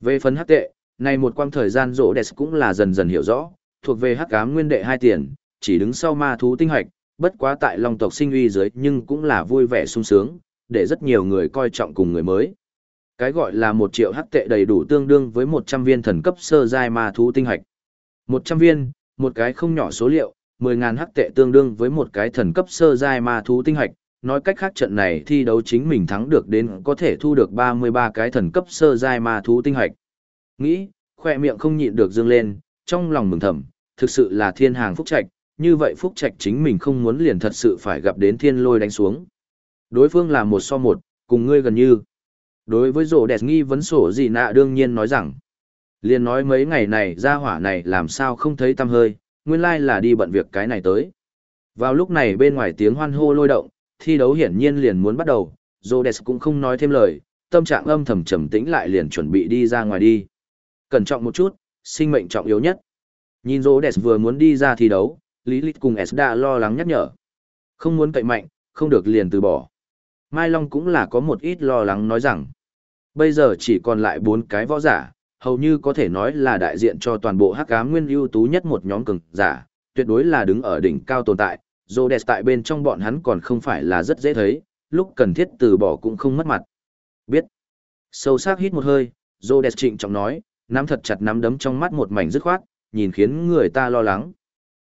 Về phần hắc tệ, này một quang thời gian rỗ đẹp cũng là dần dần hiểu rõ, thuộc về hắc ám nguyên đệ hai tiền, chỉ đứng sau ma thú tinh hoạch, bất quá tại long tộc sinh uy dưới nhưng cũng là vui vẻ sung sướng, để rất nhiều người coi trọng cùng người mới. Cái gọi là một triệu hắc tệ đầy đủ tương đương với 100 viên thần cấp sơ giai ma thú tinh hạch. 100 viên, một cái không nhỏ số liệu, 10.000 hắc tệ tương đương với một cái thần cấp sơ giai ma thú tinh hạch. Nói cách khác trận này thi đấu chính mình thắng được đến có thể thu được 33 cái thần cấp sơ giai ma thú tinh hạch. Nghĩ, khoe miệng không nhịn được dương lên, trong lòng mừng thầm, thực sự là thiên hàng phúc trạch, như vậy phúc trạch chính mình không muốn liền thật sự phải gặp đến thiên lôi đánh xuống. Đối phương là một so một, cùng ngươi gần như. Đối với rổ đẹp nghi vấn sổ gì nạ đương nhiên nói rằng, liền nói mấy ngày này ra hỏa này làm sao không thấy tâm hơi, nguyên lai là đi bận việc cái này tới. Vào lúc này bên ngoài tiếng hoan hô lôi động, thi đấu hiển nhiên liền muốn bắt đầu, Rhodes cũng không nói thêm lời, tâm trạng âm thầm trầm tĩnh lại liền chuẩn bị đi ra ngoài đi. Cẩn trọng một chút, sinh mệnh trọng yếu nhất. Nhìn Rhodes vừa muốn đi ra thi đấu, Lý Lịch cùng Esda lo lắng nhắc nhở. Không muốn cậy mạnh, không được liền từ bỏ. Mai Long cũng là có một ít lo lắng nói rằng, bây giờ chỉ còn lại bốn cái võ giả, hầu như có thể nói là đại diện cho toàn bộ hắc ám nguyên ưu tú nhất một nhóm cường giả, tuyệt đối là đứng ở đỉnh cao tồn tại. Rhodes tại bên trong bọn hắn còn không phải là rất dễ thấy, lúc cần thiết từ bỏ cũng không mất mặt. Biết. Sâu sắc hít một hơi, Rhodes trịnh trọng nói, nắm thật chặt nắm đấm trong mắt một mảnh dứt khoát, nhìn khiến người ta lo lắng.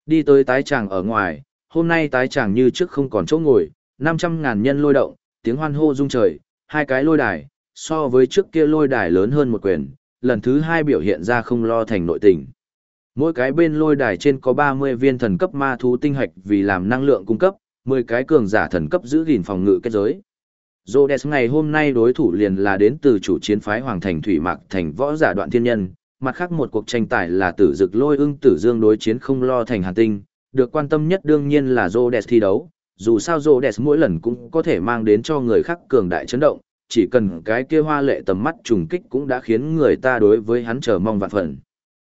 Đi tới tái tràng ở ngoài, hôm nay tái tràng như trước không còn chỗ ngồi, 500 ngàn nhân lôi động, tiếng hoan hô rung trời, hai cái lôi đài, so với trước kia lôi đài lớn hơn một quyền, lần thứ hai biểu hiện ra không lo thành nội tình. Mỗi cái bên lôi đài trên có 30 viên thần cấp ma thú tinh hạch vì làm năng lượng cung cấp, 10 cái cường giả thần cấp giữ gìn phòng ngự kết giới. Rhodes ngày hôm nay đối thủ liền là đến từ chủ chiến phái Hoàng Thành Thủy Mạc thành võ giả đoạn thiên nhân, mặt khác một cuộc tranh tài là tử dực lôi ưng tử dương đối chiến không lo thành hàn tinh, được quan tâm nhất đương nhiên là Rhodes thi đấu, dù sao Rhodes mỗi lần cũng có thể mang đến cho người khác cường đại chấn động, chỉ cần cái kia hoa lệ tầm mắt trùng kích cũng đã khiến người ta đối với hắn chờ mong vạn phần.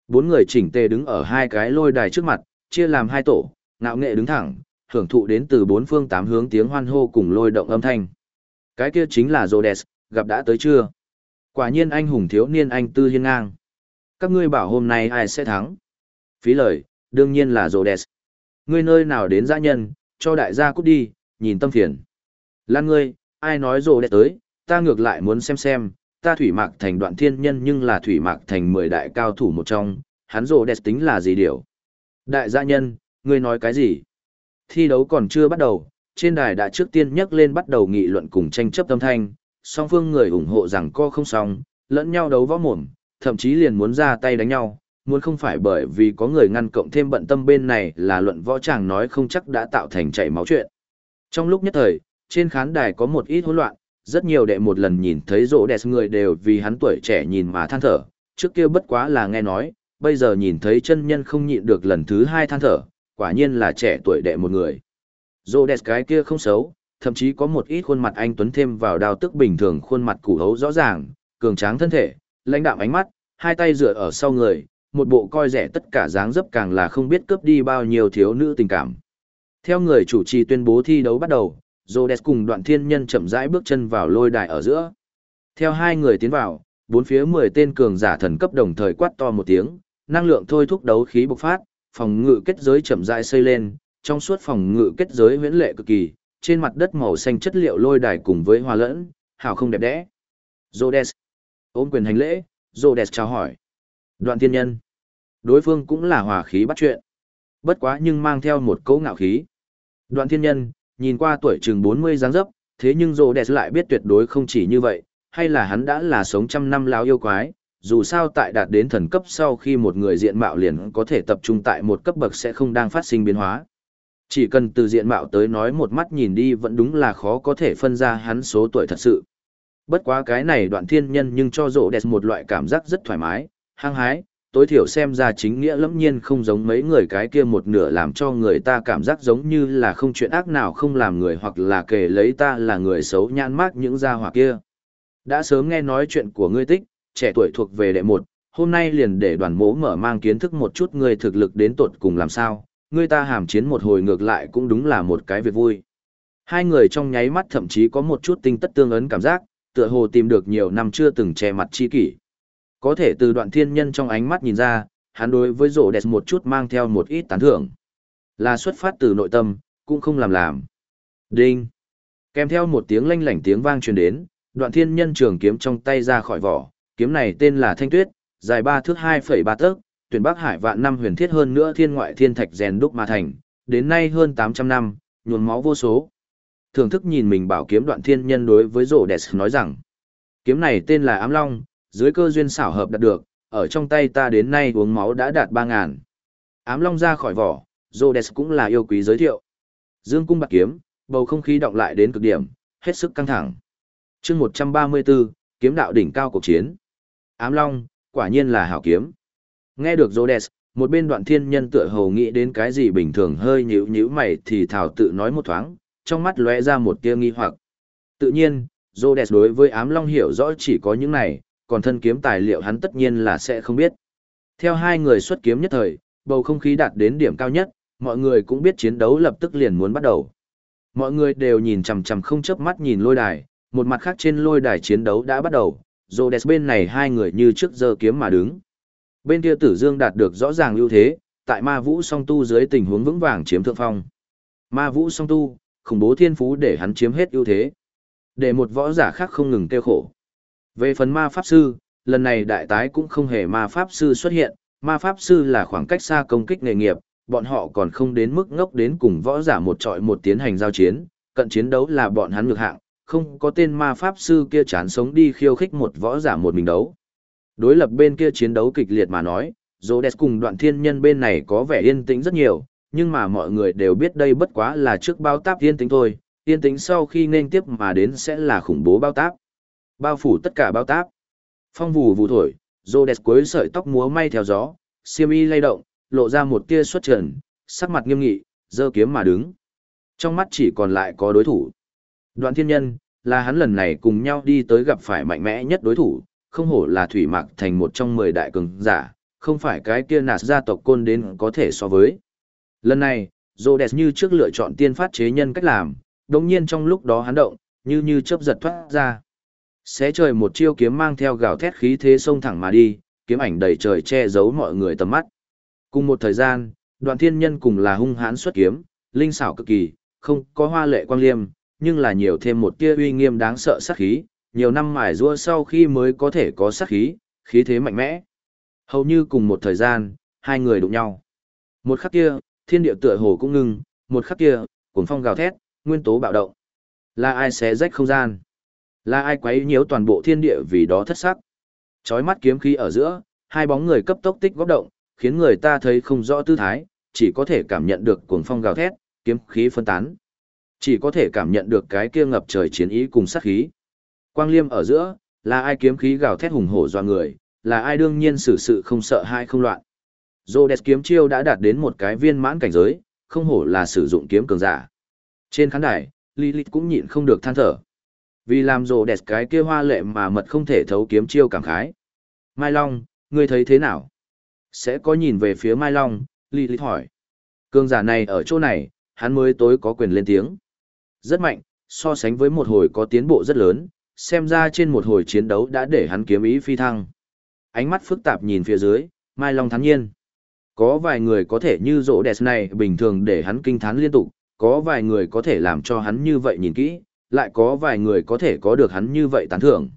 Bốn người chỉnh tề đứng ở hai cái lôi đài trước mặt, chia làm hai tổ, ngạo nghệ đứng thẳng, hưởng thụ đến từ bốn phương tám hướng tiếng hoan hô cùng lôi động âm thanh. Cái kia chính là Rhodes, gặp đã tới chưa? Quả nhiên anh hùng thiếu niên anh tư hiên ngang. Các ngươi bảo hôm nay ai sẽ thắng? Phí lời, đương nhiên là Rhodes. Ngươi nơi nào đến dã nhân, cho đại gia cút đi, nhìn tâm phiền. Lan ngươi, ai nói Rhodes tới, ta ngược lại muốn xem xem, ta thủy mạc thành đoạn thiên nhân nhưng là thủy mạc thành mười đại cao thủ một trong, hắn rồ đẹp tính là gì điều? Đại gia nhân, ngươi nói cái gì? Thi đấu còn chưa bắt đầu, trên đài đã trước tiên nhắc lên bắt đầu nghị luận cùng tranh chấp tâm thanh, song phương người ủng hộ rằng co không xong, lẫn nhau đấu võ mồm, thậm chí liền muốn ra tay đánh nhau, muốn không phải bởi vì có người ngăn cộng thêm bận tâm bên này là luận võ chàng nói không chắc đã tạo thành chảy máu chuyện. Trong lúc nhất thời, trên khán đài có một ít hỗn loạn, rất nhiều đệ một lần nhìn thấy rỗ đẹp người đều vì hắn tuổi trẻ nhìn mà than thở, trước kia bất quá là nghe nói, bây giờ nhìn thấy chân nhân không nhịn được lần thứ hai than thở, quả nhiên là trẻ tuổi đệ một người. Rỗ đẹp cái kia không xấu, thậm chí có một ít khuôn mặt anh Tuấn thêm vào đào tức bình thường khuôn mặt củ hấu rõ ràng, cường tráng thân thể, lãnh đạm ánh mắt, hai tay dựa ở sau người, một bộ coi rẻ tất cả dáng dấp càng là không biết cướp đi bao nhiêu thiếu nữ tình cảm. Theo người chủ trì tuyên bố thi đấu bắt đầu, Rhodes cùng đoạn thiên nhân chậm rãi bước chân vào lôi đài ở giữa. Theo hai người tiến vào, bốn phía mười tên cường giả thần cấp đồng thời quát to một tiếng, năng lượng thôi thúc đấu khí bộc phát, phòng ngự kết giới chậm rãi xây lên, trong suốt phòng ngự kết giới huyễn lệ cực kỳ, trên mặt đất màu xanh chất liệu lôi đài cùng với hoa lẫn, hào không đẹp đẽ. Rhodes. Ôm quyền hành lễ, Rhodes chào hỏi. Đoạn thiên nhân. Đối phương cũng là hòa khí bắt chuyện. Bất quá nhưng mang theo một cấu ngạo khí. Đoạn thiên nhân, nhìn qua tuổi chừng 40 dáng dấp, thế nhưng rồ đẹp lại biết tuyệt đối không chỉ như vậy, hay là hắn đã là sống trăm năm láo yêu quái, dù sao tại đạt đến thần cấp sau khi một người diện mạo liền có thể tập trung tại một cấp bậc sẽ không đang phát sinh biến hóa. Chỉ cần từ diện mạo tới nói một mắt nhìn đi vẫn đúng là khó có thể phân ra hắn số tuổi thật sự. Bất quá cái này đoạn thiên nhân nhưng cho rộ đẹp một loại cảm giác rất thoải mái, hăng hái, tối thiểu xem ra chính nghĩa lẫm nhiên không giống mấy người cái kia một nửa làm cho người ta cảm giác giống như là không chuyện ác nào không làm người hoặc là kể lấy ta là người xấu nhãn mát những gia hỏa kia. Đã sớm nghe nói chuyện của ngươi tích, trẻ tuổi thuộc về đệ một, hôm nay liền để đoàn mỗ mở mang kiến thức một chút ngươi thực lực đến tột cùng làm sao, ngươi ta hàm chiến một hồi ngược lại cũng đúng là một cái việc vui. Hai người trong nháy mắt thậm chí có một chút tinh tất tương ấn cảm giác, tựa hồ tìm được nhiều năm chưa từng che mặt chi kỷ. Có thể từ đoạn thiên nhân trong ánh mắt nhìn ra, hắn đối với rổ đẹp một chút mang theo một ít tán thưởng. Là xuất phát từ nội tâm, cũng không làm làm. Đinh! Kèm theo một tiếng lanh lảnh tiếng vang truyền đến, đoạn thiên nhân trường kiếm trong tay ra khỏi vỏ, kiếm này tên là Thanh Tuyết, dài ba thước hai phẩy ba tấc, tuyển Bắc Hải vạn năm huyền thiết hơn nữa thiên ngoại thiên thạch rèn đúc mà thành, đến nay hơn tám trăm năm, nhuồn máu vô số. Thưởng thức nhìn mình bảo kiếm đoạn thiên nhân đối với rổ đẹp nói rằng, kiếm này tên là Ám Long, dưới cơ duyên xảo hợp đạt được, ở trong tay ta đến nay uống máu đã đạt ba ngàn. Ám Long ra khỏi vỏ, rổ cũng là yêu quý giới thiệu. Dương cung bạc kiếm, bầu không khí động lại đến cực điểm, hết sức căng thẳng. chương một trăm ba mươi 134, kiếm đạo đỉnh cao cuộc chiến. Ám Long, quả nhiên là hảo kiếm. Nghe được Rhodes, một bên đoạn thiên nhân tựa hồ nghĩ đến cái gì bình thường hơi nhíu nhíu mày thì thảo tự nói một thoáng, trong mắt lóe ra một tia nghi hoặc. Tự nhiên, Rhodes đối với ám long hiểu rõ chỉ có những này, còn thân kiếm tài liệu hắn tất nhiên là sẽ không biết. Theo hai người xuất kiếm nhất thời, bầu không khí đạt đến điểm cao nhất, mọi người cũng biết chiến đấu lập tức liền muốn bắt đầu. Mọi người đều nhìn chằm chằm không chớp mắt nhìn lôi đài, một mặt khác trên lôi đài chiến đấu đã bắt đầu, Rhodes bên này hai người như trước giờ kiếm mà đứng. Bên kia Tử Dương đạt được rõ ràng ưu thế, tại Ma Vũ Song Tu dưới tình huống vững vàng chiếm thượng phong. Ma Vũ Song Tu, khủng bố thiên phú để hắn chiếm hết ưu thế. Để một võ giả khác không ngừng tiêu khổ. Về phần Ma Pháp Sư, lần này đại tái cũng không hề Ma Pháp Sư xuất hiện, Ma Pháp Sư là khoảng cách xa công kích nghề nghiệp, bọn họ còn không đến mức ngốc đến cùng võ giả một trọi một tiến hành giao chiến, cận chiến đấu là bọn hắn ngược hạng, không có tên ma pháp sư kia chán sống đi khiêu khích một võ giả một mình đấu. Đối lập bên kia chiến đấu kịch liệt mà nói, Rhodes cùng đoạn thiên nhân bên này có vẻ yên tĩnh rất nhiều, nhưng mà mọi người đều biết đây bất quá là trước bao táp yên tĩnh thôi, yên tĩnh sau khi nên tiếp mà đến sẽ là khủng bố bao táp. Bao phủ tất cả bao táp. Phong vù vù thổi, rô đẹp cuối sợi tóc múa may theo gió, xiêm y lay động, lộ ra một tia xuất trần, sắc mặt nghiêm nghị, giơ kiếm mà đứng. Trong mắt chỉ còn lại có đối thủ. Đoạn thiên nhân, là hắn lần này cùng nhau đi tới gặp phải mạnh mẽ nhất đối thủ, không hổ là thủy mạc thành một trong mười đại cường giả, không phải cái kia nạt gia tộc côn đến có thể so với. Lần này, rô đẹp như trước lựa chọn tiên phát chế nhân cách làm, đồng nhiên trong lúc đó hắn động, như như chớp giật thoát ra. Xé trời một chiêu kiếm mang theo gào thét khí thế sông thẳng mà đi, kiếm ảnh đầy trời che giấu mọi người tầm mắt. Cùng một thời gian, đoạn thiên nhân cùng là hung hãn xuất kiếm, linh xảo cực kỳ, không có hoa lệ quang liêm, nhưng là nhiều thêm một tia uy nghiêm đáng sợ sát khí, nhiều năm mài rua sau khi mới có thể có sát khí, khí thế mạnh mẽ. Hầu như cùng một thời gian, hai người đụng nhau. Một khắc kia, thiên địa tựa hồ cũng ngưng, một khắc kia, cuồng phong gào thét, nguyên tố bạo động. Là ai xé rách không gian? Là ai quấy nhiễu toàn bộ thiên địa vì đó thất sắc? Chói mắt kiếm khí ở giữa, hai bóng người cấp tốc tích góp động, khiến người ta thấy không rõ tư thái, chỉ có thể cảm nhận được cuồng phong gào thét, kiếm khí phân tán. Chỉ có thể cảm nhận được cái kia ngập trời chiến ý cùng sát khí. Quang liêm ở giữa, là ai kiếm khí gào thét hùng hổ doa người, là ai đương nhiên xử sự không sợ hai không loạn. Rhodes kiếm chiêu đã đạt đến một cái viên mãn cảnh giới, không hổ là sử dụng kiếm cường giả. Trên khán đài, Lilith cũng nhịn không được than thở. Vì làm Rhodes cái kia hoa lệ mà mật không thể thấu kiếm chiêu cảm khái. Mai Long, ngươi thấy thế nào? Sẽ có nhìn về phía Mai Long, Lý Lý hỏi. Cường giả này ở chỗ này, hắn mới tối có quyền lên tiếng. Rất mạnh, so sánh với một hồi có tiến bộ rất lớn, xem ra trên một hồi chiến đấu đã để hắn kiếm ý phi thăng. Ánh mắt phức tạp nhìn phía dưới, Mai Long thắng nhiên. Có vài người có thể như rỗ đẹp này bình thường để hắn kinh thán liên tục, có vài người có thể làm cho hắn như vậy nhìn kỹ, lại có vài người có thể có được hắn như vậy tán thưởng.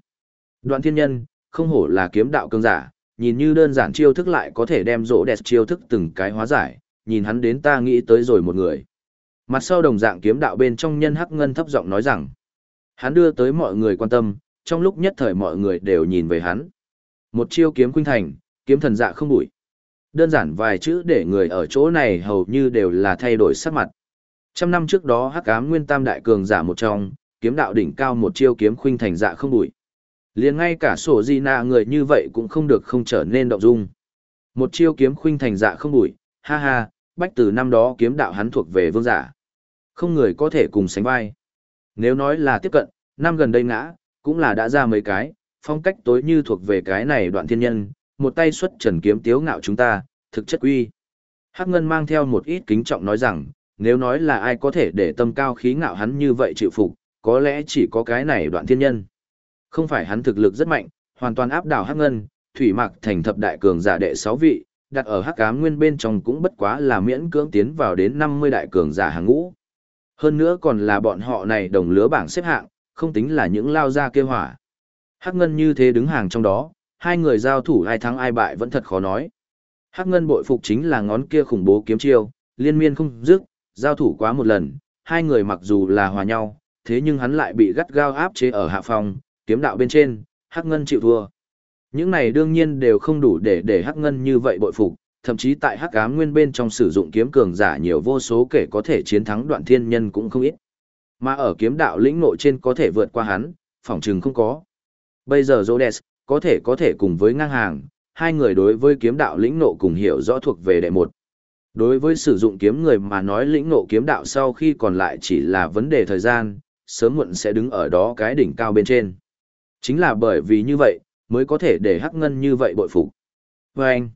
Đoạn thiên nhân, không hổ là kiếm đạo cương giả, nhìn như đơn giản chiêu thức lại có thể đem rỗ đẹp chiêu thức từng cái hóa giải, nhìn hắn đến ta nghĩ tới rồi một người. Mặt sau đồng dạng kiếm đạo bên trong nhân hắc ngân thấp giọng nói rằng, hắn đưa tới mọi người quan tâm, trong lúc nhất thời mọi người đều nhìn về hắn. Một chiêu kiếm khuynh thành, kiếm thần dạ không bụi. Đơn giản vài chữ để người ở chỗ này hầu như đều là thay đổi sắc mặt. Trăm năm trước đó hắc ám nguyên tam đại cường giả một trong, kiếm đạo đỉnh cao một chiêu kiếm khuynh thành dạ không bụi. liền ngay cả sổ di nạ người như vậy cũng không được không trở nên động dung. Một chiêu kiếm khuynh thành dạ không bụi, ha ha, bách từ năm đó kiếm đạo hắn thuộc về vương giả. Không người có thể cùng sánh vai. Nếu nói là tiếp cận, năm gần đây ngã, cũng là đã ra mấy cái, phong cách tối như thuộc về cái này đoạn thiên nhân, một tay xuất trần kiếm tiếu ngạo chúng ta, thực chất uy. Hắc Ngân mang theo một ít kính trọng nói rằng, nếu nói là ai có thể để tâm cao khí ngạo hắn như vậy chịu phục, có lẽ chỉ có cái này đoạn thiên nhân. Không phải hắn thực lực rất mạnh, hoàn toàn áp đảo Hắc Ngân, thủy mặc thành thập đại cường giả đệ sáu vị, đặt ở Hắc Ám Nguyên bên trong cũng bất quá là miễn cưỡng tiến vào đến 50 đại cường giả hàng ngũ. Hơn nữa còn là bọn họ này đồng lứa bảng xếp hạng, không tính là những lao ra kia hỏa. Hắc Ngân như thế đứng hàng trong đó, hai người giao thủ ai thắng ai bại vẫn thật khó nói. Hắc Ngân bội phục chính là ngón kia khủng bố kiếm chiêu, liên miên không dứt, giao thủ quá một lần, hai người mặc dù là hòa nhau, thế nhưng hắn lại bị gắt gao áp chế ở hạ phòng, kiếm đạo bên trên, Hắc Ngân chịu thua. Những này đương nhiên đều không đủ để để Hắc Ngân như vậy bội phục, thậm chí tại Hắc Ám Nguyên bên trong sử dụng kiếm cường giả nhiều vô số kể có thể chiến thắng Đoạn Thiên Nhân cũng không ít. Mà ở kiếm đạo lĩnh nội trên có thể vượt qua hắn, phỏng chừng không có. Bây giờ Rhodes, có thể có thể cùng với ngang hàng, hai người đối với kiếm đạo lĩnh nộ cùng hiểu rõ thuộc về đệ một. Đối với sử dụng kiếm người mà nói lĩnh nộ kiếm đạo sau khi còn lại chỉ là vấn đề thời gian, sớm muộn sẽ đứng ở đó cái đỉnh cao bên trên. Chính là bởi vì như vậy, mới có thể để hắc ngân như vậy bội phục. Và anh,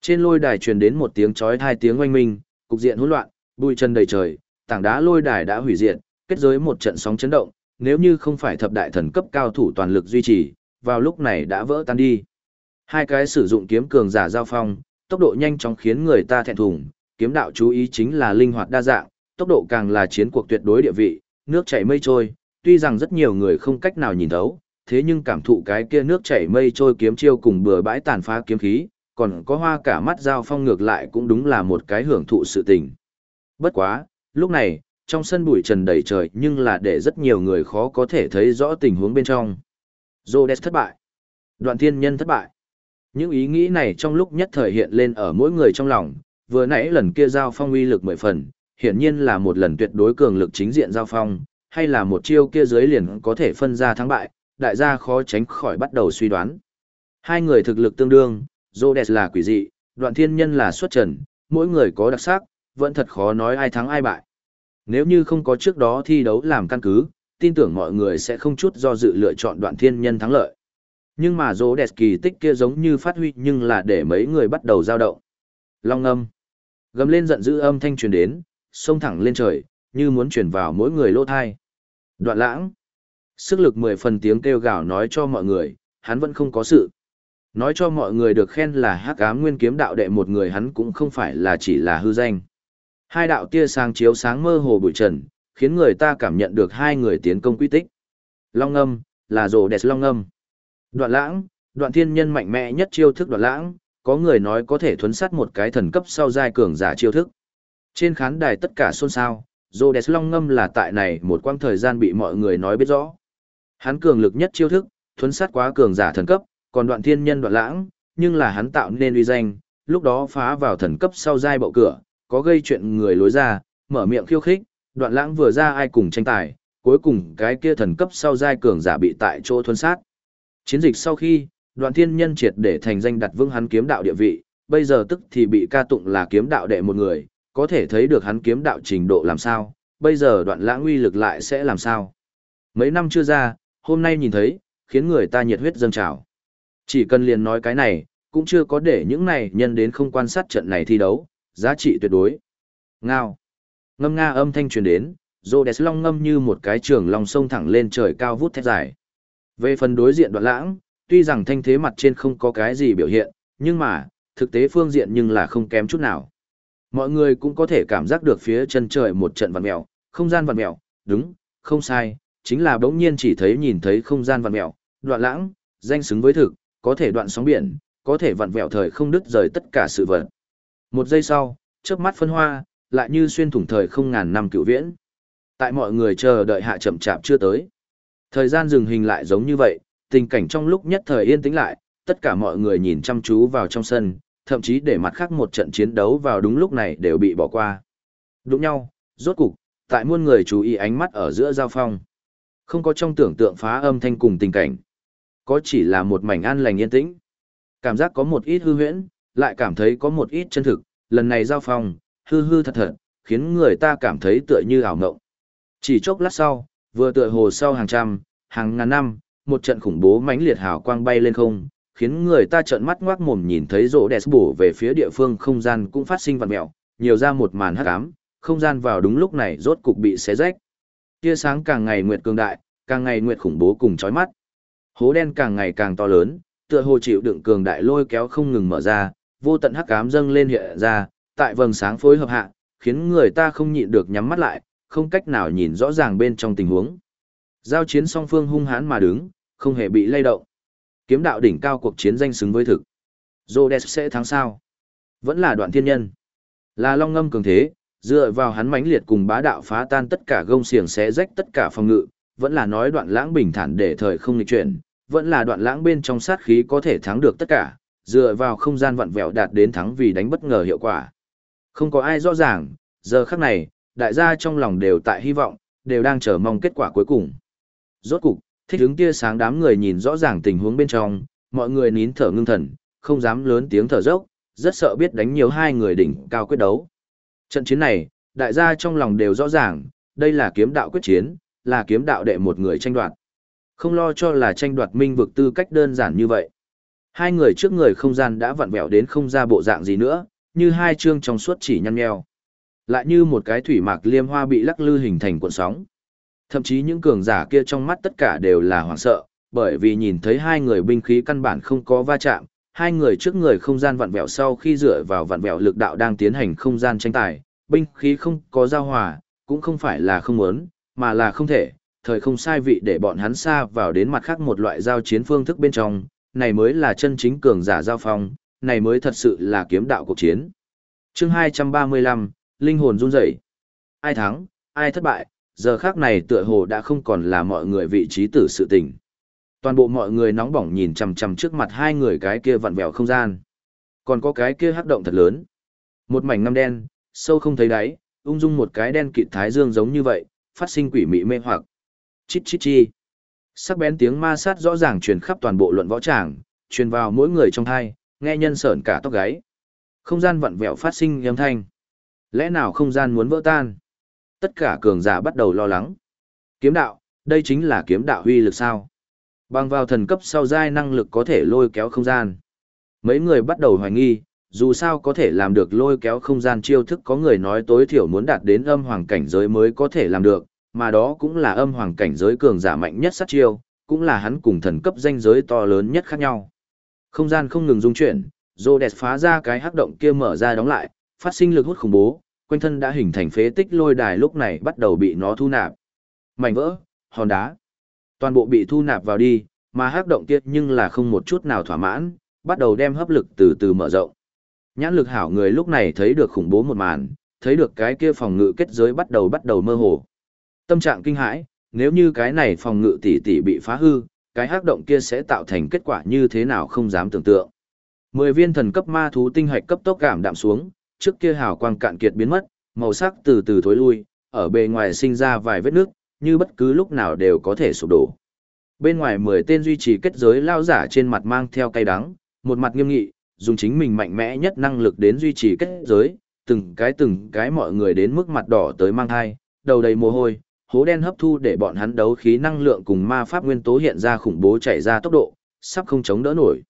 trên lôi đài truyền đến một tiếng chói hai tiếng oanh minh, cục diện hỗn loạn, bụi chân đầy trời, tảng đá lôi đài đã hủy diệt, kết giới một trận sóng chấn động, nếu như không phải thập đại thần cấp cao thủ toàn lực duy trì, vào lúc này đã vỡ tan đi. Hai cái sử dụng kiếm cường giả giao phong, tốc độ nhanh chóng khiến người ta thẹn thùng, kiếm đạo chú ý chính là linh hoạt đa dạng, tốc độ càng là chiến cuộc tuyệt đối địa vị, nước chảy mây trôi, tuy rằng rất nhiều người không cách nào nhìn thấu, thế nhưng cảm thụ cái kia nước chảy mây trôi kiếm chiêu cùng bừa bãi tàn phá kiếm khí, còn có hoa cả mắt giao phong ngược lại cũng đúng là một cái hưởng thụ sự tình. Bất quá, lúc này, trong sân bụi trần đầy trời nhưng là để rất nhiều người khó có thể thấy rõ tình huống bên trong. Rhodes thất bại. Đoạn thiên nhân thất bại. Những ý nghĩ này trong lúc nhất thời hiện lên ở mỗi người trong lòng, vừa nãy lần kia giao phong uy lực mười phần, hiển nhiên là một lần tuyệt đối cường lực chính diện giao phong, hay là một chiêu kia dưới liền có thể phân ra thắng bại, đại gia khó tránh khỏi bắt đầu suy đoán. Hai người thực lực tương đương, Rhodes là quỷ dị, đoạn thiên nhân là xuất trần, mỗi người có đặc sắc, vẫn thật khó nói ai thắng ai bại. Nếu như không có trước đó thi đấu làm căn cứ, tin tưởng mọi người sẽ không chút do dự lựa chọn đoạn thiên nhân thắng lợi. Nhưng mà dỗ đẹp kỳ tích kia giống như phát huy nhưng là để mấy người bắt đầu dao động. Long âm. Gầm lên giận dữ âm thanh truyền đến, xông thẳng lên trời, như muốn truyền vào mỗi người lỗ thai. Đoạn lãng. Sức lực mười phần tiếng kêu gào nói cho mọi người, hắn vẫn không có sự. Nói cho mọi người được khen là hắc ám nguyên kiếm đạo đệ một người hắn cũng không phải là chỉ là hư danh. Hai đạo tia sáng chiếu sáng mơ hồ bụi trần, khiến người ta cảm nhận được hai người tiến công quy tích. Long âm, là rồ đẹp long âm. Đoạn lãng, đoạn thiên nhân mạnh mẽ nhất chiêu thức đoạn lãng, có người nói có thể thuấn sát một cái thần cấp sau giai cường giả chiêu thức. Trên khán đài tất cả xôn xao, rồ đẹp long ngâm là tại này một quãng thời gian bị mọi người nói biết rõ. Hắn cường lực nhất chiêu thức, thuấn sát quá cường giả thần cấp, còn đoạn thiên nhân đoạn lãng, nhưng là hắn tạo nên uy danh, lúc đó phá vào thần cấp sau giai bậu cửa, có gây chuyện người lối ra, mở miệng khiêu khích, đoạn lãng vừa ra ai cùng tranh tài, cuối cùng cái kia thần cấp sau giai cường giả bị tại chỗ thuấn sát. Chiến dịch sau khi, đoạn thiên nhân triệt để thành danh đặt vương hắn kiếm đạo địa vị, bây giờ tức thì bị ca tụng là kiếm đạo đệ một người, có thể thấy được hắn kiếm đạo trình độ làm sao, bây giờ đoạn lãng uy lực lại sẽ làm sao. Mấy năm chưa ra, hôm nay nhìn thấy, khiến người ta nhiệt huyết dâng trào. Chỉ cần liền nói cái này, cũng chưa có để những này nhân đến không quan sát trận này thi đấu, giá trị tuyệt đối. Ngao. Ngâm nga âm thanh truyền đến, Rhodes long ngâm như một cái trường long sông thẳng lên trời cao vút thét dài. Về phần đối diện đoạn lãng, tuy rằng thanh thế mặt trên không có cái gì biểu hiện, nhưng mà, thực tế phương diện nhưng là không kém chút nào. Mọi người cũng có thể cảm giác được phía chân trời một trận vặn mèo, không gian vặn mèo, đúng, không sai, chính là bỗng nhiên chỉ thấy nhìn thấy không gian vặn mèo, đoạn lãng, danh xứng với thực, có thể đoạn sóng biển, có thể vặn vẹo thời không đứt rời tất cả sự vật. Một giây sau, chớp mắt phân hoa, lại như xuyên thủng thời không ngàn năm cựu viễn. Tại mọi người chờ đợi hạ chậm chạp chưa tới. Thời gian dừng hình lại giống như vậy, tình cảnh trong lúc nhất thời yên tĩnh lại, tất cả mọi người nhìn chăm chú vào trong sân, thậm chí để mặt khác một trận chiến đấu vào đúng lúc này đều bị bỏ qua. Đúng nhau, rốt cục, tại muôn người chú ý ánh mắt ở giữa giao phong. Không có trong tưởng tượng phá âm thanh cùng tình cảnh. Có chỉ là một mảnh an lành yên tĩnh. Cảm giác có một ít hư huyễn, lại cảm thấy có một ít chân thực, lần này giao phong, hư hư thật thật, khiến người ta cảm thấy tựa như ảo ngộng. Chỉ chốc lát sau, vừa tựa hồ sau hàng trăm, hàng ngàn năm, một trận khủng bố mãnh liệt hào quang bay lên không, khiến người ta trợn mắt ngoác mồm nhìn thấy rỗ đẹp bổ về phía địa phương không gian cũng phát sinh vặn mẹo, nhiều ra một màn hắc ám, không gian vào đúng lúc này rốt cục bị xé rách. Tia sáng càng ngày nguyệt cường đại, càng ngày nguyệt khủng bố cùng chói mắt. Hố đen càng ngày càng to lớn, tựa hồ chịu đựng cường đại lôi kéo không ngừng mở ra, vô tận hắc ám dâng lên hiện ra, tại vầng sáng phối hợp hạ, khiến người ta không nhịn được nhắm mắt lại, không cách nào nhìn rõ ràng bên trong tình huống. Giao chiến song phương hung hãn mà đứng, không hề bị lay động. Kiếm đạo đỉnh cao cuộc chiến danh xứng với thực. Rhodes sẽ thắng sao? Vẫn là đoạn thiên nhân. Là long ngâm cường thế, dựa vào hắn mãnh liệt cùng bá đạo phá tan tất cả gông xiềng xé rách tất cả phòng ngự, vẫn là nói đoạn lãng bình thản để thời không nghịch chuyển, vẫn là đoạn lãng bên trong sát khí có thể thắng được tất cả, dựa vào không gian vặn vẹo đạt đến thắng vì đánh bất ngờ hiệu quả. Không có ai rõ ràng, giờ khắc này, đại gia trong lòng đều tại hy vọng, đều đang chờ mong kết quả cuối cùng. Rốt cục, thích ứng tia sáng đám người nhìn rõ ràng tình huống bên trong, mọi người nín thở ngưng thần, không dám lớn tiếng thở dốc, rất sợ biết đánh nhiều hai người đỉnh cao quyết đấu. Trận chiến này, đại gia trong lòng đều rõ ràng, đây là kiếm đạo quyết chiến, là kiếm đạo đệ một người tranh đoạt. Không lo cho là tranh đoạt minh vực tư cách đơn giản như vậy. Hai người trước người không gian đã vặn vẹo đến không ra bộ dạng gì nữa, như hai chương trong suốt chỉ nhăn nheo. Lại như một cái thủy mạc liêm hoa bị lắc lư hình thành cuộn sóng. Thậm chí những cường giả kia trong mắt tất cả đều là hoảng sợ, bởi vì nhìn thấy hai người binh khí căn bản không có va chạm, hai người trước người không gian vặn vẹo sau khi dựa vào vặn vẹo lực đạo đang tiến hành không gian tranh tài, binh khí không có giao hòa, cũng không phải là không muốn, mà là không thể, thời không sai vị để bọn hắn xa vào đến mặt khác một loại giao chiến phương thức bên trong, này mới là chân chính cường giả giao phong, này mới thật sự là kiếm đạo cuộc chiến. Chương 235, Linh hồn run rẩy. Ai thắng, ai thất bại, giờ khác này tựa hồ đã không còn là mọi người vị trí tử sự tình. Toàn bộ mọi người nóng bỏng nhìn chằm chằm trước mặt hai người cái kia vặn vẹo không gian. Còn có cái kia hắc động thật lớn. Một mảnh ngăm đen, sâu không thấy đáy, ung dung một cái đen kịt thái dương giống như vậy, phát sinh quỷ mị mê hoặc. Chít chít chi. Sắc bén tiếng ma sát rõ ràng truyền khắp toàn bộ luận võ tràng, truyền vào mỗi người trong thai, nghe nhân sởn cả tóc gáy. Không gian vặn vẹo phát sinh âm thanh. Lẽ nào không gian muốn vỡ tan? Tất cả cường giả bắt đầu lo lắng. Kiếm đạo, đây chính là kiếm đạo huy lực sao? Bằng vào thần cấp sau giai năng lực có thể lôi kéo không gian. Mấy người bắt đầu hoài nghi, dù sao có thể làm được lôi kéo không gian chiêu thức có người nói tối thiểu muốn đạt đến âm hoàng cảnh giới mới có thể làm được, mà đó cũng là âm hoàng cảnh giới cường giả mạnh nhất sát chiêu, cũng là hắn cùng thần cấp danh giới to lớn nhất khác nhau. Không gian không ngừng dung chuyển, Rhodes phá ra cái hắc động kia mở ra đóng lại, phát sinh lực hút khủng bố, quanh thân đã hình thành phế tích lôi đài lúc này bắt đầu bị nó thu nạp. Mảnh vỡ, hòn đá, toàn bộ bị thu nạp vào đi, mà hắc động kia nhưng là không một chút nào thỏa mãn, bắt đầu đem hấp lực từ từ mở rộng. Nhãn lực hảo người lúc này thấy được khủng bố một màn, thấy được cái kia phòng ngự kết giới bắt đầu bắt đầu mơ hồ. Tâm trạng kinh hãi, nếu như cái này phòng ngự tỷ tỷ bị phá hư, cái hắc động kia sẽ tạo thành kết quả như thế nào không dám tưởng tượng. Mười viên thần cấp ma thú tinh hạch cấp tốc cảm đạm xuống, trước kia hào quang cạn kiệt biến mất, màu sắc từ từ thối lui, ở bề ngoài sinh ra vài vết nước, như bất cứ lúc nào đều có thể sụp đổ. Bên ngoài mười tên duy trì kết giới lao giả trên mặt mang theo cay đắng, một mặt nghiêm nghị, dùng chính mình mạnh mẽ nhất năng lực đến duy trì kết giới, từng cái từng cái mọi người đến mức mặt đỏ tới mang hai, đầu đầy mồ hôi, hố đen hấp thu để bọn hắn đấu khí năng lượng cùng ma pháp nguyên tố hiện ra khủng bố chạy ra tốc độ, sắp không chống đỡ nổi.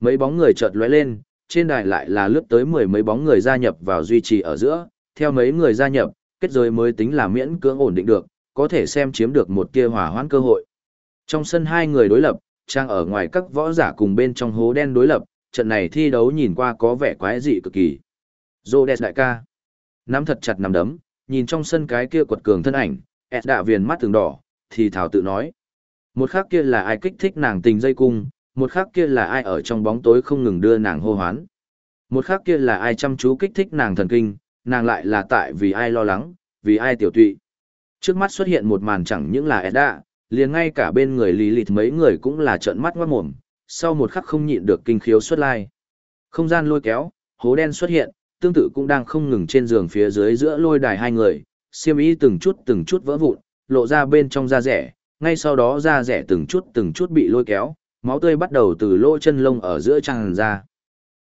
Mấy bóng người chợt lóe lên, trên đài lại là lướt tới mười mấy bóng người gia nhập vào duy trì ở giữa, theo mấy người gia nhập, kết giới mới tính là miễn cưỡng ổn định được, có thể xem chiếm được một kia hỏa hoãn cơ hội. Trong sân hai người đối lập, trang ở ngoài các võ giả cùng bên trong hố đen đối lập, trận này thi đấu nhìn qua có vẻ quái dị cực kỳ. Rhodes đại ca, nắm thật chặt nắm đấm, nhìn trong sân cái kia quật cường thân ảnh, ẹt đạ viền mắt từng đỏ, thì thảo tự nói. Một khác kia là ai kích thích nàng tình dây cung, một khắc kia là ai ở trong bóng tối không ngừng đưa nàng hô hoán. Một khắc kia là ai chăm chú kích thích nàng thần kinh, nàng lại là tại vì ai lo lắng, vì ai tiểu tụy. Trước mắt xuất hiện một màn chẳng những là Edda, liền ngay cả bên người lý lịt mấy người cũng là trợn mắt ngoát mồm, sau một khắc không nhịn được kinh khiếu xuất lai. Không gian lôi kéo, hố đen xuất hiện, tương tự cũng đang không ngừng trên giường phía dưới giữa lôi đài hai người, xiêm y từng chút từng chút vỡ vụn, lộ ra bên trong da rẻ, ngay sau đó da rẻ từng chút từng chút bị lôi kéo, máu tươi bắt đầu từ lỗ chân lông ở giữa tràn ra.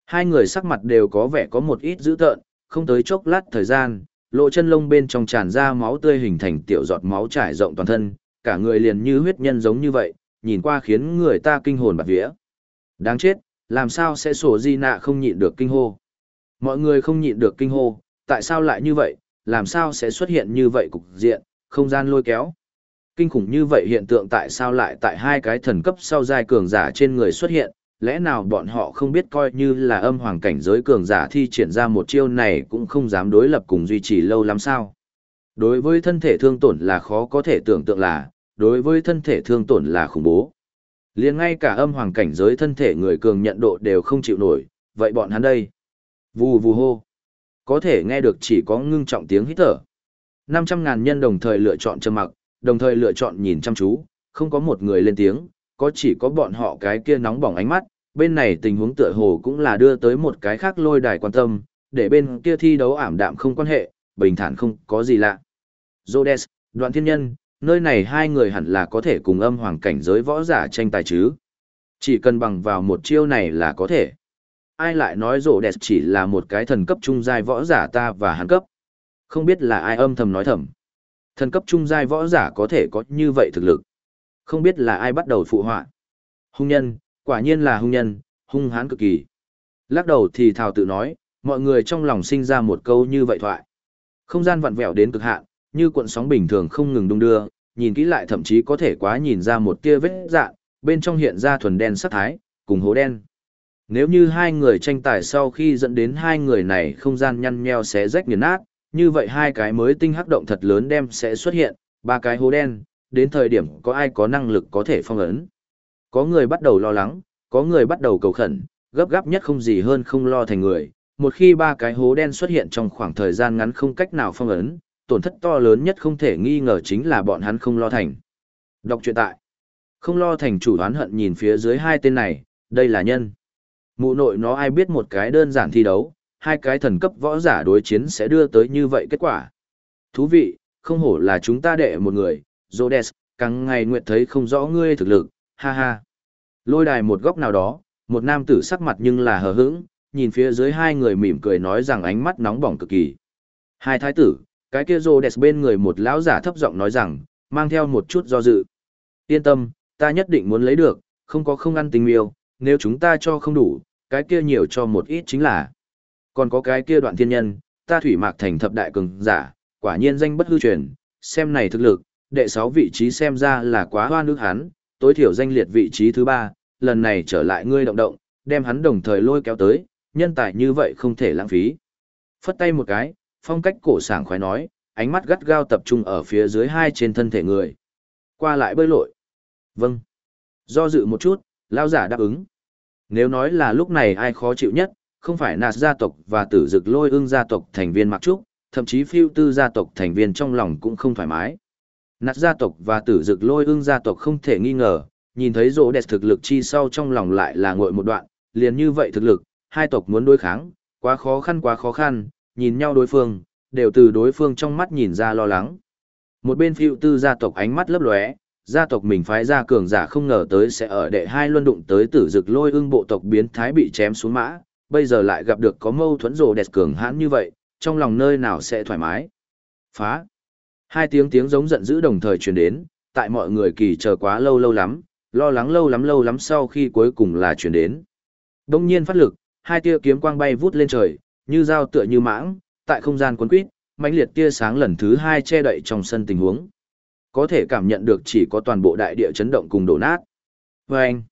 Hai người sắc mặt đều có vẻ có một ít dữ tợn, không tới chốc lát thời gian, lỗ chân lông bên trong tràn ra máu tươi hình thành tiểu giọt máu trải rộng toàn thân, cả người liền như huyết nhân giống như vậy, nhìn qua khiến người ta kinh hồn bạt vía. Đáng chết, làm sao sẽ sổ di nạ không nhịn được kinh hô. Mọi người không nhịn được kinh hô, tại sao lại như vậy, làm sao sẽ xuất hiện như vậy cục diện, không gian lôi kéo. Kinh khủng như vậy hiện tượng tại sao lại tại hai cái thần cấp sau giai cường giả trên người xuất hiện, lẽ nào bọn họ không biết coi như là âm hoàng cảnh giới cường giả thi triển ra một chiêu này cũng không dám đối lập cùng duy trì lâu lắm sao. Đối với thân thể thương tổn là khó có thể tưởng tượng là, đối với thân thể thương tổn là khủng bố. liền ngay cả âm hoàng cảnh giới thân thể người cường nhận độ đều không chịu nổi, vậy bọn hắn đây. Vù vù hô. Có thể nghe được chỉ có ngưng trọng tiếng hít thở. 500.000 nhân đồng thời lựa chọn trầm mặc, đồng thời lựa chọn nhìn chăm chú, không có một người lên tiếng, có chỉ có bọn họ cái kia nóng bỏng ánh mắt, bên này tình huống tựa hồ cũng là đưa tới một cái khác lôi đài quan tâm, để bên kia thi đấu ảm đạm không quan hệ, bình thản không có gì lạ. Rhodes, đoạn thiên nhân, nơi này hai người hẳn là có thể cùng âm hoàng cảnh giới võ giả tranh tài chứ. Chỉ cần bằng vào một chiêu này là có thể. Ai lại nói Rhodes chỉ là một cái thần cấp trung giai võ giả ta và hắn cấp. Không biết là ai âm thầm nói thầm. Thần cấp trung giai võ giả có thể có như vậy thực lực. Không biết là ai bắt đầu phụ họa. Hung nhân, quả nhiên là hung nhân, hung hãn cực kỳ. Lắc đầu thì thào tự nói, mọi người trong lòng sinh ra một câu như vậy thoại. Không gian vặn vẹo đến cực hạn, như cuộn sóng bình thường không ngừng đung đưa, nhìn kỹ lại thậm chí có thể quá nhìn ra một tia vết dạng, bên trong hiện ra thuần đen sắc thái, cùng hố đen. Nếu như hai người tranh tài sau khi dẫn đến hai người này không gian nhăn nheo xé rách nghiền nát, như vậy hai cái mới tinh hắc động thật lớn đem sẽ xuất hiện, ba cái hố đen, đến thời điểm có ai có năng lực có thể phong ấn. Có người bắt đầu lo lắng, có người bắt đầu cầu khẩn, gấp gáp nhất không gì hơn không lo thành người. Một khi ba cái hố đen xuất hiện trong khoảng thời gian ngắn không cách nào phong ấn, tổn thất to lớn nhất không thể nghi ngờ chính là bọn hắn không lo thành. Đọc truyện tại. Không lo thành chủ đoán hận nhìn phía dưới hai tên này, đây là nhân. Mụ nội nó ai biết một cái đơn giản thi đấu, hai cái thần cấp võ giả đối chiến sẽ đưa tới như vậy kết quả. Thú vị, không hổ là chúng ta đệ một người, Rhodes, càng ngày nguyện thấy không rõ ngươi thực lực, ha ha. Lôi đài một góc nào đó, một nam tử sắc mặt nhưng là hờ hững, nhìn phía dưới hai người mỉm cười nói rằng ánh mắt nóng bỏng cực kỳ. Hai thái tử, cái kia Rhodes bên người một lão giả thấp giọng nói rằng, mang theo một chút do dự. Yên tâm, ta nhất định muốn lấy được, không có không ăn tình miêu, nếu chúng ta cho không đủ, cái kia nhiều cho một ít chính là. Còn có cái kia đoạn thiên nhân, ta thủy mạc thành thập đại cường giả, quả nhiên danh bất hư truyền, xem này thực lực, đệ sáu vị trí xem ra là quá hoa nước hắn, tối thiểu danh liệt vị trí thứ ba, lần này trở lại ngươi động động, đem hắn đồng thời lôi kéo tới, nhân tài như vậy không thể lãng phí. Phất tay một cái, phong cách cổ sảng khoái nói, ánh mắt gắt gao tập trung ở phía dưới hai trên thân thể người. Qua lại bơi lội. Vâng. Do dự một chút, lao giả đáp ứng. Nếu nói là lúc này ai khó chịu nhất, không phải nạt gia tộc và tử dực lôi ương gia tộc thành viên mặc trúc, thậm chí phiêu tư gia tộc thành viên trong lòng cũng không thoải mái. Nạt gia tộc và tử dực lôi ương gia tộc không thể nghi ngờ, nhìn thấy rỗ đẹp thực lực chi sau trong lòng lại là ngội một đoạn, liền như vậy thực lực, hai tộc muốn đối kháng, quá khó khăn quá khó khăn, nhìn nhau đối phương, đều từ đối phương trong mắt nhìn ra lo lắng. Một bên phiêu tư gia tộc ánh mắt lấp lóe, gia tộc mình phái ra cường giả không ngờ tới sẽ ở đệ hai luân đụng tới tử dực lôi ương bộ tộc biến thái bị chém xuống mã, bây giờ lại gặp được có mâu thuẫn rồ đẹp cường hãn như vậy, trong lòng nơi nào sẽ thoải mái. Phá. Hai tiếng tiếng giống giận dữ đồng thời truyền đến, tại mọi người kỳ chờ quá lâu lâu lắm, lo lắng lâu lắm lâu lắm sau khi cuối cùng là truyền đến. Đông nhiên phát lực, hai tia kiếm quang bay vút lên trời, như dao tựa như mãng, tại không gian cuốn quýt, mãnh liệt tia sáng lần thứ hai che đậy trong sân tình huống. Có thể cảm nhận được chỉ có toàn bộ đại địa chấn động cùng đổ nát. Và anh,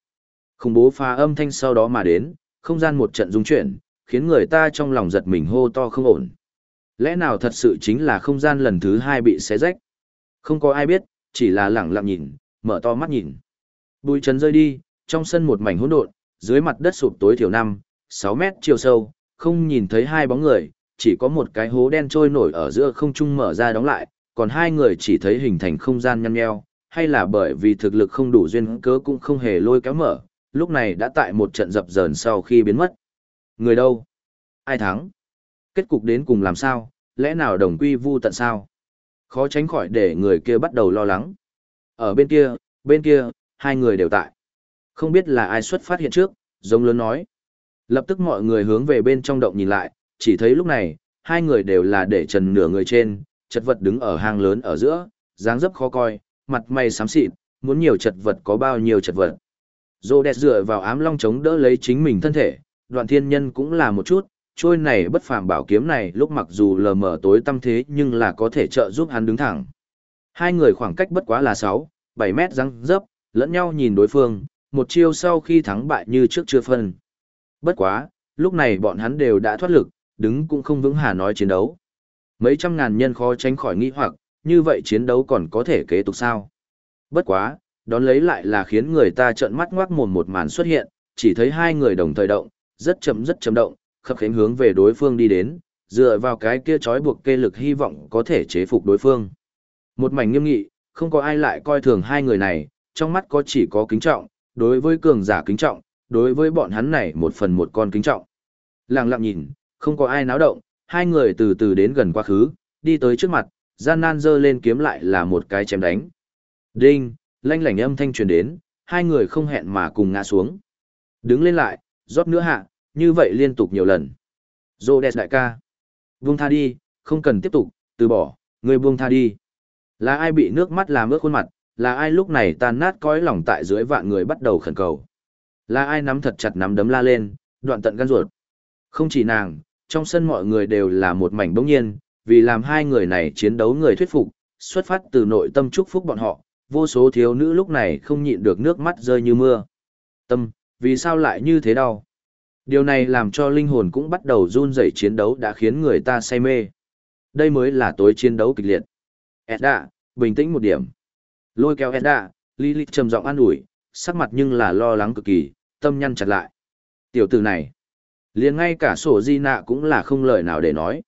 khủng bố pha âm thanh sau đó mà đến, không gian một trận rung chuyển, khiến người ta trong lòng giật mình hô to không ổn. Lẽ nào thật sự chính là không gian lần thứ hai bị xé rách? Không có ai biết, chỉ là lẳng lặng nhìn, mở to mắt nhìn. Bùi trần rơi đi, trong sân một mảnh hỗn độn, dưới mặt đất sụp tối thiểu năm, 6 mét chiều sâu, không nhìn thấy hai bóng người, chỉ có một cái hố đen trôi nổi ở giữa không trung mở ra đóng lại, còn hai người chỉ thấy hình thành không gian nhăn nheo, hay là bởi vì thực lực không đủ duyên cớ cũng không hề lôi kéo mở, lúc này đã tại một trận dập dờn sau khi biến mất. Người đâu? Ai thắng? Kết cục đến cùng làm sao? Lẽ nào đồng quy vu tận sao? Khó tránh khỏi để người kia bắt đầu lo lắng. Ở bên kia, bên kia, hai người đều tại. Không biết là ai xuất phát hiện trước, giống lớn nói. Lập tức mọi người hướng về bên trong động nhìn lại, chỉ thấy lúc này, hai người đều là để trần nửa người trên, chật vật đứng ở hang lớn ở giữa, dáng dấp khó coi, mặt mày xám xịt, muốn nhiều chật vật có bao nhiêu chật vật. Rô đẹp dựa vào ám long chống đỡ lấy chính mình thân thể, đoạn thiên nhân cũng là một chút, trôi này bất phàm bảo kiếm này lúc mặc dù lờ mờ tối tăm thế nhưng là có thể trợ giúp hắn đứng thẳng. Hai người khoảng cách bất quá là 6, 7 mét răng dấp, lẫn nhau nhìn đối phương, một chiêu sau khi thắng bại như trước chưa phân. Bất quá, lúc này bọn hắn đều đã thoát lực, đứng cũng không vững hà nói chiến đấu. Mấy trăm ngàn nhân khó tránh khỏi nghi hoặc, như vậy chiến đấu còn có thể kế tục sao? Bất quá, đón lấy lại là khiến người ta trợn mắt ngoác mồm một màn xuất hiện, chỉ thấy hai người đồng thời động, rất chậm rất chậm động, khập khiễng hướng về đối phương đi đến, dựa vào cái kia trói buộc kê lực hy vọng có thể chế phục đối phương. Một mảnh nghiêm nghị, không có ai lại coi thường hai người này, trong mắt có chỉ có kính trọng, đối với cường giả kính trọng, đối với bọn hắn này một phần một con kính trọng. Lặng lặng nhìn, không có ai náo động, hai người từ từ đến gần quá khứ, đi tới trước mặt, gian nan dơ lên kiếm lại là một cái chém đánh. Đinh, lanh lảnh âm thanh truyền đến, hai người không hẹn mà cùng ngã xuống. Đứng lên lại, rót nữa hạ, như vậy liên tục nhiều lần. Dô đẹp đại ca. Buông tha đi, không cần tiếp tục, từ bỏ, người buông tha đi. Là ai bị nước mắt làm ướt khuôn mặt, là ai lúc này tan nát cõi lòng tại dưới vạn người bắt đầu khẩn cầu. Là ai nắm thật chặt nắm đấm la lên, đoạn tận gan ruột. Không chỉ nàng, trong sân mọi người đều là một mảnh bỗng nhiên, vì làm hai người này chiến đấu người thuyết phục, xuất phát từ nội tâm chúc phúc bọn họ, vô số thiếu nữ lúc này không nhịn được nước mắt rơi như mưa. Tâm, vì sao lại như thế đâu? Điều này làm cho linh hồn cũng bắt đầu run rẩy chiến đấu đã khiến người ta say mê. Đây mới là tối chiến đấu kịch liệt. Edda, bình tĩnh một điểm. Lôi kéo Edda, Lilith trầm giọng an ủi, sắc mặt nhưng là lo lắng cực kỳ, tâm nhăn chặt lại. Tiểu tử này, liền ngay cả sổ di nạ cũng là không lời nào để nói.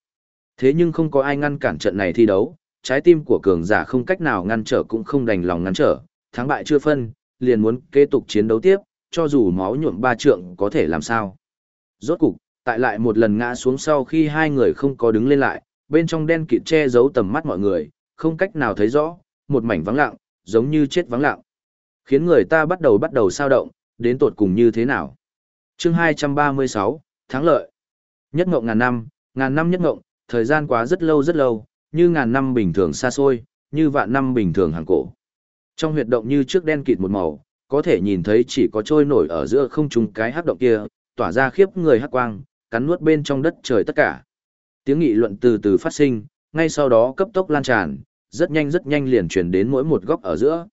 Thế nhưng không có ai ngăn cản trận này thi đấu, trái tim của cường giả không cách nào ngăn trở cũng không đành lòng ngăn trở, thắng bại chưa phân, liền muốn kế tục chiến đấu tiếp, cho dù máu nhuộm ba trượng có thể làm sao. Rốt cục, tại lại một lần ngã xuống sau khi hai người không có đứng lên lại, bên trong đen kịt che giấu tầm mắt mọi người, không cách nào thấy rõ, một mảnh vắng lặng, giống như chết vắng lặng. Khiến người ta bắt đầu bắt đầu sao động, đến tột cùng như thế nào. chương 236, thắng lợi. Nhất ngộng ngàn năm, ngàn năm nhất ngộng, thời gian quá rất lâu rất lâu, như ngàn năm bình thường xa xôi, như vạn năm bình thường hàng cổ. Trong huyệt động như trước đen kịt một màu, có thể nhìn thấy chỉ có trôi nổi ở giữa không trung cái hắc động kia, tỏa ra khiếp người hắc quang, cắn nuốt bên trong đất trời tất cả. Tiếng nghị luận từ từ phát sinh, ngay sau đó cấp tốc lan tràn, rất nhanh rất nhanh liền truyền đến mỗi một góc ở giữa.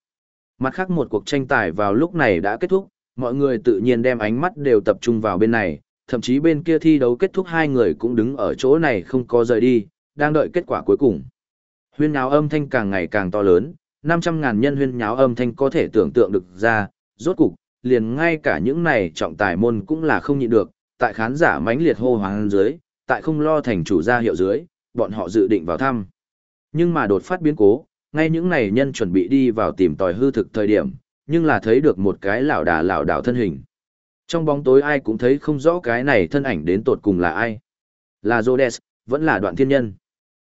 Mặt khác một cuộc tranh tài vào lúc này đã kết thúc, mọi người tự nhiên đem ánh mắt đều tập trung vào bên này, thậm chí bên kia thi đấu kết thúc hai người cũng đứng ở chỗ này không có rời đi, đang đợi kết quả cuối cùng. Huyên nháo âm thanh càng ngày càng to lớn, 500 ngàn nhân huyên nháo âm thanh có thể tưởng tượng được ra, rốt cục, liền ngay cả những này trọng tài môn cũng là không nhịn được, tại khán giả mãnh liệt hô hoáng dưới, tại không lo thành chủ gia hiệu dưới, bọn họ dự định vào thăm. Nhưng mà đột phát biến cố, ngay những này nhân chuẩn bị đi vào tìm tòi hư thực thời điểm, nhưng là thấy được một cái lão đà lão đảo thân hình. Trong bóng tối ai cũng thấy không rõ cái này thân ảnh đến tột cùng là ai. Là Rhodes, vẫn là đoạn thiên nhân.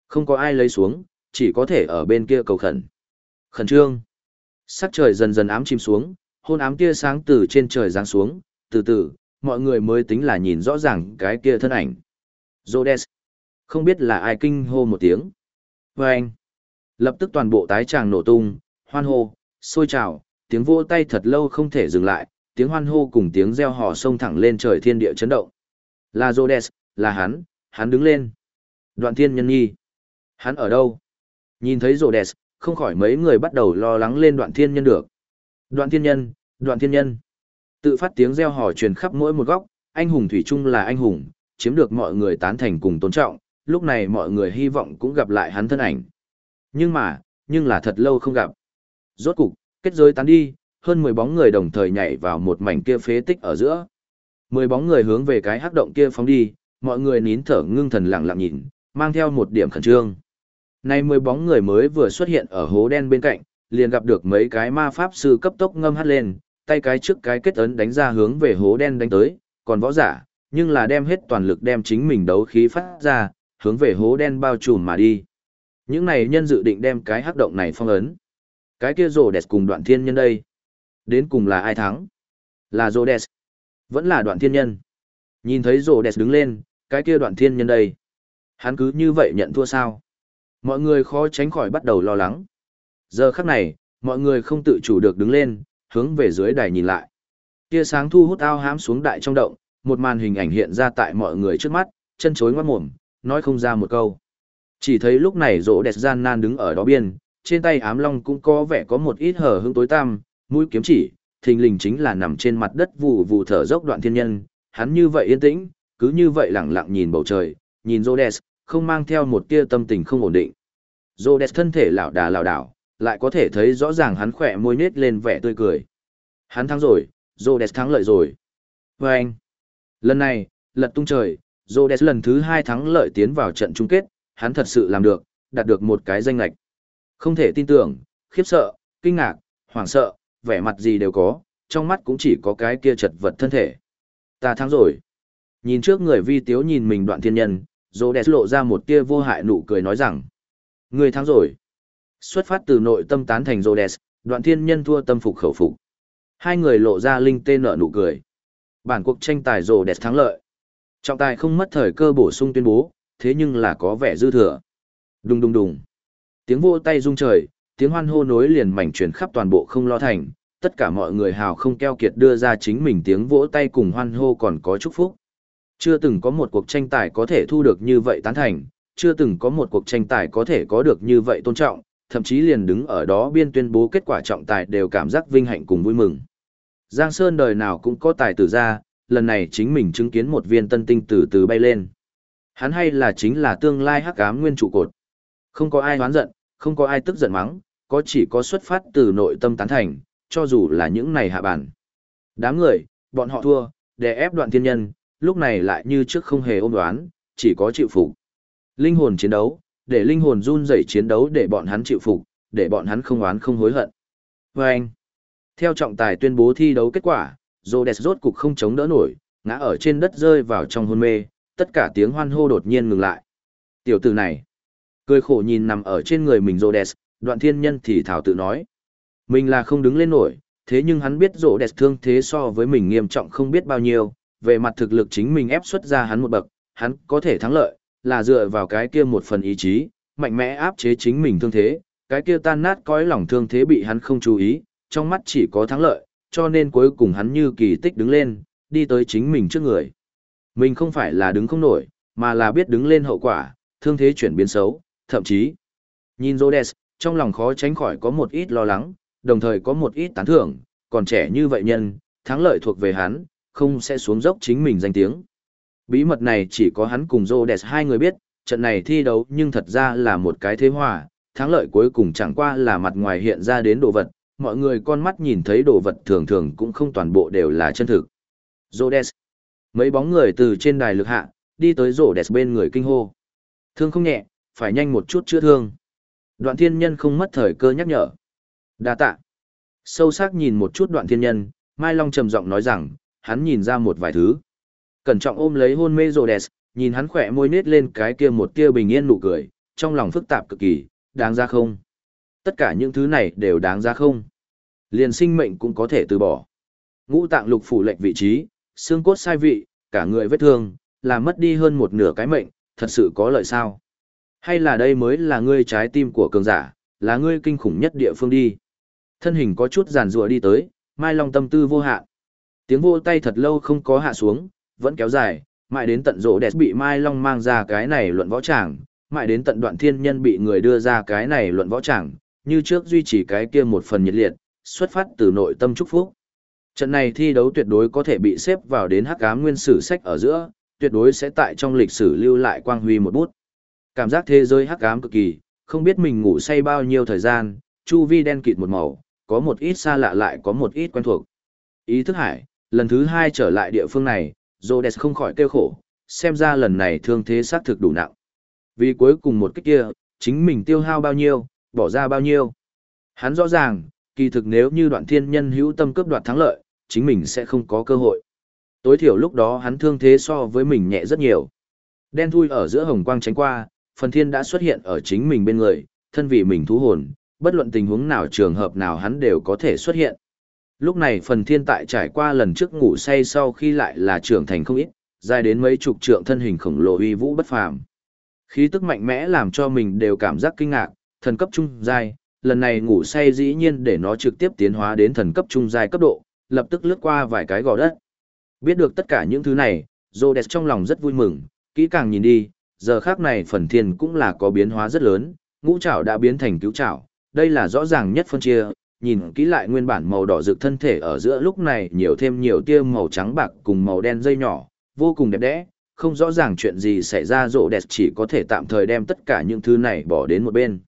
Không có ai lấy xuống, chỉ có thể ở bên kia cầu khẩn. Khẩn trương. Sắc trời dần dần ám chìm xuống, hôn ám tia sáng từ trên trời giáng xuống, từ từ, mọi người mới tính là nhìn rõ ràng cái kia thân ảnh. Rhodes. Không biết là ai kinh hô một tiếng. Và anh. Lập tức toàn bộ tái tràng nổ tung, hoan hô, sôi trào, tiếng vỗ tay thật lâu không thể dừng lại, tiếng hoan hô cùng tiếng reo hò sông thẳng lên trời thiên địa chấn động. Là Rhodes, là hắn, hắn đứng lên. Đoạn thiên nhân nhi. Hắn ở đâu? Nhìn thấy Rhodes, không khỏi mấy người bắt đầu lo lắng lên đoạn thiên nhân được. Đoạn thiên nhân, đoạn thiên nhân. Tự phát tiếng reo hò truyền khắp mỗi một góc, anh hùng thủy chung là anh hùng, chiếm được mọi người tán thành cùng tôn trọng, lúc này mọi người hy vọng cũng gặp lại hắn thân ảnh. Nhưng mà, nhưng là thật lâu không gặp. Rốt cục, kết giới tán đi, hơn 10 bóng người đồng thời nhảy vào một mảnh kia phế tích ở giữa. 10 bóng người hướng về cái hắc động kia phóng đi, mọi người nín thở ngưng thần lặng lặng nhìn, mang theo một điểm khẩn trương. Nay 10 bóng người mới vừa xuất hiện ở hố đen bên cạnh, liền gặp được mấy cái ma pháp sư cấp tốc ngâm hát lên, tay cái trước cái kết ấn đánh ra hướng về hố đen đánh tới, còn võ giả, nhưng là đem hết toàn lực đem chính mình đấu khí phát ra, hướng về hố đen bao trùm mà đi. Những này nhân dự định đem cái hắc động này phong ấn. Cái kia rồ đẹp cùng đoạn thiên nhân đây. Đến cùng là ai thắng? Là rồ đẹp. Vẫn là đoạn thiên nhân. Nhìn thấy rồ đẹp đứng lên, cái kia đoạn thiên nhân đây. Hắn cứ như vậy nhận thua sao? Mọi người khó tránh khỏi bắt đầu lo lắng. Giờ khắc này, mọi người không tự chủ được đứng lên, hướng về dưới đài nhìn lại. Tia sáng thu hút ao hám xuống đại trong động, một màn hình ảnh hiện ra tại mọi người trước mắt, chân chối ngoát mồm, nói không ra một câu. Chỉ thấy lúc này rỗ đẹp gian nan đứng ở đó biên, trên tay ám long cũng có vẻ có một ít hở hứng tối tăm, mũi kiếm chỉ, thình lình chính là nằm trên mặt đất vù vù thở dốc đoạn thiên nhân, hắn như vậy yên tĩnh, cứ như vậy lặng lặng nhìn bầu trời, nhìn rỗ đẹp, không mang theo một tia tâm tình không ổn định. Rỗ đẹp thân thể lảo đà lảo đảo, lại có thể thấy rõ ràng hắn khỏe môi nết lên vẻ tươi cười. Hắn thắng rồi, rỗ đẹp thắng lợi rồi. Và anh, lần này, lật tung trời, Rhodes lần thứ hai thắng lợi tiến vào trận chung kết, hắn thật sự làm được, đạt được một cái danh lạch. Không thể tin tưởng, khiếp sợ, kinh ngạc, hoảng sợ, vẻ mặt gì đều có, trong mắt cũng chỉ có cái kia chật vật thân thể. Ta thắng rồi. Nhìn trước người vi tiếu nhìn mình đoạn thiên nhân, Rhodes lộ ra một tia vô hại nụ cười nói rằng. Người thắng rồi. Xuất phát từ nội tâm tán thành Rhodes, đoạn thiên nhân thua tâm phục khẩu phục. Hai người lộ ra linh tên nợ nụ cười. Bản cuộc tranh tài Rhodes thắng lợi. Trọng tài không mất thời cơ bổ sung tuyên bố, thế nhưng là có vẻ dư thừa. Đùng đùng đùng. Tiếng vô tay rung trời, tiếng hoan hô nối liền mảnh truyền khắp toàn bộ không lo thành, tất cả mọi người hào không keo kiệt đưa ra chính mình tiếng vỗ tay cùng hoan hô còn có chúc phúc. Chưa từng có một cuộc tranh tài có thể thu được như vậy tán thành, chưa từng có một cuộc tranh tài có thể có được như vậy tôn trọng, thậm chí liền đứng ở đó biên tuyên bố kết quả trọng tài đều cảm giác vinh hạnh cùng vui mừng. Giang Sơn đời nào cũng có tài tử ra, lần này chính mình chứng kiến một viên tân tinh từ từ bay lên. Hắn hay là chính là tương lai hắc ám nguyên trụ cột. Không có ai hoán giận, không có ai tức giận mắng, có chỉ có xuất phát từ nội tâm tán thành, cho dù là những này hạ bản. Đám người, bọn họ thua, để ép đoạn thiên nhân, lúc này lại như trước không hề ôm đoán, chỉ có chịu phục. Linh hồn chiến đấu, để linh hồn run rẩy chiến đấu để bọn hắn chịu phục, để bọn hắn không oán không hối hận. Và anh, theo trọng tài tuyên bố thi đấu kết quả, Rhodes rốt cục không chống đỡ nổi, ngã ở trên đất rơi vào trong hôn mê, tất cả tiếng hoan hô đột nhiên ngừng lại. Tiểu tử này, cười khổ nhìn nằm ở trên người mình Rhodes, đoạn thiên nhân thì thảo tự nói. Mình là không đứng lên nổi, thế nhưng hắn biết Rhodes thương thế so với mình nghiêm trọng không biết bao nhiêu, về mặt thực lực chính mình ép xuất ra hắn một bậc, hắn có thể thắng lợi, là dựa vào cái kia một phần ý chí, mạnh mẽ áp chế chính mình thương thế, cái kia tan nát cõi lòng thương thế bị hắn không chú ý, trong mắt chỉ có thắng lợi, cho nên cuối cùng hắn như kỳ tích đứng lên, đi tới chính mình trước người. Mình không phải là đứng không nổi, mà là biết đứng lên hậu quả, thương thế chuyển biến xấu, thậm chí. Nhìn Rhodes, trong lòng khó tránh khỏi có một ít lo lắng, đồng thời có một ít tán thưởng, còn trẻ như vậy nhân, thắng lợi thuộc về hắn, không sẽ xuống dốc chính mình danh tiếng. Bí mật này chỉ có hắn cùng Rhodes hai người biết, trận này thi đấu nhưng thật ra là một cái thế hòa, thắng lợi cuối cùng chẳng qua là mặt ngoài hiện ra đến đồ vật, mọi người con mắt nhìn thấy đồ vật thường thường cũng không toàn bộ đều là chân thực. Rhodes. Mấy bóng người từ trên đài lực hạ, đi tới Rhodes bên người kinh hô. Thương không nhẹ, phải nhanh một chút chữa thương. Đoạn thiên nhân không mất thời cơ nhắc nhở. đa tạ. Sâu sắc nhìn một chút đoạn thiên nhân, Mai Long trầm giọng nói rằng, hắn nhìn ra một vài thứ. Cẩn trọng ôm lấy hôn mê Rhodes, nhìn hắn khỏe môi nết lên cái kia một tia bình yên nụ cười, trong lòng phức tạp cực kỳ, đáng ra không? Tất cả những thứ này đều đáng ra không? Liền sinh mệnh cũng có thể từ bỏ. Ngũ tạng lục phủ lệnh vị trí, xương cốt sai vị, cả người vết thương, là mất đi hơn một nửa cái mệnh, thật sự có lợi sao? Hay là đây mới là ngươi trái tim của cường giả, là ngươi kinh khủng nhất địa phương đi? Thân hình có chút giàn rùa đi tới, Mai Long tâm tư vô hạn. Tiếng vô tay thật lâu không có hạ xuống, vẫn kéo dài, mãi đến tận rỗ đẹp bị Mai Long mang ra cái này luận võ tràng, mãi đến tận đoạn thiên nhân bị người đưa ra cái này luận võ tràng, như trước duy trì cái kia một phần nhiệt liệt, xuất phát từ nội tâm chúc phúc. Trận này thi đấu tuyệt đối có thể bị xếp vào đến hắc ám nguyên sử sách ở giữa, tuyệt đối sẽ tại trong lịch sử lưu lại quang huy một bút. Cảm giác thế giới hắc ám cực kỳ, không biết mình ngủ say bao nhiêu thời gian, chu vi đen kịt một màu, có một ít xa lạ lại có một ít quen thuộc. Ý thức hải, lần thứ hai trở lại địa phương này, Rhodes không khỏi kêu khổ, xem ra lần này thương thế xác thực đủ nặng. Vì cuối cùng một cách kia, chính mình tiêu hao bao nhiêu, bỏ ra bao nhiêu. Hắn rõ ràng, kỳ thực nếu như đoạn thiên nhân hữu tâm cướp đoạt thắng lợi, chính mình sẽ không có cơ hội. Tối thiểu lúc đó hắn thương thế so với mình nhẹ rất nhiều. Đen thui ở giữa hồng quang tránh qua, phần thiên đã xuất hiện ở chính mình bên người, thân vì mình thú hồn, bất luận tình huống nào trường hợp nào hắn đều có thể xuất hiện. Lúc này phần thiên tại trải qua lần trước ngủ say sau khi lại là trưởng thành không ít, dài đến mấy chục trượng thân hình khổng lồ uy vũ bất phàm. Khí tức mạnh mẽ làm cho mình đều cảm giác kinh ngạc, thần cấp trung giai, lần này ngủ say dĩ nhiên để nó trực tiếp tiến hóa đến thần cấp trung giai cấp độ, lập tức lướt qua vài cái gò đất. Biết được tất cả những thứ này, Rhodes trong lòng rất vui mừng, kỹ càng nhìn đi, giờ khác này phần thiên cũng là có biến hóa rất lớn, ngũ trảo đã biến thành cứu trảo, đây là rõ ràng nhất phân chia, nhìn kỹ lại nguyên bản màu đỏ rực thân thể ở giữa lúc này nhiều thêm nhiều tia màu trắng bạc cùng màu đen dây nhỏ, vô cùng đẹp đẽ, không rõ ràng chuyện gì xảy ra rộ đẹp chỉ có thể tạm thời đem tất cả những thứ này bỏ đến một bên.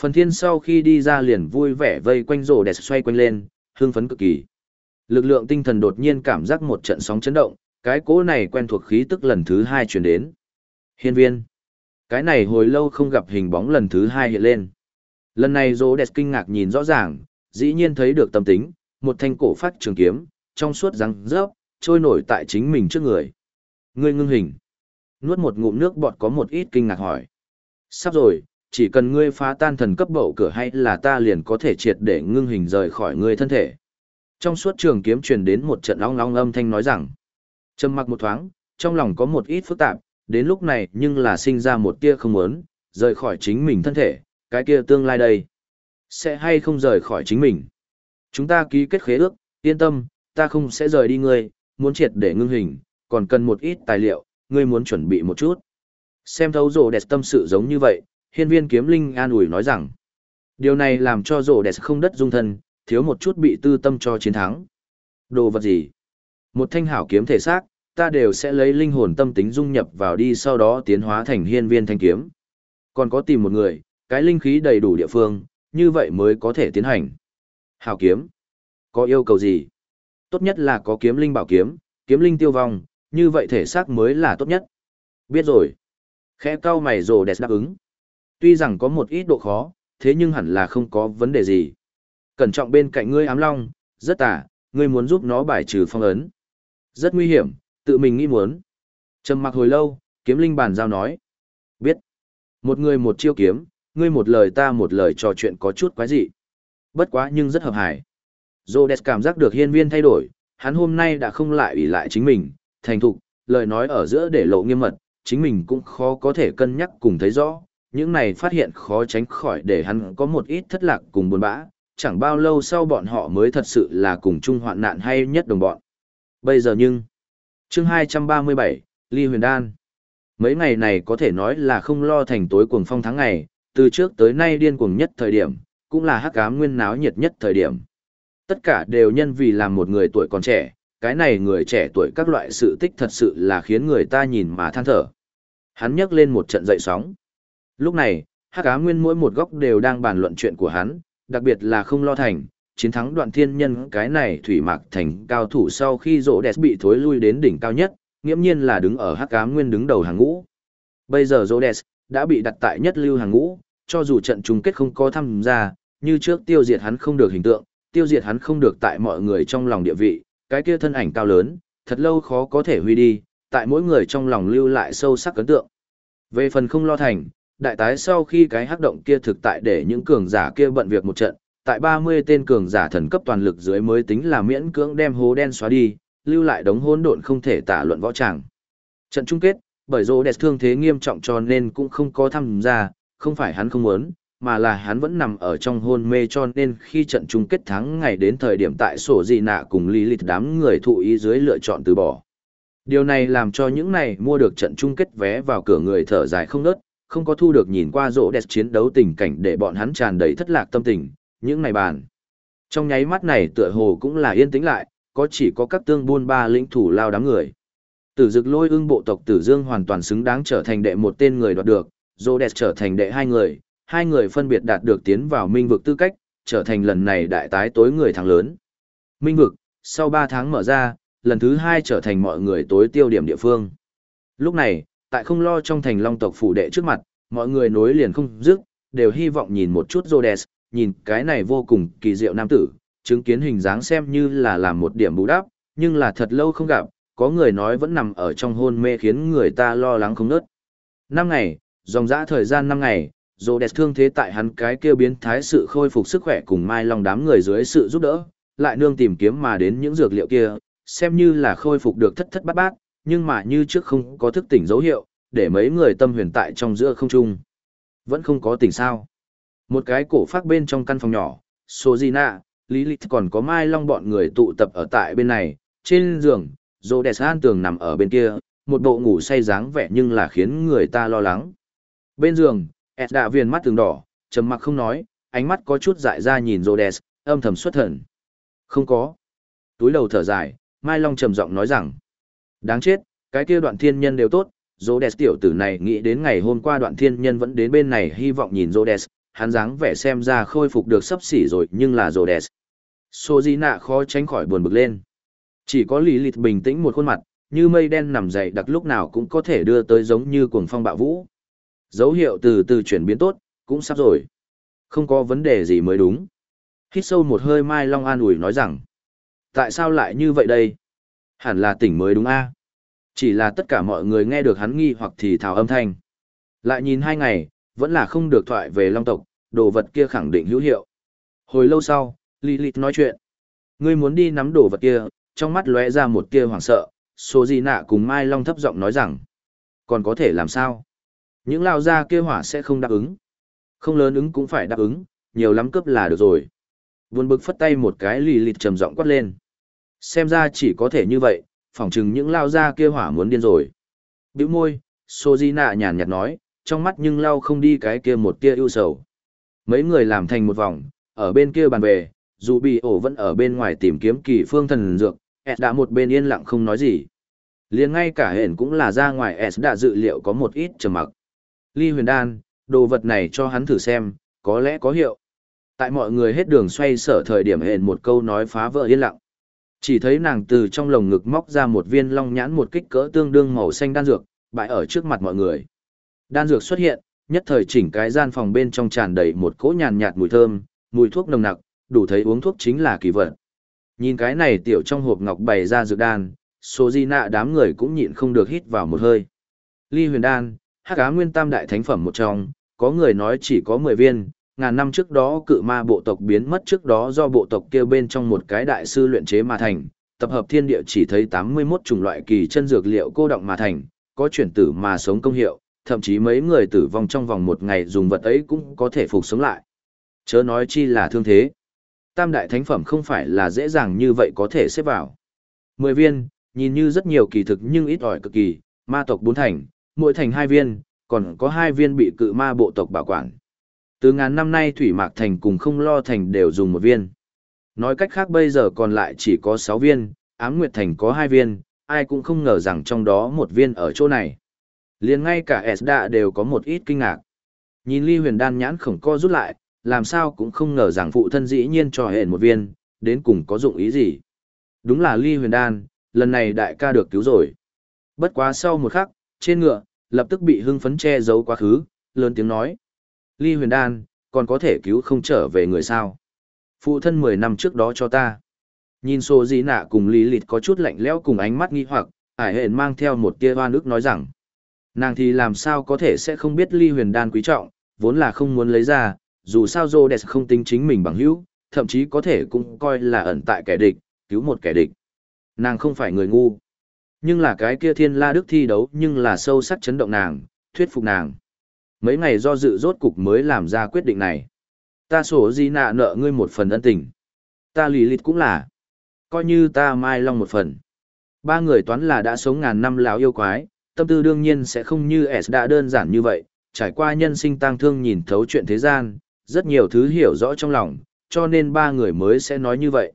Phần thiên sau khi đi ra liền vui vẻ vây quanh rộ đẹp xoay quanh lên, hưng phấn cực kỳ. Lực lượng tinh thần đột nhiên cảm giác một trận sóng chấn động, cái cỗ này quen thuộc khí tức lần thứ hai chuyển đến. Hiên viên. Cái này hồi lâu không gặp hình bóng lần thứ hai hiện lên. Lần này rộ đẹp kinh ngạc nhìn rõ ràng, dĩ nhiên thấy được tâm tính, một thanh cổ phát trường kiếm, trong suốt răng rớp, trôi nổi tại chính mình trước người. Ngươi ngưng hình. Nuốt một ngụm nước bọt có một ít kinh ngạc hỏi. Sắp rồi, chỉ cần ngươi phá tan thần cấp bậu cửa hay là ta liền có thể triệt để ngưng hình rời khỏi ngươi thân thể. Trong suốt trường kiếm truyền đến một trận long long âm thanh nói rằng. Trầm mặc một thoáng, trong lòng có một ít phức tạp, đến lúc này nhưng là sinh ra một tia không muốn, rời khỏi chính mình thân thể, cái kia tương lai đây. Sẽ hay không rời khỏi chính mình. Chúng ta ký kết khế ước, yên tâm, ta không sẽ rời đi ngươi, muốn triệt để ngưng hình, còn cần một ít tài liệu, ngươi muốn chuẩn bị một chút. Xem thấu rổ đẹp tâm sự giống như vậy, hiên viên kiếm linh an ủi nói rằng, điều này làm cho rổ đẹp không đất dung thân, thiếu một chút bị tư tâm cho chiến thắng. Đồ vật gì? Một thanh hảo kiếm thể xác, ta đều sẽ lấy linh hồn tâm tính dung nhập vào đi sau đó tiến hóa thành hiên viên thanh kiếm. Còn có tìm một người, cái linh khí đầy đủ địa phương, như vậy mới có thể tiến hành. Hảo kiếm. Có yêu cầu gì? Tốt nhất là có kiếm linh bảo kiếm, kiếm linh tiêu vong, như vậy thể xác mới là tốt nhất. Biết rồi. Khẽ cau mày rồ đẹp đáp ứng. Tuy rằng có một ít độ khó, thế nhưng hẳn là không có vấn đề gì. Cẩn trọng bên cạnh ngươi ám long, rất tả, ngươi muốn giúp nó bài trừ phong ấn. Rất nguy hiểm, tự mình nghĩ muốn. Trầm mặc hồi lâu, kiếm linh bàn giao nói. Biết. Một người một chiêu kiếm, ngươi một lời ta một lời trò chuyện có chút quái dị. Bất quá nhưng rất hợp hài. Rhodes cảm giác được hiên viên thay đổi, hắn hôm nay đã không lại ủy lại chính mình, thành thục, lời nói ở giữa để lộ nghiêm mật, chính mình cũng khó có thể cân nhắc cùng thấy rõ, những này phát hiện khó tránh khỏi để hắn có một ít thất lạc cùng buồn bã, chẳng bao lâu sau bọn họ mới thật sự là cùng chung hoạn nạn hay nhất đồng bọn. Bây giờ nhưng, chương 237, Ly Huyền Đan, mấy ngày này có thể nói là không lo thành tối cuồng phong tháng ngày, từ trước tới nay điên cuồng nhất thời điểm, cũng là hắc ám nguyên náo nhiệt nhất thời điểm. Tất cả đều nhân vì làm một người tuổi còn trẻ, cái này người trẻ tuổi các loại sự tích thật sự là khiến người ta nhìn mà than thở. Hắn nhấc lên một trận dậy sóng. Lúc này, hắc ám nguyên mỗi một góc đều đang bàn luận chuyện của hắn, đặc biệt là không lo thành, chiến thắng đoạn thiên nhân cái này thủy mạc thành cao thủ sau khi rỗ đẹp bị thối lui đến đỉnh cao nhất, nghiễm nhiên là đứng ở hắc ám nguyên đứng đầu hàng ngũ. Bây giờ rỗ đẹp đã bị đặt tại nhất lưu hàng ngũ, cho dù trận chung kết không có tham gia, như trước tiêu diệt hắn không được hình tượng, tiêu diệt hắn không được tại mọi người trong lòng địa vị, cái kia thân ảnh cao lớn, thật lâu khó có thể huy đi, tại mỗi người trong lòng lưu lại sâu sắc ấn tượng. Về phần không lo thành, đại tái sau khi cái hắc động kia thực tại để những cường giả kia bận việc một trận, tại 30 tên cường giả thần cấp toàn lực dưới mới tính là miễn cưỡng đem hố đen xóa đi, lưu lại đống hỗn độn không thể tả luận võ tràng. Trận chung kết, bởi rô đẹp thương thế nghiêm trọng cho nên cũng không có tham gia, không phải hắn không muốn, mà là hắn vẫn nằm ở trong hôn mê cho nên khi trận chung kết thắng ngày đến thời điểm tại sổ dị nạ cùng lý lịch đám người thụ ý dưới lựa chọn từ bỏ. Điều này làm cho những này mua được trận chung kết vé vào cửa người thở dài không nớt, không có thu được nhìn qua rỗ đẹp chiến đấu tình cảnh để bọn hắn tràn đầy thất lạc tâm tình, những này bàn. Trong nháy mắt này tựa hồ cũng là yên tĩnh lại, có chỉ có các tương buôn ba lĩnh thủ lao đám người. Tử dực lôi ưng bộ tộc tử dương hoàn toàn xứng đáng trở thành đệ một tên người đoạt được, dô đẹp trở thành đệ hai người, hai người phân biệt đạt được tiến vào minh vực tư cách, trở thành lần này đại tái tối người thắng lớn. Minh vực, sau ba tháng mở ra, lần thứ hai trở thành mọi người tối tiêu điểm địa phương. Lúc này, tại không lo trong thành long tộc phủ đệ trước mặt, mọi người nối liền không dứt, đều hy vọng nhìn một chút Rhodes, nhìn cái này vô cùng kỳ diệu nam tử, chứng kiến hình dáng xem như là làm một điểm bù đắp, nhưng là thật lâu không gặp, có người nói vẫn nằm ở trong hôn mê khiến người ta lo lắng không nớt. Năm ngày, dòng dã thời gian năm ngày, Rhodes thương thế tại hắn cái kêu biến thái sự khôi phục sức khỏe cùng Mai Long đám người dưới sự giúp đỡ, lại nương tìm kiếm mà đến những dược liệu kia, xem như là khôi phục được thất thất bát bát, nhưng mà như trước không có thức tỉnh dấu hiệu, để mấy người tâm huyền tại trong giữa không trung. Vẫn không có tỉnh sao. Một cái cổ phát bên trong căn phòng nhỏ, Sojina, Lý Lịch còn có Mai Long bọn người tụ tập ở tại bên này, trên giường, rô Đẹp An tường nằm ở bên kia, một bộ ngủ say dáng vẻ nhưng là khiến người ta lo lắng. Bên giường, Ed đạ viền mắt tường đỏ, trầm mặc không nói, ánh mắt có chút dại ra nhìn Rô âm thầm xuất thần. Không có. Túi đầu thở dài, Mai Long trầm giọng nói rằng, đáng chết, cái kia đoạn thiên nhân đều tốt, Rô tiểu tử này nghĩ đến ngày hôm qua đoạn thiên nhân vẫn đến bên này hy vọng nhìn Rô hắn dáng vẻ xem ra khôi phục được sắp xỉ rồi nhưng là Rô Sojina Di Nạ khó tránh khỏi buồn bực lên. Chỉ có lý lịch bình tĩnh một khuôn mặt, như mây đen nằm dậy đặc lúc nào cũng có thể đưa tới giống như cuồng phong bạo vũ. Dấu hiệu từ từ chuyển biến tốt, cũng sắp rồi. Không có vấn đề gì mới đúng. Hít sâu một hơi Mai Long an ủi nói rằng. Tại sao lại như vậy đây? Hẳn là tỉnh mới đúng a Chỉ là tất cả mọi người nghe được hắn nghi hoặc thì thào âm thanh. Lại nhìn hai ngày, vẫn là không được thoại về Long tộc, đồ vật kia khẳng định hữu hiệu. Hồi lâu sau, Lilith nói chuyện. Ngươi muốn đi nắm đồ vật kia, trong mắt lóe ra một tia hoảng sợ, số gì nạ cùng Mai Long thấp giọng nói rằng. Còn có thể làm sao? Những lao gia kia hỏa sẽ không đáp ứng. Không lớn ứng cũng phải đáp ứng, nhiều lắm cướp là được rồi. Buồn bực phất tay một cái lì lịt trầm giọng quát lên. Xem ra chỉ có thể như vậy, phỏng chừng những lao gia kia hỏa muốn điên rồi. Biểu môi, Sojina nhàn nhạt nói, trong mắt nhưng lao không đi cái kia một tia ưu sầu. Mấy người làm thành một vòng, ở bên kia bàn về, dù bị ổ vẫn ở bên ngoài tìm kiếm kỳ phương thần dược, S đã một bên yên lặng không nói gì. liền ngay cả hển cũng là ra ngoài S đã dự liệu có một ít trầm mặc. Ly huyền đan, đồ vật này cho hắn thử xem, có lẽ có hiệu. Tại mọi người hết đường xoay sở thời điểm hển một câu nói phá vỡ yên lặng. Chỉ thấy nàng từ trong lồng ngực móc ra một viên long nhãn một kích cỡ tương đương màu xanh đan dược, bại ở trước mặt mọi người. Đan dược xuất hiện, nhất thời chỉnh cái gian phòng bên trong tràn đầy một cỗ nhàn nhạt mùi thơm, mùi thuốc nồng nặc, đủ thấy uống thuốc chính là kỳ vật. Nhìn cái này tiểu trong hộp ngọc bày ra dược đan, số di nạ đám người cũng nhịn không được hít vào một hơi. Ly huyền đan, hắc á nguyên tam đại thánh phẩm một trong, có người nói chỉ có 10 viên, ngàn năm trước đó cự ma bộ tộc biến mất trước đó do bộ tộc kêu bên trong một cái đại sư luyện chế mà thành, tập hợp thiên địa chỉ thấy 81 chủng loại kỳ chân dược liệu cô động mà thành, có chuyển tử mà sống công hiệu, thậm chí mấy người tử vong trong vòng một ngày dùng vật ấy cũng có thể phục sống lại. Chớ nói chi là thương thế. Tam đại thánh phẩm không phải là dễ dàng như vậy có thể xếp vào. 10 viên, nhìn như rất nhiều kỳ thực nhưng ít ỏi cực kỳ, ma tộc bốn thành, mỗi thành hai viên, còn có hai viên bị cự ma bộ tộc bảo quản. Từ ngàn năm nay Thủy Mạc Thành cùng không lo thành đều dùng một viên. Nói cách khác bây giờ còn lại chỉ có 6 viên, ám nguyệt thành có hai viên, ai cũng không ngờ rằng trong đó một viên ở chỗ này. liền ngay cả Esda đều có một ít kinh ngạc. Nhìn ly huyền đan nhãn khổng co rút lại, làm sao cũng không ngờ rằng phụ thân dĩ nhiên cho hẹn một viên, đến cùng có dụng ý gì. Đúng là ly huyền đan, lần này đại ca được cứu rồi. Bất quá sau một khắc, trên ngựa, lập tức bị hưng phấn che giấu quá khứ, lớn tiếng nói. Ly huyền đan, còn có thể cứu không trở về người sao. Phụ thân 10 năm trước đó cho ta. Nhìn xô dĩ nạ cùng lý lịt có chút lạnh lẽo cùng ánh mắt nghi hoặc, ải hện mang theo một tia hoa nước nói rằng. Nàng thì làm sao có thể sẽ không biết ly huyền đan quý trọng, vốn là không muốn lấy ra, dù sao Rhodes không tính chính mình bằng hữu, thậm chí có thể cũng coi là ẩn tại kẻ địch, cứu một kẻ địch. Nàng không phải người ngu. Nhưng là cái kia thiên la đức thi đấu nhưng là sâu sắc chấn động nàng, thuyết phục nàng. Mấy ngày do dự rốt cục mới làm ra quyết định này. Ta sổ gì nạ nợ ngươi một phần ân tình. Ta lì lịt cũng là. Coi như ta mai long một phần. Ba người toán là đã sống ngàn năm láo yêu quái, tâm tư đương nhiên sẽ không như S đã đơn giản như vậy, trải qua nhân sinh tang thương nhìn thấu chuyện thế gian, rất nhiều thứ hiểu rõ trong lòng, cho nên ba người mới sẽ nói như vậy.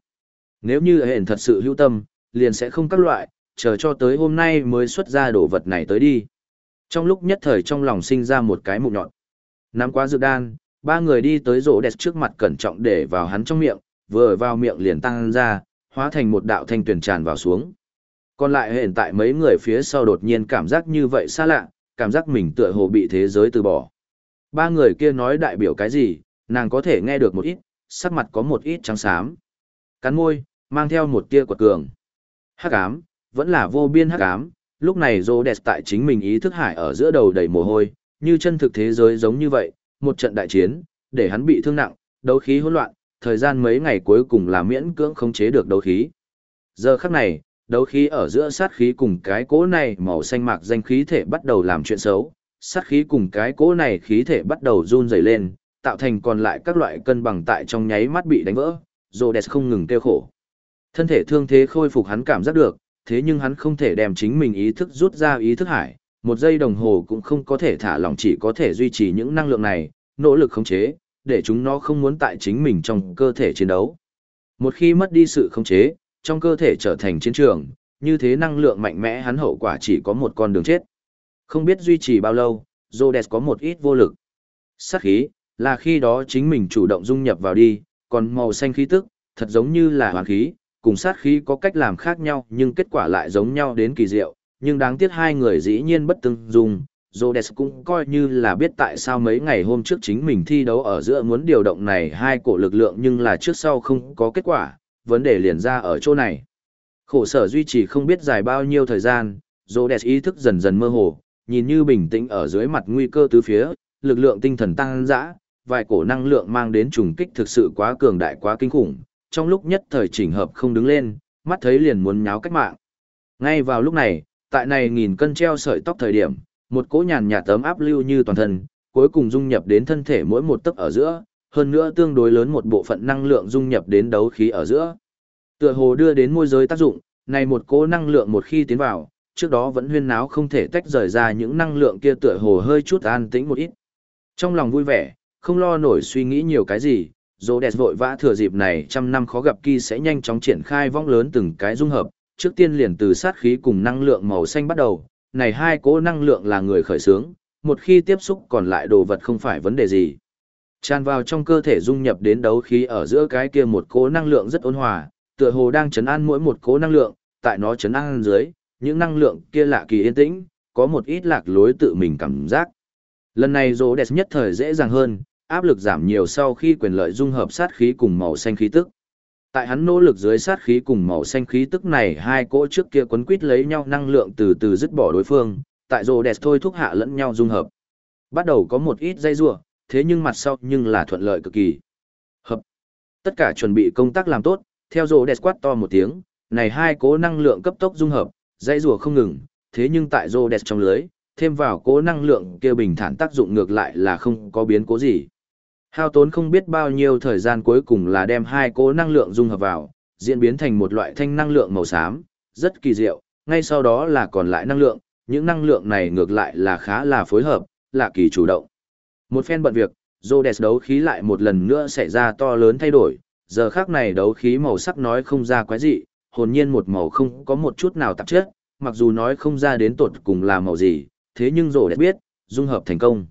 Nếu như hẹn thật sự hữu tâm, liền sẽ không các loại, chờ cho tới hôm nay mới xuất ra đồ vật này tới đi. Trong lúc nhất thời trong lòng sinh ra một cái mụn nhọn. Nắm quá dược đan, ba người đi tới rỗ đẹp trước mặt cẩn trọng để vào hắn trong miệng, vừa vào miệng liền tăng ra, hóa thành một đạo thanh tuyển tràn vào xuống. Còn lại hiện tại mấy người phía sau đột nhiên cảm giác như vậy xa lạ, cảm giác mình tựa hồ bị thế giới từ bỏ. Ba người kia nói đại biểu cái gì, nàng có thể nghe được một ít, sắc mặt có một ít trắng xám. Cắn môi, mang theo một tia quật cường. Hắc ám, vẫn là vô biên hắc ám, lúc này rô đẹp tại chính mình ý thức hải ở giữa đầu đầy mồ hôi, như chân thực thế giới giống như vậy, một trận đại chiến, để hắn bị thương nặng, đấu khí hỗn loạn, thời gian mấy ngày cuối cùng là miễn cưỡng khống chế được đấu khí. Giờ khắc này, đấu khí ở giữa sát khí cùng cái cỗ này màu xanh mạc danh khí thể bắt đầu làm chuyện xấu, sát khí cùng cái cỗ này khí thể bắt đầu run rẩy lên, tạo thành còn lại các loại cân bằng tại trong nháy mắt bị đánh vỡ, Rhodes không ngừng tiêu khổ. Thân thể thương thế khôi phục hắn cảm giác được, thế nhưng hắn không thể đem chính mình ý thức rút ra ý thức hải, một giây đồng hồ cũng không có thể thả lỏng chỉ có thể duy trì những năng lượng này, nỗ lực khống chế, để chúng nó không muốn tại chính mình trong cơ thể chiến đấu. Một khi mất đi sự khống chế, trong cơ thể trở thành chiến trường, như thế năng lượng mạnh mẽ hắn hậu quả chỉ có một con đường chết. Không biết duy trì bao lâu, Rhodes có một ít vô lực. Sát khí, là khi đó chính mình chủ động dung nhập vào đi, còn màu xanh khí tức, thật giống như là hoàn khí, cùng sát khí có cách làm khác nhau nhưng kết quả lại giống nhau đến kỳ diệu, nhưng đáng tiếc hai người dĩ nhiên bất tương dung. Rhodes cũng coi như là biết tại sao mấy ngày hôm trước chính mình thi đấu ở giữa muốn điều động này hai cổ lực lượng nhưng là trước sau không có kết quả, vấn đề liền ra ở chỗ này. Khổ sở duy trì không biết dài bao nhiêu thời gian, Rhodes ý thức dần dần mơ hồ, nhìn như bình tĩnh ở dưới mặt nguy cơ tứ phía, lực lượng tinh thần tăng dã, vài cổ năng lượng mang đến trùng kích thực sự quá cường đại quá kinh khủng, trong lúc nhất thời chỉnh hợp không đứng lên, mắt thấy liền muốn nháo cách mạng. Ngay vào lúc này, tại này nghìn cân treo sợi tóc thời điểm, một cỗ nhàn nhạt tấm áp lưu như toàn thân, cuối cùng dung nhập đến thân thể mỗi một tấc ở giữa, hơn nữa tương đối lớn một bộ phận năng lượng dung nhập đến đấu khí ở giữa. Tựa hồ đưa đến môi giới tác dụng, này một cỗ năng lượng một khi tiến vào, trước đó vẫn huyên náo không thể tách rời ra những năng lượng kia tựa hồ hơi chút an tĩnh một ít. Trong lòng vui vẻ, không lo nổi suy nghĩ nhiều cái gì, dô đẹp vội vã thừa dịp này trăm năm khó gặp kỳ sẽ nhanh chóng triển khai vong lớn từng cái dung hợp, trước tiên liền từ sát khí cùng năng lượng màu xanh bắt đầu, này hai cỗ năng lượng là người khởi xướng, một khi tiếp xúc còn lại đồ vật không phải vấn đề gì. Tràn vào trong cơ thể dung nhập đến đấu khí ở giữa cái kia một cỗ năng lượng rất ôn hòa, tựa hồ đang chấn an mỗi một cỗ năng lượng, tại nó chấn an dưới, những năng lượng kia lạ kỳ yên tĩnh, có một ít lạc lối tự mình cảm giác. Lần này rô đẹp nhất thời dễ dàng hơn, áp lực giảm nhiều sau khi quyền lợi dung hợp sát khí cùng màu xanh khí tức. Tại hắn nỗ lực dưới sát khí cùng màu xanh khí tức này hai cỗ trước kia quấn quít lấy nhau năng lượng từ từ dứt bỏ đối phương, tại rô đẹp thôi thúc hạ lẫn nhau dung hợp. Bắt đầu có một ít dây rua, thế nhưng mặt sau nhưng là thuận lợi cực kỳ. Hợp. Tất cả chuẩn bị công tác làm tốt, theo rô đẹp quát to một tiếng, này hai cỗ năng lượng cấp tốc dung hợp, dây rùa không ngừng, thế nhưng tại rô đẹp trong lưới, thêm vào cỗ năng lượng kia bình thản tác dụng ngược lại là không có biến cố gì. Hao tốn không biết bao nhiêu thời gian cuối cùng là đem hai cố năng lượng dung hợp vào, diễn biến thành một loại thanh năng lượng màu xám, rất kỳ diệu, ngay sau đó là còn lại năng lượng, những năng lượng này ngược lại là khá là phối hợp, là kỳ chủ động. Một phen bận việc, Rhodes đấu khí lại một lần nữa xảy ra to lớn thay đổi, giờ khác này đấu khí màu sắc nói không ra quái gì, hồn nhiên một màu không có một chút nào tạp chất, mặc dù nói không ra đến tột cùng là màu gì, thế nhưng rổ biết, dung hợp thành công.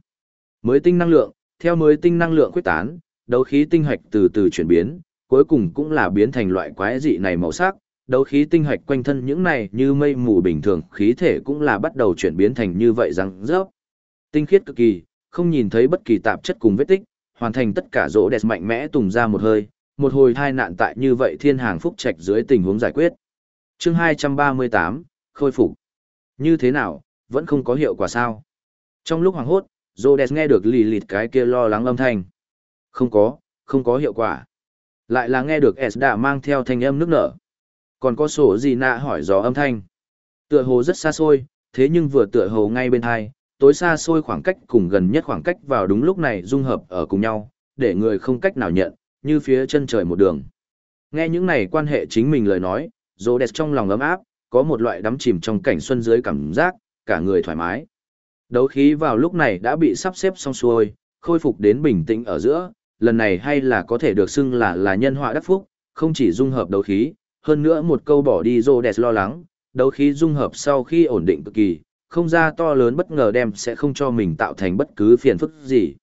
Mới tinh năng lượng, theo mới tinh năng lượng quyết tán, đấu khí tinh hạch từ từ chuyển biến, cuối cùng cũng là biến thành loại quái dị này màu sắc, đấu khí tinh hạch quanh thân những này như mây mù bình thường, khí thể cũng là bắt đầu chuyển biến thành như vậy răng rớp. Tinh khiết cực kỳ, không nhìn thấy bất kỳ tạp chất cùng vết tích, hoàn thành tất cả rỗ đẹp mạnh mẽ tùng ra một hơi, một hồi thai nạn tại như vậy thiên hàng phúc trạch dưới tình huống giải quyết. chương 238, khôi phục. Như thế nào, vẫn không có hiệu quả sao. Trong lúc hoàng hốt, Rhodes nghe được lì lịt cái kia lo lắng âm thanh. Không có, không có hiệu quả. Lại là nghe được Esda mang theo thanh âm nước nở. Còn có sổ gì nạ hỏi gió âm thanh. Tựa hồ rất xa xôi, thế nhưng vừa tựa hồ ngay bên hai, tối xa xôi khoảng cách cùng gần nhất khoảng cách vào đúng lúc này dung hợp ở cùng nhau, để người không cách nào nhận, như phía chân trời một đường. Nghe những này quan hệ chính mình lời nói, Rhodes trong lòng ấm áp, có một loại đắm chìm trong cảnh xuân dưới cảm giác, cả người thoải mái. Đấu khí vào lúc này đã bị sắp xếp xong xuôi, khôi phục đến bình tĩnh ở giữa, lần này hay là có thể được xưng là là nhân họa đắc phúc, không chỉ dung hợp đấu khí, hơn nữa một câu bỏ đi rô đẹp lo lắng, đấu khí dung hợp sau khi ổn định cực kỳ, không ra to lớn bất ngờ đem sẽ không cho mình tạo thành bất cứ phiền phức gì.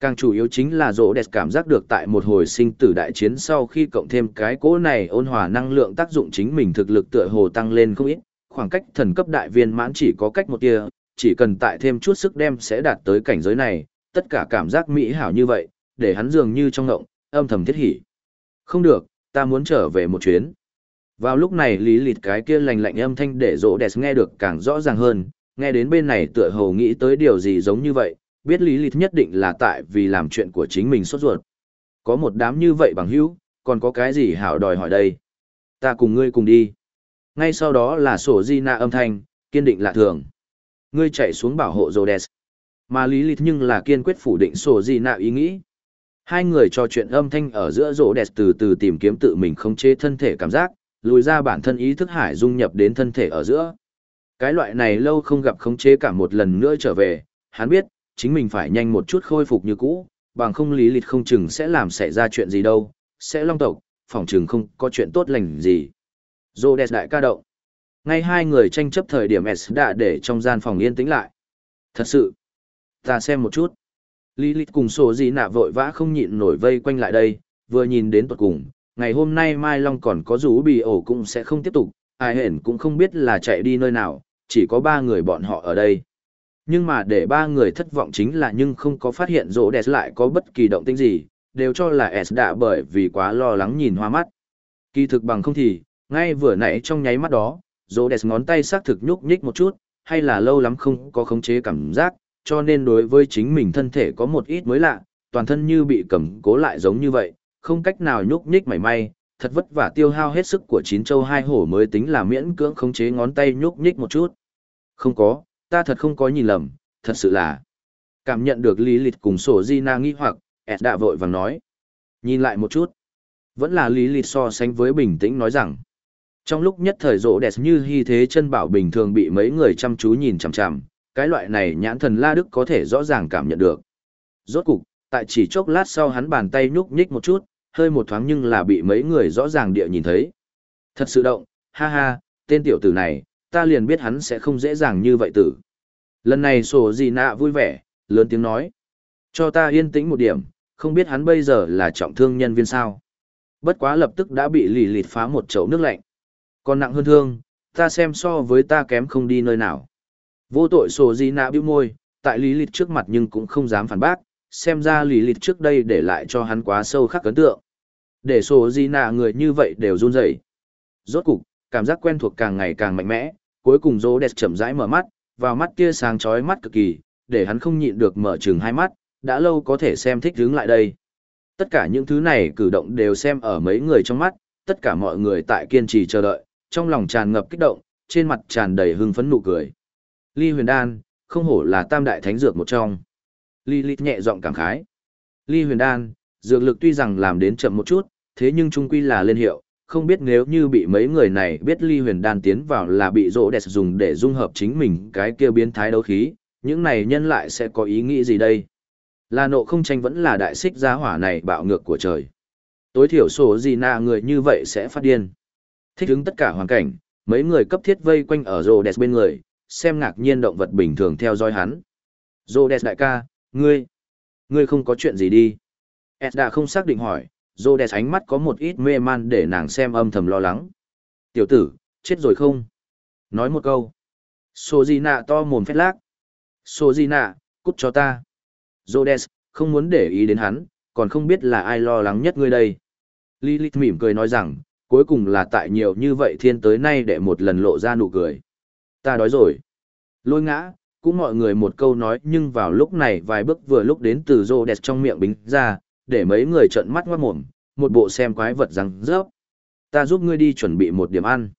Càng chủ yếu chính là rỗ đẹp cảm giác được tại một hồi sinh tử đại chiến sau khi cộng thêm cái cỗ này ôn hòa năng lượng tác dụng chính mình thực lực tựa hồ tăng lên không ít, khoảng cách thần cấp đại viên mãn chỉ có cách một tia, chỉ cần tại thêm chút sức đem sẽ đạt tới cảnh giới này, tất cả cảm giác mỹ hảo như vậy, để hắn dường như trong ngộng, âm thầm thiết hỉ. Không được, ta muốn trở về một chuyến. Vào lúc này lý lịt cái kia lành lạnh âm thanh để rỗ đẹp nghe được càng rõ ràng hơn, nghe đến bên này tựa hồ nghĩ tới điều gì giống như vậy, biết lý lịt nhất định là tại vì làm chuyện của chính mình sốt ruột. Có một đám như vậy bằng hữu, còn có cái gì hảo đòi hỏi đây? Ta cùng ngươi cùng đi. Ngay sau đó là sổ di nạ âm thanh, kiên định lạ thường. Ngươi chạy xuống bảo hộ Rhodes. Mà lý lịch nhưng là kiên quyết phủ định sổ gì nạ ý nghĩ. Hai người trò chuyện âm thanh ở giữa Rhodes từ từ tìm kiếm tự mình khống chế thân thể cảm giác, lùi ra bản thân ý thức hải dung nhập đến thân thể ở giữa. Cái loại này lâu không gặp khống chế cả một lần nữa trở về, hắn biết, chính mình phải nhanh một chút khôi phục như cũ, bằng không lý lịch không chừng sẽ làm xảy ra chuyện gì đâu, sẽ long tộc, phòng chừng không có chuyện tốt lành gì. Rhodes đại ca động. Ngay hai người tranh chấp thời điểm S đã để trong gian phòng yên tĩnh lại. Thật sự, ta xem một chút. Lilith cùng sổ gì nạ vội vã không nhịn nổi vây quanh lại đây, vừa nhìn đến tuật cùng, ngày hôm nay Mai Long còn có rú bì ổ cũng sẽ không tiếp tục, ai hển cũng không biết là chạy đi nơi nào, chỉ có ba người bọn họ ở đây. Nhưng mà để ba người thất vọng chính là nhưng không có phát hiện rỗ đẹp lại có bất kỳ động tĩnh gì, đều cho là S đã bởi vì quá lo lắng nhìn hoa mắt. Kỳ thực bằng không thì, ngay vừa nãy trong nháy mắt đó, rô đẹp ngón tay xác thực nhúc nhích một chút, hay là lâu lắm không có khống chế cảm giác, cho nên đối với chính mình thân thể có một ít mới lạ, toàn thân như bị cầm cố lại giống như vậy, không cách nào nhúc nhích mảy may, thật vất vả tiêu hao hết sức của chín châu hai hổ mới tính là miễn cưỡng khống chế ngón tay nhúc nhích một chút. Không có, ta thật không có nhìn lầm, thật sự là. Cảm nhận được lý lịch cùng sổ di na nghĩ hoặc, Ed đã vội vàng nói. Nhìn lại một chút. Vẫn là lý lịch so sánh với bình tĩnh nói rằng. Trong lúc nhất thời rộ đẹp như hy thế chân bảo bình thường bị mấy người chăm chú nhìn chằm chằm, cái loại này nhãn thần la đức có thể rõ ràng cảm nhận được. Rốt cục, tại chỉ chốc lát sau hắn bàn tay nhúc nhích một chút, hơi một thoáng nhưng là bị mấy người rõ ràng địa nhìn thấy. Thật sự động, ha ha, tên tiểu tử này, ta liền biết hắn sẽ không dễ dàng như vậy tử. Lần này sổ gì nạ vui vẻ, lớn tiếng nói. Cho ta yên tĩnh một điểm, không biết hắn bây giờ là trọng thương nhân viên sao. Bất quá lập tức đã bị lì lịt phá một chậu nước lạnh. Còn nặng hơn thương, ta xem so với ta kém không đi nơi nào. Vô tội sổ gì nạ bĩu môi, tại lý lịch trước mặt nhưng cũng không dám phản bác, xem ra lý lịch trước đây để lại cho hắn quá sâu khắc ấn tượng. Để sổ gì nạ người như vậy đều run rẩy. Rốt cục, cảm giác quen thuộc càng ngày càng mạnh mẽ, cuối cùng rô đẹp chậm rãi mở mắt, vào mắt kia sáng chói mắt cực kỳ, để hắn không nhịn được mở chừng hai mắt, đã lâu có thể xem thích hướng lại đây. Tất cả những thứ này cử động đều xem ở mấy người trong mắt, tất cả mọi người tại kiên trì chờ đợi, trong lòng tràn ngập kích động, trên mặt tràn đầy hưng phấn nụ cười. Ly Huyền Đan, không hổ là tam đại thánh dược một trong. Ly Lít nhẹ giọng cảm khái. Ly Huyền Đan, dược lực tuy rằng làm đến chậm một chút, thế nhưng trung quy là lên hiệu, không biết nếu như bị mấy người này biết ly huyền đan tiến vào là bị rỗ đẹp dùng để dung hợp chính mình cái kia biến thái đấu khí, những này nhân lại sẽ có ý nghĩ gì đây? Là nộ không tranh vẫn là đại xích giá hỏa này bạo ngược của trời. Tối thiểu số gì nà người như vậy sẽ phát điên. Thích ứng tất cả hoàn cảnh, mấy người cấp thiết vây quanh ở rỗ bên người, xem ngạc nhiên động vật bình thường theo dõi hắn. Rỗ đại ca, ngươi, ngươi không có chuyện gì đi. Ed đã không xác định hỏi, Rô ánh mắt có một ít mê man để nàng xem âm thầm lo lắng. Tiểu tử, chết rồi không? Nói một câu. Sô Di Nạ to mồm phét lác. Sô Di Nạ, cút cho ta. Rô không muốn để ý đến hắn, còn không biết là ai lo lắng nhất ngươi đây. Lilith mỉm cười nói rằng, cuối cùng là tại nhiều như vậy thiên tới nay để một lần lộ ra nụ cười. Ta đói rồi. Lôi ngã, cũng mọi người một câu nói nhưng vào lúc này vài bước vừa lúc đến từ rô đẹp trong miệng bính ra, để mấy người trợn mắt ngoát mồm, một bộ xem quái vật răng rớp. Ta giúp ngươi đi chuẩn bị một điểm ăn.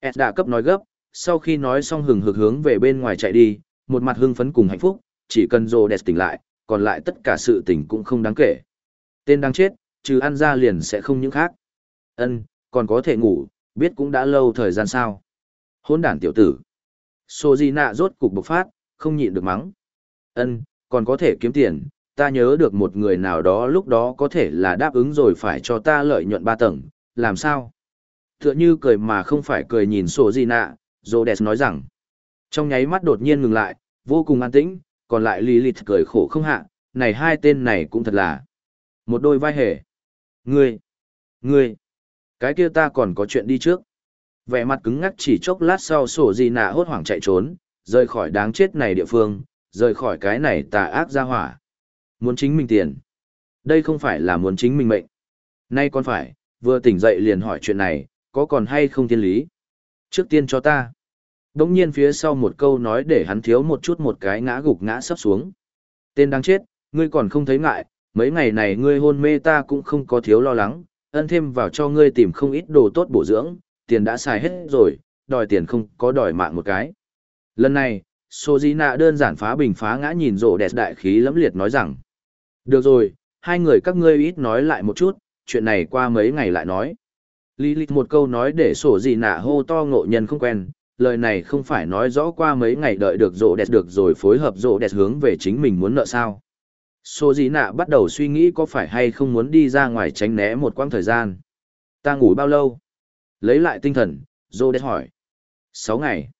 Ed đã cấp nói gấp, sau khi nói xong hừng hực hướng về bên ngoài chạy đi, một mặt hưng phấn cùng hạnh phúc, chỉ cần rô đẹp tỉnh lại, còn lại tất cả sự tỉnh cũng không đáng kể. Tên đang chết, trừ ăn ra liền sẽ không những khác. Ân, còn có thể ngủ, biết cũng đã lâu thời gian sao. Hôn đản tiểu tử. Sô Di Nạ rốt cục bộc phát, không nhịn được mắng. Ân, còn có thể kiếm tiền, ta nhớ được một người nào đó lúc đó có thể là đáp ứng rồi phải cho ta lợi nhuận ba tầng, làm sao? Tựa như cười mà không phải cười nhìn Sô Di nạ, Rhodes nói rằng. Trong nháy mắt đột nhiên ngừng lại, vô cùng an tĩnh, còn lại Lilith cười khổ không hạ, này hai tên này cũng thật là một đôi vai hề. Ngươi, ngươi, cái kia ta còn có chuyện đi trước. Vẻ mặt cứng ngắc chỉ chốc lát sau sổ gì nạ hốt hoảng chạy trốn, rời khỏi đáng chết này địa phương, rời khỏi cái này tà ác ra hỏa. Muốn chính mình tiền. Đây không phải là muốn chính mình mệnh. Nay còn phải, vừa tỉnh dậy liền hỏi chuyện này, có còn hay không thiên lý. Trước tiên cho ta. Đống nhiên phía sau một câu nói để hắn thiếu một chút một cái ngã gục ngã sắp xuống. Tên đang chết, ngươi còn không thấy ngại, mấy ngày này ngươi hôn mê ta cũng không có thiếu lo lắng, ân thêm vào cho ngươi tìm không ít đồ tốt bổ dưỡng, tiền đã xài hết rồi, đòi tiền không có đòi mạng một cái. Lần này, Sô Di Nạ đơn giản phá bình phá ngã nhìn rộ đẹp đại khí lẫm liệt nói rằng. Được rồi, hai người các ngươi ít nói lại một chút, chuyện này qua mấy ngày lại nói. Lý lịch một câu nói để sổ gì nạ hô to ngộ nhân không quen, lời này không phải nói rõ qua mấy ngày đợi được rộ đẹp được rồi phối hợp rộ đẹp hướng về chính mình muốn nợ sao. Sô Dĩ nạ bắt đầu suy nghĩ có phải hay không muốn đi ra ngoài tránh né một quãng thời gian. Ta ngủ bao lâu? Lấy lại tinh thần, Dô Đét hỏi. Sáu ngày.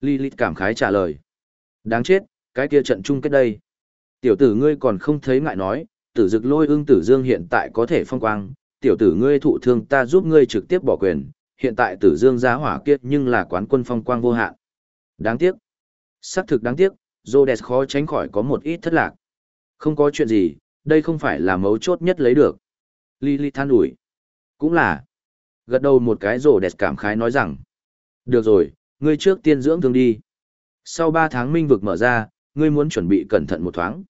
Lilith cảm khái trả lời. Đáng chết, cái kia trận chung kết đây. Tiểu tử ngươi còn không thấy ngại nói, tử dực lôi ương tử dương hiện tại có thể phong quang, tiểu tử ngươi thụ thương ta giúp ngươi trực tiếp bỏ quyền, hiện tại tử dương giá hỏa kiết nhưng là quán quân phong quang vô hạn. Đáng tiếc. Sắc thực đáng tiếc, Rhodes khó tránh khỏi có một ít thất lạc. Không có chuyện gì, đây không phải là mấu chốt nhất lấy được. Lily than ủi. Cũng là. Gật đầu một cái Rhodes cảm khái nói rằng. Được rồi, ngươi trước tiên dưỡng thương đi. Sau 3 tháng minh vực mở ra, ngươi muốn chuẩn bị cẩn thận một thoáng.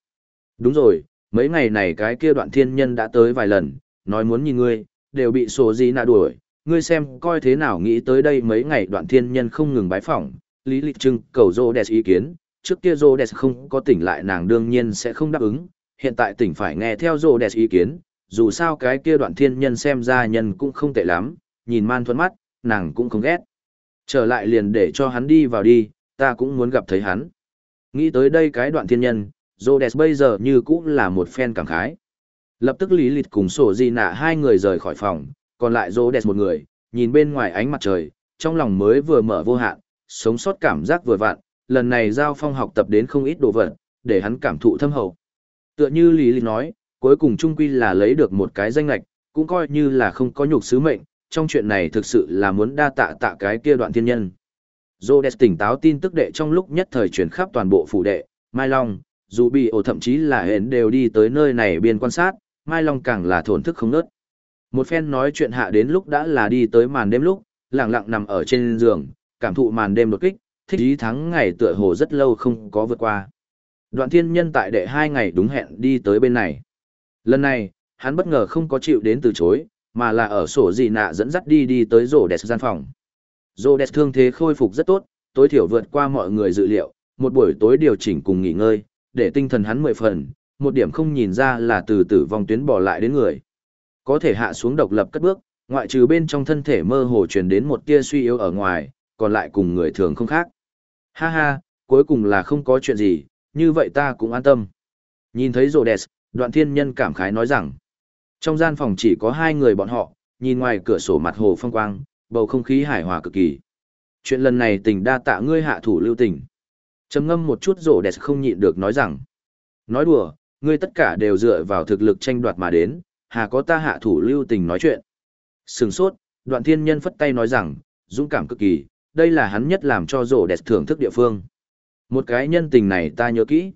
Đúng rồi, mấy ngày này cái kia đoạn thiên nhân đã tới vài lần, nói muốn nhìn ngươi, đều bị sổ gì nạ đuổi, ngươi xem coi thế nào nghĩ tới đây mấy ngày đoạn thiên nhân không ngừng bái phỏng, lý lịch trưng cầu rô đẹp ý kiến, trước kia rô không có tỉnh lại nàng đương nhiên sẽ không đáp ứng, hiện tại tỉnh phải nghe theo rô ý kiến, dù sao cái kia đoạn thiên nhân xem ra nhân cũng không tệ lắm, nhìn man thuẫn mắt, nàng cũng không ghét. Trở lại liền để cho hắn đi vào đi, ta cũng muốn gặp thấy hắn. Nghĩ tới đây cái đoạn thiên nhân, Rhodes bây giờ như cũng là một fan cảm khái. Lập tức Lý lịt cùng sổ di nạ hai người rời khỏi phòng, còn lại Rhodes một người, nhìn bên ngoài ánh mặt trời, trong lòng mới vừa mở vô hạn, sống sót cảm giác vừa vặn, lần này giao phong học tập đến không ít đồ vật, để hắn cảm thụ thâm hậu. Tựa như Lý Lý nói, cuối cùng trung quy là lấy được một cái danh lạch, cũng coi như là không có nhục sứ mệnh, trong chuyện này thực sự là muốn đa tạ tạ cái kia đoạn thiên nhân. Rhodes tỉnh táo tin tức đệ trong lúc nhất thời truyền khắp toàn bộ phủ đệ, Mai Long, dù bị ổ thậm chí là hến đều đi tới nơi này biên quan sát, Mai Long càng là thổn thức không nớt. Một phen nói chuyện hạ đến lúc đã là đi tới màn đêm lúc, lặng lặng nằm ở trên giường, cảm thụ màn đêm đột kích, thích ý thắng ngày tựa hồ rất lâu không có vượt qua. Đoạn thiên nhân tại đệ hai ngày đúng hẹn đi tới bên này. Lần này, hắn bất ngờ không có chịu đến từ chối, mà là ở sổ gì nạ dẫn dắt đi đi tới rổ đẹp gian phòng. Rổ đẹp thương thế khôi phục rất tốt, tối thiểu vượt qua mọi người dự liệu, một buổi tối điều chỉnh cùng nghỉ ngơi, để tinh thần hắn mười phần, một điểm không nhìn ra là từ tử vong tuyến bỏ lại đến người. Có thể hạ xuống độc lập cất bước, ngoại trừ bên trong thân thể mơ hồ truyền đến một tia suy yếu ở ngoài, còn lại cùng người thường không khác. Ha ha, cuối cùng là không có chuyện gì, như vậy ta cũng an tâm. Nhìn thấy rồ đẹp, đoạn thiên nhân cảm khái nói rằng, trong gian phòng chỉ có hai người bọn họ, nhìn ngoài cửa sổ mặt hồ phong quang, bầu không khí hài hòa cực kỳ. Chuyện lần này tình đa tạ ngươi hạ thủ lưu tình trầm ngâm một chút rổ đẹp không nhịn được nói rằng nói đùa ngươi tất cả đều dựa vào thực lực tranh đoạt mà đến hà có ta hạ thủ lưu tình nói chuyện sừng sốt đoạn thiên nhân phất tay nói rằng dũng cảm cực kỳ đây là hắn nhất làm cho rổ đẹp thưởng thức địa phương. Một cái nhân tình này ta nhớ kỹ.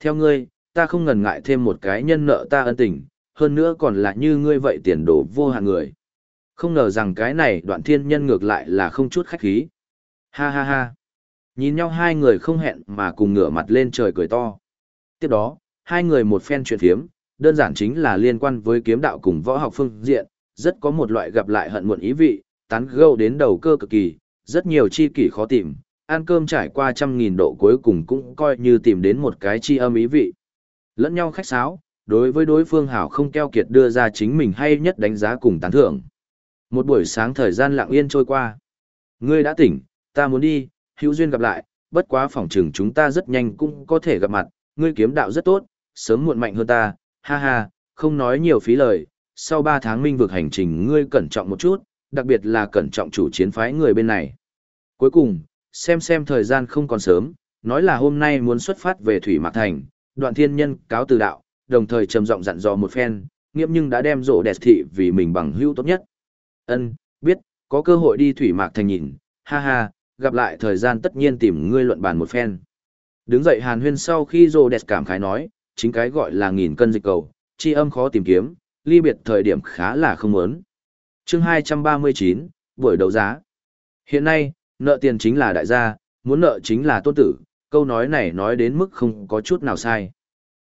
Theo ngươi ta không ngần ngại thêm một cái nhân nợ ta ân tình hơn nữa còn là như ngươi vậy tiền đồ vô hạn người. Không ngờ rằng cái này đoạn thiên nhân ngược lại là không chút khách khí. Ha ha ha. Nhìn nhau hai người không hẹn mà cùng ngửa mặt lên trời cười to. Tiếp đó, hai người một phen chuyện phiếm, đơn giản chính là liên quan với kiếm đạo cùng võ học phương diện, rất có một loại gặp lại hận muộn ý vị, tán gâu đến đầu cơ cực kỳ, rất nhiều chi kỷ khó tìm, ăn cơm trải qua trăm nghìn độ cuối cùng cũng coi như tìm đến một cái chi âm ý vị. Lẫn nhau khách sáo, đối với đối phương hảo không keo kiệt đưa ra chính mình hay nhất đánh giá cùng tán thưởng. Một buổi sáng thời gian lặng yên trôi qua. Ngươi đã tỉnh, ta muốn đi, hữu duyên gặp lại, bất quá phòng trường chúng ta rất nhanh cũng có thể gặp mặt, ngươi kiếm đạo rất tốt, sớm muộn mạnh hơn ta, ha ha, không nói nhiều phí lời, sau 3 tháng minh vực hành trình ngươi cẩn trọng một chút, đặc biệt là cẩn trọng chủ chiến phái người bên này. Cuối cùng, xem xem thời gian không còn sớm, nói là hôm nay muốn xuất phát về Thủy Mạc Thành, đoạn thiên nhân cáo từ đạo, đồng thời trầm giọng dặn dò một phen, nghiêm nhưng đã đem rổ đẹp thị vì mình bằng hữu tốt nhất. Ân, biết, có cơ hội đi thủy mạc thành nhìn, ha ha, gặp lại thời gian tất nhiên tìm ngươi luận bàn một phen. Đứng dậy hàn huyên sau khi rổ đẹp cảm khái nói, chính cái gọi là nghìn cân dịch cầu, chi âm khó tìm kiếm, ly biệt thời điểm khá là không muốn chương 239, buổi đấu giá. Hiện nay, nợ tiền chính là đại gia, muốn nợ chính là tôn tử, câu nói này nói đến mức không có chút nào sai.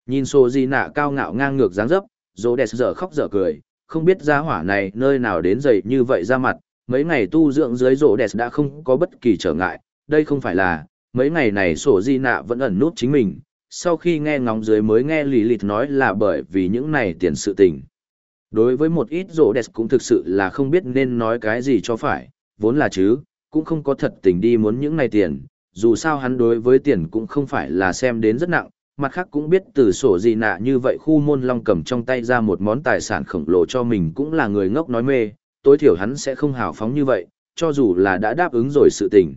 Nhìn sổ gì nạ cao ngạo ngang ngược dáng dấp, Dỗ đẹp dở khóc dở cười, không biết gia hỏa này nơi nào đến dậy như vậy ra mặt, mấy ngày tu dưỡng dưới rổ đẹp đã không có bất kỳ trở ngại, đây không phải là, mấy ngày này sổ di nạ vẫn ẩn nút chính mình, sau khi nghe ngóng dưới mới nghe lì lịt nói là bởi vì những này tiền sự tình. Đối với một ít rỗ đẹp cũng thực sự là không biết nên nói cái gì cho phải, vốn là chứ, cũng không có thật tình đi muốn những này tiền, dù sao hắn đối với tiền cũng không phải là xem đến rất nặng, mặt khác cũng biết từ sổ gì nạ như vậy khu môn long cầm trong tay ra một món tài sản khổng lồ cho mình cũng là người ngốc nói mê, tối thiểu hắn sẽ không hào phóng như vậy, cho dù là đã đáp ứng rồi sự tình.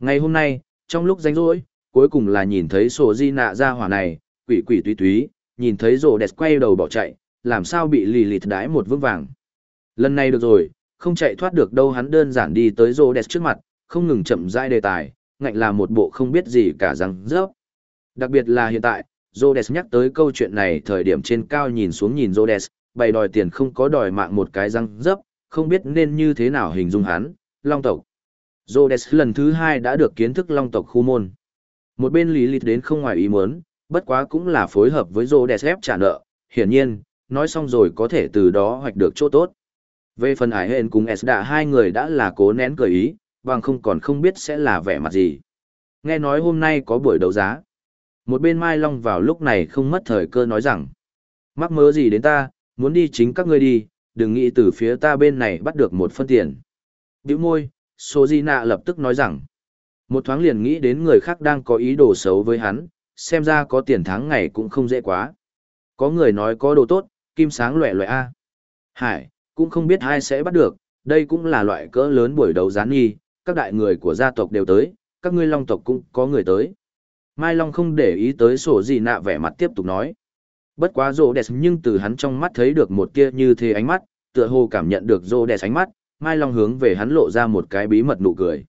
Ngày hôm nay, trong lúc rảnh rỗi, cuối cùng là nhìn thấy sổ di nạ ra hỏa này, quỷ quỷ túy túy, nhìn thấy rổ đẹp quay đầu bỏ chạy, làm sao bị lì lịt đái một vững vàng. Lần này được rồi, không chạy thoát được đâu hắn đơn giản đi tới rô đẹp trước mặt, không ngừng chậm rãi đề tài, ngạnh là một bộ không biết gì cả răng rớp. Đặc biệt là hiện tại, Rhodes nhắc tới câu chuyện này thời điểm trên cao nhìn xuống nhìn Rhodes, bày đòi tiền không có đòi mạng một cái răng rớp, không biết nên như thế nào hình dung hắn, long tộc. Rhodes lần thứ hai đã được kiến thức long tộc khu môn. Một bên lý lịch đến không ngoài ý muốn, bất quá cũng là phối hợp với Rhodes ép trả nợ, hiển nhiên, nói xong rồi có thể từ đó hoạch được chỗ tốt. Về phần ải hên cùng Esda hai người đã là cố nén cười ý, bằng không còn không biết sẽ là vẻ mặt gì. Nghe nói hôm nay có buổi đấu giá. Một bên Mai Long vào lúc này không mất thời cơ nói rằng, mắc mớ gì đến ta, muốn đi chính các ngươi đi, đừng nghĩ từ phía ta bên này bắt được một phân tiền. Biểu môi, Sô Di Nạ lập tức nói rằng, một thoáng liền nghĩ đến người khác đang có ý đồ xấu với hắn, xem ra có tiền tháng ngày cũng không dễ quá. Có người nói có đồ tốt, kim sáng loẹ loẹ A. Hải, cũng không biết ai sẽ bắt được, đây cũng là loại cỡ lớn buổi đấu gián nghi, các đại người của gia tộc đều tới, các ngươi long tộc cũng có người tới. Mai Long không để ý tới sổ gì nạ vẻ mặt tiếp tục nói. Bất quá rô đẹp nhưng từ hắn trong mắt thấy được một tia như thế ánh mắt, tựa hồ cảm nhận được rô đẹp ánh mắt, Mai Long hướng về hắn lộ ra một cái bí mật nụ cười.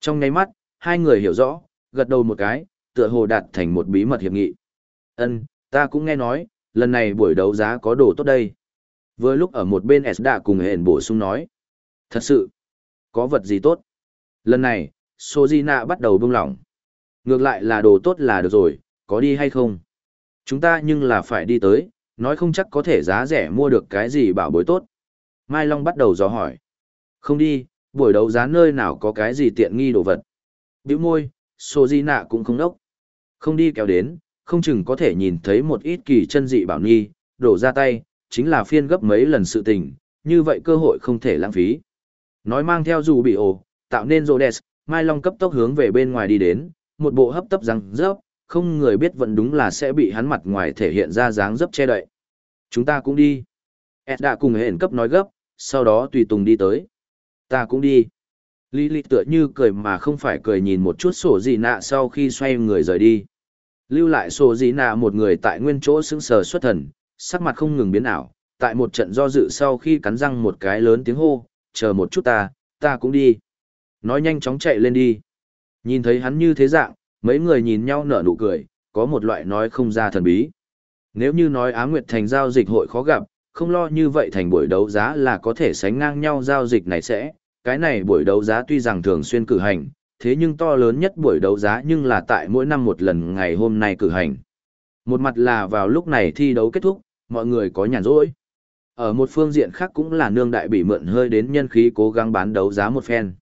Trong nháy mắt, hai người hiểu rõ, gật đầu một cái, tựa hồ đạt thành một bí mật hiệp nghị. Ân, ta cũng nghe nói, lần này buổi đấu giá có đồ tốt đây. Vừa lúc ở một bên Esda cùng hẹn bổ sung nói. Thật sự, có vật gì tốt? Lần này, Sojina bắt đầu buông lỏng. Ngược lại là đồ tốt là được rồi, có đi hay không? Chúng ta nhưng là phải đi tới, nói không chắc có thể giá rẻ mua được cái gì bảo bối tốt. Mai Long bắt đầu dò hỏi. Không đi, buổi đấu giá nơi nào có cái gì tiện nghi đồ vật. Biểu môi, Sojina cũng không đốc. Không đi kéo đến, không chừng có thể nhìn thấy một ít kỳ chân dị bảo nghi, đổ ra tay, chính là phiên gấp mấy lần sự tình, như vậy cơ hội không thể lãng phí. Nói mang theo dù bị ổ, tạo nên Rhodes, Mai Long cấp tốc hướng về bên ngoài đi đến, một bộ hấp tấp răng rớp, không người biết vẫn đúng là sẽ bị hắn mặt ngoài thể hiện ra dáng dấp che đậy. Chúng ta cũng đi. Ed đã cùng hẹn cấp nói gấp, sau đó tùy tùng đi tới. Ta cũng đi. Lý Lý tựa như cười mà không phải cười nhìn một chút sổ gì nạ sau khi xoay người rời đi. Lưu lại sổ gì nạ một người tại nguyên chỗ sững sờ xuất thần, sắc mặt không ngừng biến ảo, tại một trận do dự sau khi cắn răng một cái lớn tiếng hô, chờ một chút ta, ta cũng đi. Nói nhanh chóng chạy lên đi. Nhìn thấy hắn như thế dạng, mấy người nhìn nhau nở nụ cười, có một loại nói không ra thần bí. Nếu như nói Á Nguyệt thành giao dịch hội khó gặp, không lo như vậy thành buổi đấu giá là có thể sánh ngang nhau giao dịch này sẽ, cái này buổi đấu giá tuy rằng thường xuyên cử hành, thế nhưng to lớn nhất buổi đấu giá nhưng là tại mỗi năm một lần ngày hôm nay cử hành. Một mặt là vào lúc này thi đấu kết thúc, mọi người có nhàn rỗi. Ở một phương diện khác cũng là nương đại bị mượn hơi đến nhân khí cố gắng bán đấu giá một phen.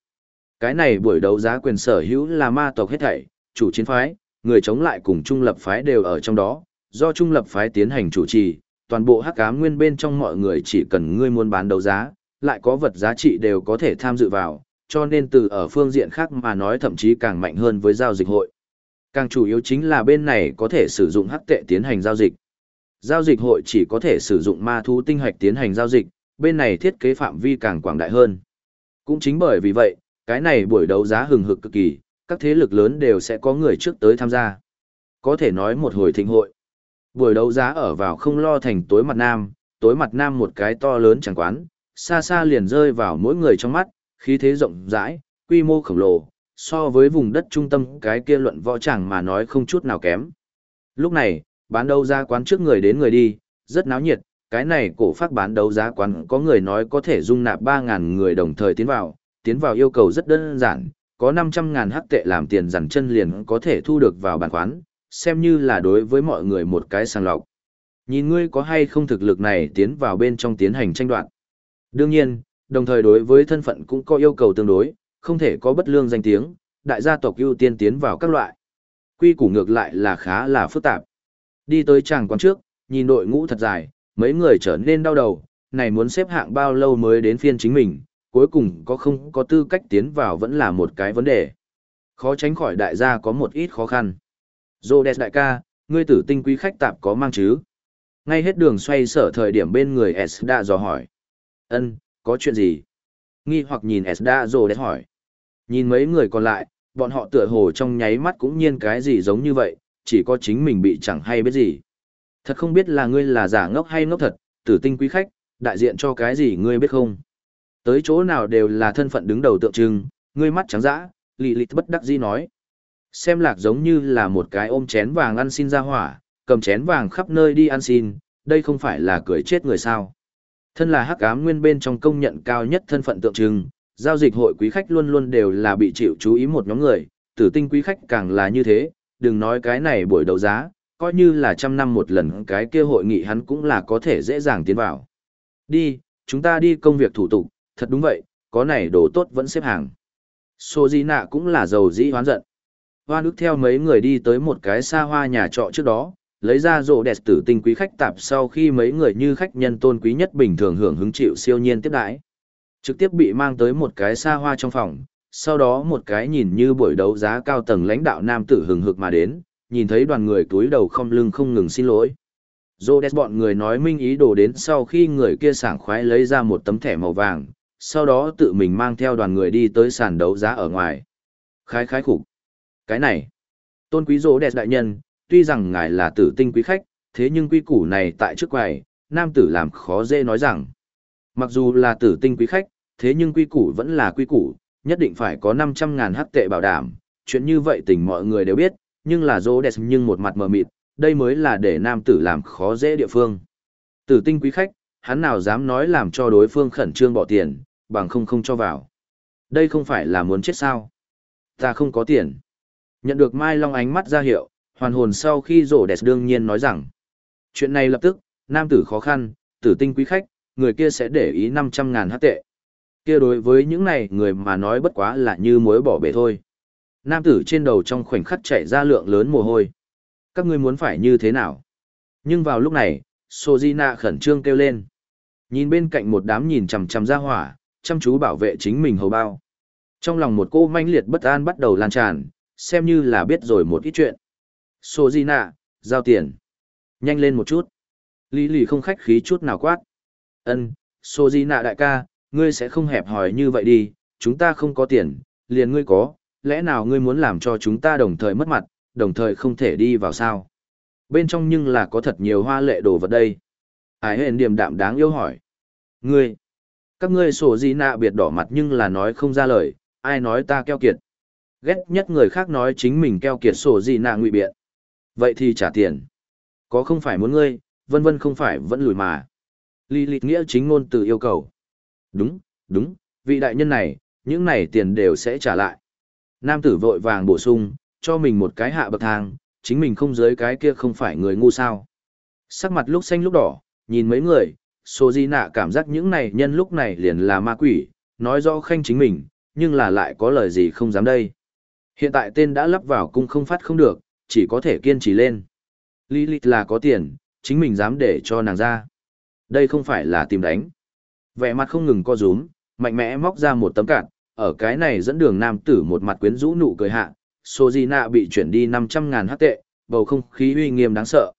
Cái này buổi đấu giá quyền sở hữu là ma tộc hết thảy, chủ chiến phái, người chống lại cùng trung lập phái đều ở trong đó, do trung lập phái tiến hành chủ trì, toàn bộ hắc ám nguyên bên trong mọi người chỉ cần ngươi muốn bán đấu giá, lại có vật giá trị đều có thể tham dự vào, cho nên từ ở phương diện khác mà nói thậm chí càng mạnh hơn với giao dịch hội. Càng chủ yếu chính là bên này có thể sử dụng hắc tệ tiến hành giao dịch. Giao dịch hội chỉ có thể sử dụng ma thú tinh hạch tiến hành giao dịch, bên này thiết kế phạm vi càng quảng đại hơn. Cũng chính bởi vì vậy, cái này buổi đấu giá hừng hực cực kỳ, các thế lực lớn đều sẽ có người trước tới tham gia. Có thể nói một hồi thịnh hội. Buổi đấu giá ở vào không lo thành tối mặt nam, tối mặt nam một cái to lớn chẳng quán, xa xa liền rơi vào mỗi người trong mắt, khí thế rộng rãi, quy mô khổng lồ, so với vùng đất trung tâm cái kia luận võ chẳng mà nói không chút nào kém. Lúc này, bán đấu giá quán trước người đến người đi, rất náo nhiệt, cái này cổ phát bán đấu giá quán có người nói có thể dung nạp 3.000 người đồng thời tiến vào, tiến vào yêu cầu rất đơn giản, có 500.000 hắc tệ làm tiền dằn chân liền có thể thu được vào bàn quán, xem như là đối với mọi người một cái sàng lọc. Nhìn ngươi có hay không thực lực này tiến vào bên trong tiến hành tranh đoạn. Đương nhiên, đồng thời đối với thân phận cũng có yêu cầu tương đối, không thể có bất lương danh tiếng, đại gia tộc ưu tiên tiến vào các loại. Quy củ ngược lại là khá là phức tạp. Đi tới tràng quán trước, nhìn đội ngũ thật dài, mấy người trở nên đau đầu, này muốn xếp hạng bao lâu mới đến phiên chính mình, cuối cùng có không có tư cách tiến vào vẫn là một cái vấn đề. Khó tránh khỏi đại gia có một ít khó khăn. Rhodes đại ca, ngươi tử tinh quý khách tạp có mang chứ? Ngay hết đường xoay sở thời điểm bên người S đã dò hỏi. Ân, có chuyện gì? Nghi hoặc nhìn Esda rồi Rhodes hỏi. Nhìn mấy người còn lại, bọn họ tựa hồ trong nháy mắt cũng nhiên cái gì giống như vậy, chỉ có chính mình bị chẳng hay biết gì. Thật không biết là ngươi là giả ngốc hay ngốc thật, tử tinh quý khách, đại diện cho cái gì ngươi biết không? Tới chỗ nào đều là thân phận đứng đầu tượng trưng, ngươi mắt trắng dã, lì lì bất đắc dĩ nói. Xem lạc giống như là một cái ôm chén vàng ăn xin ra hỏa, cầm chén vàng khắp nơi đi ăn xin, đây không phải là cười chết người sao. Thân là hắc ám nguyên bên trong công nhận cao nhất thân phận tượng trưng, giao dịch hội quý khách luôn luôn đều là bị chịu chú ý một nhóm người, tử tinh quý khách càng là như thế, đừng nói cái này buổi đấu giá, coi như là trăm năm một lần cái kia hội nghị hắn cũng là có thể dễ dàng tiến vào. Đi, chúng ta đi công việc thủ tục, thật đúng vậy, có này đồ tốt vẫn xếp hàng. Sô Di Nạ cũng là giàu dĩ hoán giận. Hoa nước theo mấy người đi tới một cái xa hoa nhà trọ trước đó, lấy ra rộ đẹp tử tinh quý khách tạp sau khi mấy người như khách nhân tôn quý nhất bình thường hưởng hứng chịu siêu nhiên tiếp đãi. Trực tiếp bị mang tới một cái xa hoa trong phòng, sau đó một cái nhìn như buổi đấu giá cao tầng lãnh đạo nam tử hừng hực mà đến, nhìn thấy đoàn người túi đầu không lưng không ngừng xin lỗi. Rhodes bọn người nói minh ý đồ đến sau khi người kia sảng khoái lấy ra một tấm thẻ màu vàng, sau đó tự mình mang theo đoàn người đi tới sàn đấu giá ở ngoài. Khái khái khục Cái này, tôn quý Rhodes đại nhân, tuy rằng ngài là tử tinh quý khách, thế nhưng quy củ này tại trước quầy, nam tử làm khó dễ nói rằng. Mặc dù là tử tinh quý khách, thế nhưng quy củ vẫn là quy củ, nhất định phải có 500.000 hắc tệ bảo đảm, chuyện như vậy tình mọi người đều biết, nhưng là Rhodes nhưng một mặt mờ mịt, đây mới là để nam tử làm khó dễ địa phương. Tử tinh quý khách, hắn nào dám nói làm cho đối phương khẩn trương bỏ tiền, bằng không không cho vào. Đây không phải là muốn chết sao. Ta không có tiền. Nhận được Mai Long ánh mắt ra hiệu, hoàn hồn sau khi rổ đẹp đương nhiên nói rằng. Chuyện này lập tức, nam tử khó khăn, tử tinh quý khách, người kia sẽ để ý 500 ngàn hát tệ. Kia đối với những này người mà nói bất quá là như muối bỏ bể thôi. Nam tử trên đầu trong khoảnh khắc chạy ra lượng lớn mồ hôi. Các ngươi muốn phải như thế nào? Nhưng vào lúc này, Sojina khẩn trương kêu lên. Nhìn bên cạnh một đám nhìn chằm chằm ra hỏa, chăm chú bảo vệ chính mình hầu bao. Trong lòng một cô manh liệt bất an bắt đầu lan tràn, xem như là biết rồi một ít chuyện. Sojina, giao tiền. Nhanh lên một chút. Lý lì không khách khí chút nào quát. Ân, Sojina đại ca, ngươi sẽ không hẹp hòi như vậy đi, chúng ta không có tiền, liền ngươi có, lẽ nào ngươi muốn làm cho chúng ta đồng thời mất mặt, đồng thời không thể đi vào sao? Bên trong nhưng là có thật nhiều hoa lệ đồ vật đây. Ái hên điềm đạm đáng yêu hỏi. Ngươi, các ngươi sổ di nạ biệt đỏ mặt nhưng là nói không ra lời, ai nói ta keo kiệt. Ghét nhất người khác nói chính mình keo kiệt sổ di nạ ngụy biện. Vậy thì trả tiền. Có không phải muốn ngươi, vân vân không phải vẫn lùi mà. Lý lịch nghĩa chính ngôn từ yêu cầu. Đúng, đúng, vị đại nhân này, những này tiền đều sẽ trả lại. Nam tử vội vàng bổ sung, cho mình một cái hạ bậc thang, chính mình không dưới cái kia không phải người ngu sao. Sắc mặt lúc xanh lúc đỏ, nhìn mấy người, Sô Di Nạ cảm giác những này nhân lúc này liền là ma quỷ, nói rõ khanh chính mình, nhưng là lại có lời gì không dám đây. Hiện tại tên đã lắp vào cung không phát không được, chỉ có thể kiên trì lên. Lilith là có tiền, chính mình dám để cho nàng ra. Đây không phải là tìm đánh. Vẻ mặt không ngừng co rúm, mạnh mẽ móc ra một tấm cạn, ở cái này dẫn đường nam tử một mặt quyến rũ nụ cười hạ, Sojina bị chuyển đi 500 ngàn hắc tệ, bầu không khí uy nghiêm đáng sợ.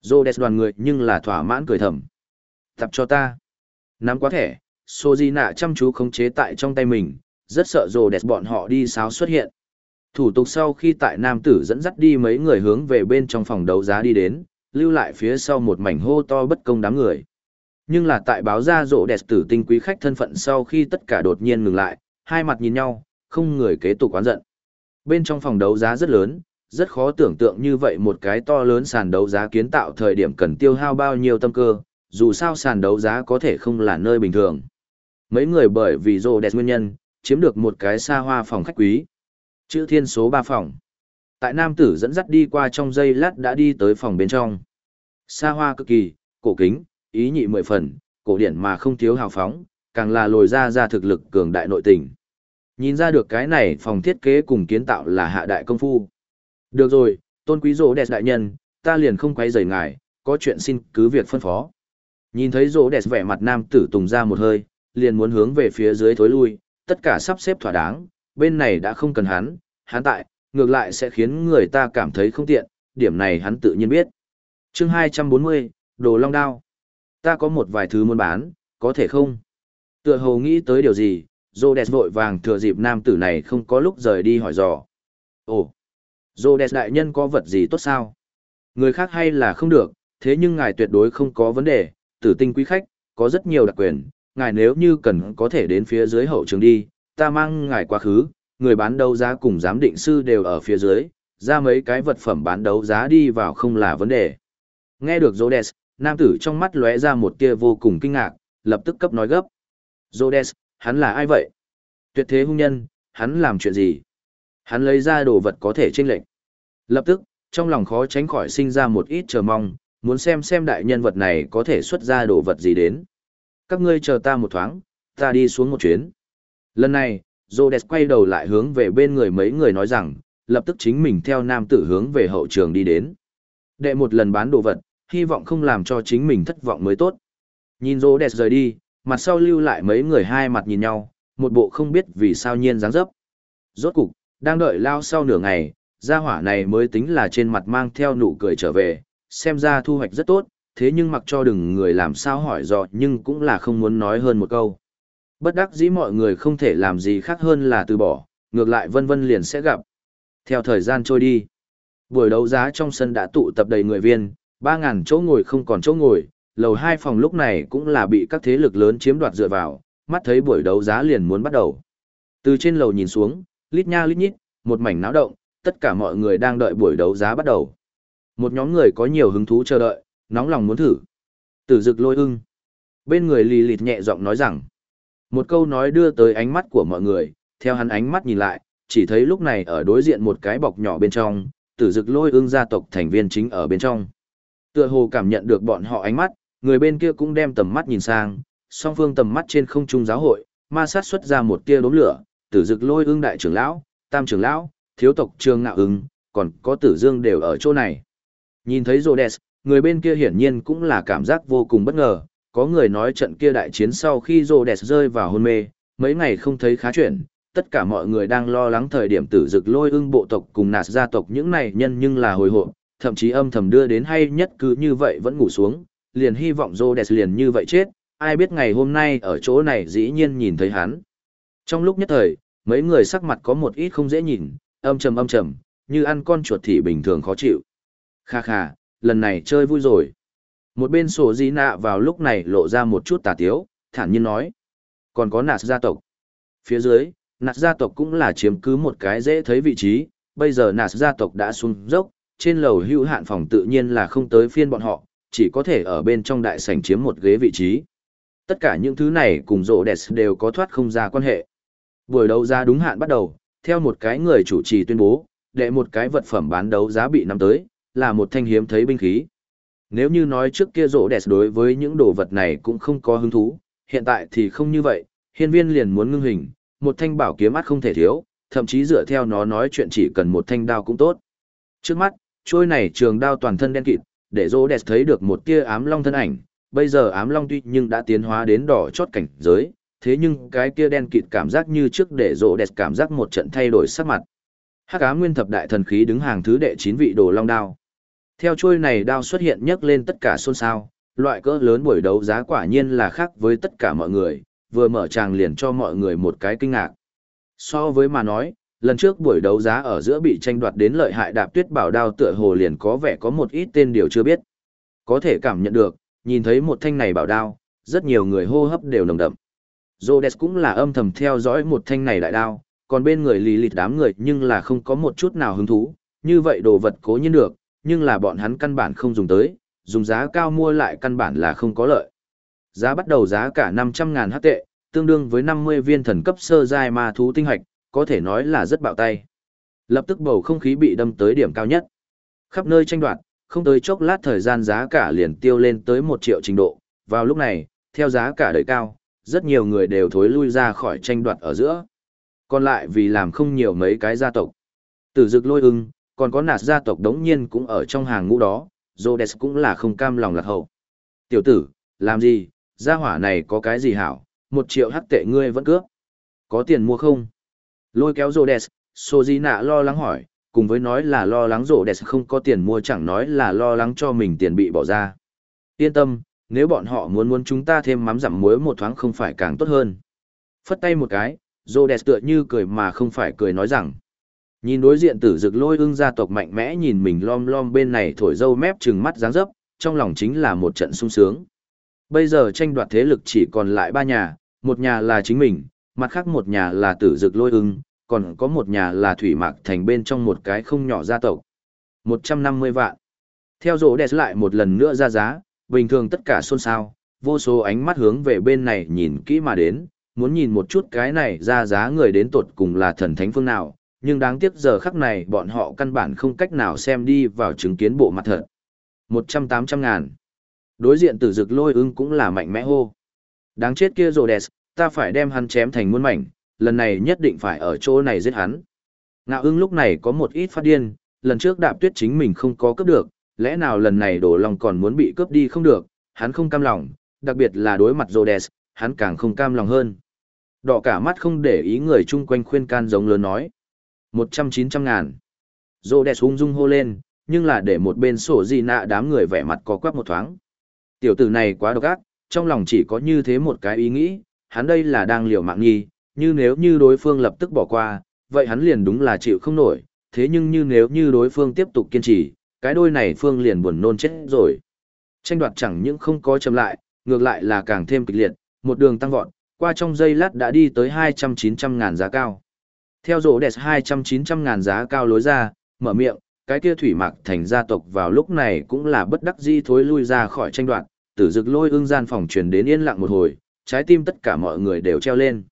Rhodes đoàn người nhưng là thỏa mãn cười thầm. Tập cho ta. Nắm quá thẻ, Sojina chăm chú khống chế tại trong tay mình, rất sợ Rhodes bọn họ đi sáo xuất hiện. Thủ tục sau khi tại nam tử dẫn dắt đi mấy người hướng về bên trong phòng đấu giá đi đến, lưu lại phía sau một mảnh hô to bất công đám người. Nhưng là tại báo ra rộ đẹp tử tinh quý khách thân phận sau khi tất cả đột nhiên ngừng lại, hai mặt nhìn nhau, không người kế tục oán giận. Bên trong phòng đấu giá rất lớn, rất khó tưởng tượng như vậy một cái to lớn sàn đấu giá kiến tạo thời điểm cần tiêu hao bao nhiêu tâm cơ, dù sao sàn đấu giá có thể không là nơi bình thường. Mấy người bởi vì rộ đẹp nguyên nhân, chiếm được một cái xa hoa phòng khách quý. Chữ thiên số 3 phòng. Tại nam tử dẫn dắt đi qua trong giây lát đã đi tới phòng bên trong. Xa hoa cực kỳ, cổ kính, ý nhị mười phần, cổ điển mà không thiếu hào phóng, càng là lồi ra ra thực lực cường đại nội tình. Nhìn ra được cái này phòng thiết kế cùng kiến tạo là hạ đại công phu. Được rồi, tôn quý rỗ đẹp đại nhân, ta liền không quay rời ngài, có chuyện xin cứ việc phân phó. Nhìn thấy rỗ đẹp vẻ mặt nam tử tùng ra một hơi, liền muốn hướng về phía dưới thối lui, tất cả sắp xếp thỏa đáng, bên này đã không cần hắn, hắn tại, ngược lại sẽ khiến người ta cảm thấy không tiện, điểm này hắn tự nhiên biết. chương 240, Đồ Long Đao. Ta có một vài thứ muốn bán, có thể không? Tựa hồ nghĩ tới điều gì, Rhodes vội vàng thừa dịp nam tử này không có lúc rời đi hỏi dò. Ồ, Rhodes đại nhân có vật gì tốt sao? Người khác hay là không được, thế nhưng ngài tuyệt đối không có vấn đề, tử tinh quý khách, có rất nhiều đặc quyền, ngài nếu như cần có thể đến phía dưới hậu trường đi, ta mang ngài quá khứ, người bán đấu giá cùng giám định sư đều ở phía dưới, ra mấy cái vật phẩm bán đấu giá đi vào không là vấn đề. Nghe được Rhodes, nam tử trong mắt lóe ra một tia vô cùng kinh ngạc, lập tức cấp nói gấp. Rhodes, hắn là ai vậy? Tuyệt thế hung nhân, hắn làm chuyện gì? Hắn lấy ra đồ vật có thể chênh lệnh. Lập tức, trong lòng khó tránh khỏi sinh ra một ít chờ mong, muốn xem xem đại nhân vật này có thể xuất ra đồ vật gì đến. Các ngươi chờ ta một thoáng, ta đi xuống một chuyến. Lần này, Rhodes quay đầu lại hướng về bên người mấy người nói rằng, lập tức chính mình theo nam tử hướng về hậu trường đi đến. Đệ một lần bán đồ vật, hy vọng không làm cho chính mình thất vọng mới tốt. Nhìn Rhodes rời đi, mặt sau lưu lại mấy người hai mặt nhìn nhau, một bộ không biết vì sao nhiên dáng dấp. Rốt cục, đang đợi lao sau nửa ngày, gia hỏa này mới tính là trên mặt mang theo nụ cười trở về, xem ra thu hoạch rất tốt, thế nhưng mặc cho đừng người làm sao hỏi dò nhưng cũng là không muốn nói hơn một câu. Bất đắc dĩ mọi người không thể làm gì khác hơn là từ bỏ, ngược lại vân vân liền sẽ gặp. Theo thời gian trôi đi, buổi đấu giá trong sân đã tụ tập đầy người viên, 3.000 chỗ ngồi không còn chỗ ngồi, lầu hai phòng lúc này cũng là bị các thế lực lớn chiếm đoạt dựa vào, mắt thấy buổi đấu giá liền muốn bắt đầu. Từ trên lầu nhìn xuống, lít nha lít nhít, một mảnh náo động, tất cả mọi người đang đợi buổi đấu giá bắt đầu. Một nhóm người có nhiều hứng thú chờ đợi, nóng lòng muốn thử. Tử dực lôi ưng. Bên người lì lịt nhẹ giọng nói rằng, một câu nói đưa tới ánh mắt của mọi người, theo hắn ánh mắt nhìn lại, chỉ thấy lúc này ở đối diện một cái bọc nhỏ bên trong, tử dực lôi ưng gia tộc thành viên chính ở bên trong. Tựa hồ cảm nhận được bọn họ ánh mắt, người bên kia cũng đem tầm mắt nhìn sang, song phương tầm mắt trên không trung giáo hội, ma sát xuất ra một tia đốm lửa, tử dực lôi ưng đại trưởng lão, tam trưởng lão, thiếu tộc trường ngạo ưng, còn có tử dương đều ở chỗ này. Nhìn thấy Rhodes, người bên kia hiển nhiên cũng là cảm giác vô cùng bất ngờ, có người nói trận kia đại chiến sau khi rô đẹp rơi vào hôn mê, mấy ngày không thấy khá chuyển, tất cả mọi người đang lo lắng thời điểm tử dực lôi ưng bộ tộc cùng nạt gia tộc những này nhân nhưng là hồi hộp, thậm chí âm thầm đưa đến hay nhất cứ như vậy vẫn ngủ xuống, liền hy vọng rô đẹp liền như vậy chết, ai biết ngày hôm nay ở chỗ này dĩ nhiên nhìn thấy hắn. Trong lúc nhất thời, mấy người sắc mặt có một ít không dễ nhìn, âm trầm âm trầm, như ăn con chuột thì bình thường khó chịu. Kha kha, lần này chơi vui rồi. Một bên sổ di nạ vào lúc này lộ ra một chút tà tiếu, thản nhiên nói. Còn có nạt gia tộc. Phía dưới, nạt gia tộc cũng là chiếm cứ một cái dễ thấy vị trí, bây giờ nạt gia tộc đã xuống dốc, trên lầu hữu hạn phòng tự nhiên là không tới phiên bọn họ, chỉ có thể ở bên trong đại sảnh chiếm một ghế vị trí. Tất cả những thứ này cùng rộ đẹp đều có thoát không ra quan hệ. Buổi đấu giá đúng hạn bắt đầu, theo một cái người chủ trì tuyên bố, đệ một cái vật phẩm bán đấu giá bị nắm tới, là một thanh hiếm thấy binh khí. Nếu như nói trước kia Rỗ đẹp đối với những đồ vật này cũng không có hứng thú, hiện tại thì không như vậy, hiên viên liền muốn ngưng hình, một thanh bảo kiếm mắt không thể thiếu, thậm chí dựa theo nó nói chuyện chỉ cần một thanh đao cũng tốt. Trước mắt, trôi này trường đao toàn thân đen kịt, để Rỗ đẹp thấy được một tia ám long thân ảnh, bây giờ ám long tuy nhưng đã tiến hóa đến đỏ chót cảnh giới, thế nhưng cái kia đen kịt cảm giác như trước để Rỗ đẹp cảm giác một trận thay đổi sắc mặt. Hắc ám nguyên thập đại thần khí đứng hàng thứ đệ chín vị đồ long đao. Theo chuôi này đao xuất hiện nhấc lên tất cả xôn xao, loại cỡ lớn buổi đấu giá quả nhiên là khác với tất cả mọi người, vừa mở tràng liền cho mọi người một cái kinh ngạc. So với mà nói, lần trước buổi đấu giá ở giữa bị tranh đoạt đến lợi hại đạp tuyết bảo đao tựa hồ liền có vẻ có một ít tên điều chưa biết. Có thể cảm nhận được, nhìn thấy một thanh này bảo đao, rất nhiều người hô hấp đều nồng đậm. Rhodes cũng là âm thầm theo dõi một thanh này đại đao, còn bên người lì lịt đám người nhưng là không có một chút nào hứng thú, như vậy đồ vật cố nhiên được, nhưng là bọn hắn căn bản không dùng tới, dùng giá cao mua lại căn bản là không có lợi. Giá bắt đầu giá cả 500.000 hắc tệ, tương đương với 50 viên thần cấp sơ giai ma thú tinh hạch, có thể nói là rất bạo tay. Lập tức bầu không khí bị đâm tới điểm cao nhất. Khắp nơi tranh đoạt, không tới chốc lát thời gian giá cả liền tiêu lên tới 1 triệu trình độ. Vào lúc này, theo giá cả đời cao, rất nhiều người đều thối lui ra khỏi tranh đoạt ở giữa. Còn lại vì làm không nhiều mấy cái gia tộc. Tử dực lôi ưng, còn có nạt gia tộc đống nhiên cũng ở trong hàng ngũ đó, Rhodes cũng là không cam lòng lạc hậu. Tiểu tử, làm gì, gia hỏa này có cái gì hảo, một triệu hắc tệ ngươi vẫn cướp. Có tiền mua không? Lôi kéo Rhodes, Sojina lo lắng hỏi, cùng với nói là lo lắng Rhodes không có tiền mua chẳng nói là lo lắng cho mình tiền bị bỏ ra. Yên tâm, nếu bọn họ muốn muốn chúng ta thêm mắm dặm muối một thoáng không phải càng tốt hơn. Phất tay một cái, Rhodes tựa như cười mà không phải cười nói rằng. Nhìn đối diện tử dực lôi ưng gia tộc mạnh mẽ nhìn mình lom lom bên này thổi dâu mép trừng mắt dáng dấp, trong lòng chính là một trận sung sướng. Bây giờ tranh đoạt thế lực chỉ còn lại ba nhà, một nhà là chính mình, mặt khác một nhà là tử dực lôi ưng, còn có một nhà là thủy mạc thành bên trong một cái không nhỏ gia tộc. 150 vạn. Theo rổ đẹp lại một lần nữa ra giá, bình thường tất cả xôn xao, vô số ánh mắt hướng về bên này nhìn kỹ mà đến, muốn nhìn một chút cái này ra giá người đến tột cùng là thần thánh phương nào, nhưng đáng tiếc giờ khắc này bọn họ căn bản không cách nào xem đi vào chứng kiến bộ mặt thật. Một trăm tám trăm ngàn. Đối diện tử dực lôi ưng cũng là mạnh mẽ hô. Đáng chết kia rồ đẹp, ta phải đem hắn chém thành muôn mảnh, lần này nhất định phải ở chỗ này giết hắn. Ngạo ưng lúc này có một ít phát điên, lần trước đạp tuyết chính mình không có cướp được, lẽ nào lần này đổ lòng còn muốn bị cướp đi không được, hắn không cam lòng, đặc biệt là đối mặt Rhodes, hắn càng không cam lòng hơn. Đỏ cả mắt không để ý người chung quanh khuyên can giống lớn nói. Một trăm chín trăm ngàn. Rô đẹp ung dung hô lên, nhưng là để một bên sổ gì nạ đám người vẻ mặt có quắp một thoáng. Tiểu tử này quá độc ác, trong lòng chỉ có như thế một cái ý nghĩ, hắn đây là đang liều mạng nghi, như nếu như đối phương lập tức bỏ qua, vậy hắn liền đúng là chịu không nổi, thế nhưng như nếu như đối phương tiếp tục kiên trì, cái đôi này phương liền buồn nôn chết rồi. Tranh đoạt chẳng những không có chậm lại, ngược lại là càng thêm kịch liệt, một đường tăng vọt, qua trong giây lát đã đi tới 200-900 ngàn giá cao. Theo rổ đẹp 200-900 ngàn giá cao lối ra, mở miệng, cái kia thủy mạc thành gia tộc vào lúc này cũng là bất đắc di thối lui ra khỏi tranh đoạn, tử dực lôi ương gian phòng truyền đến yên lặng một hồi, trái tim tất cả mọi người đều treo lên.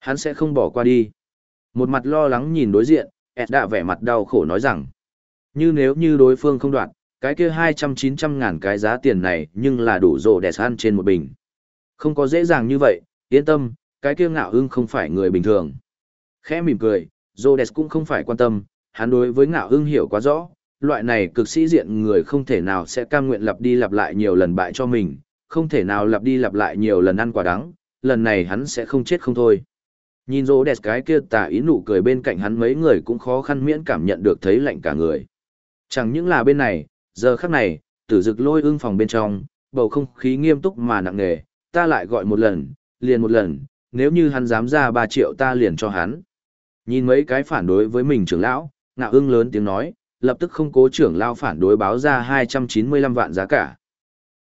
Hắn sẽ không bỏ qua đi. Một mặt lo lắng nhìn đối diện, Ed đã vẻ mặt đau khổ nói rằng, như nếu như đối phương không đoạn, cái kia 200-900 ngàn cái giá tiền này nhưng là đủ rổ đẹp ăn trên một bình. Không có dễ dàng như vậy, yên tâm, cái kia ngạo ưng không phải người bình thường. Khẽ mỉm cười, Rhodes cũng không phải quan tâm, hắn đối với ngạo ưng hiểu quá rõ, loại này cực sĩ diện người không thể nào sẽ cam nguyện lặp đi lặp lại nhiều lần bại cho mình, không thể nào lặp đi lặp lại nhiều lần ăn quả đắng, lần này hắn sẽ không chết không thôi. Nhìn Rhodes cái kia tà ý nụ cười bên cạnh hắn mấy người cũng khó khăn miễn cảm nhận được thấy lạnh cả người. Chẳng những là bên này, giờ khắc này, tử dực lôi ưng phòng bên trong, bầu không khí nghiêm túc mà nặng nề, ta lại gọi một lần, liền một lần, nếu như hắn dám ra 3 triệu ta liền cho hắn. Nhìn mấy cái phản đối với mình trưởng lão, ngạo ưng lớn tiếng nói, lập tức không cố trưởng lão phản đối báo ra 295 vạn giá cả.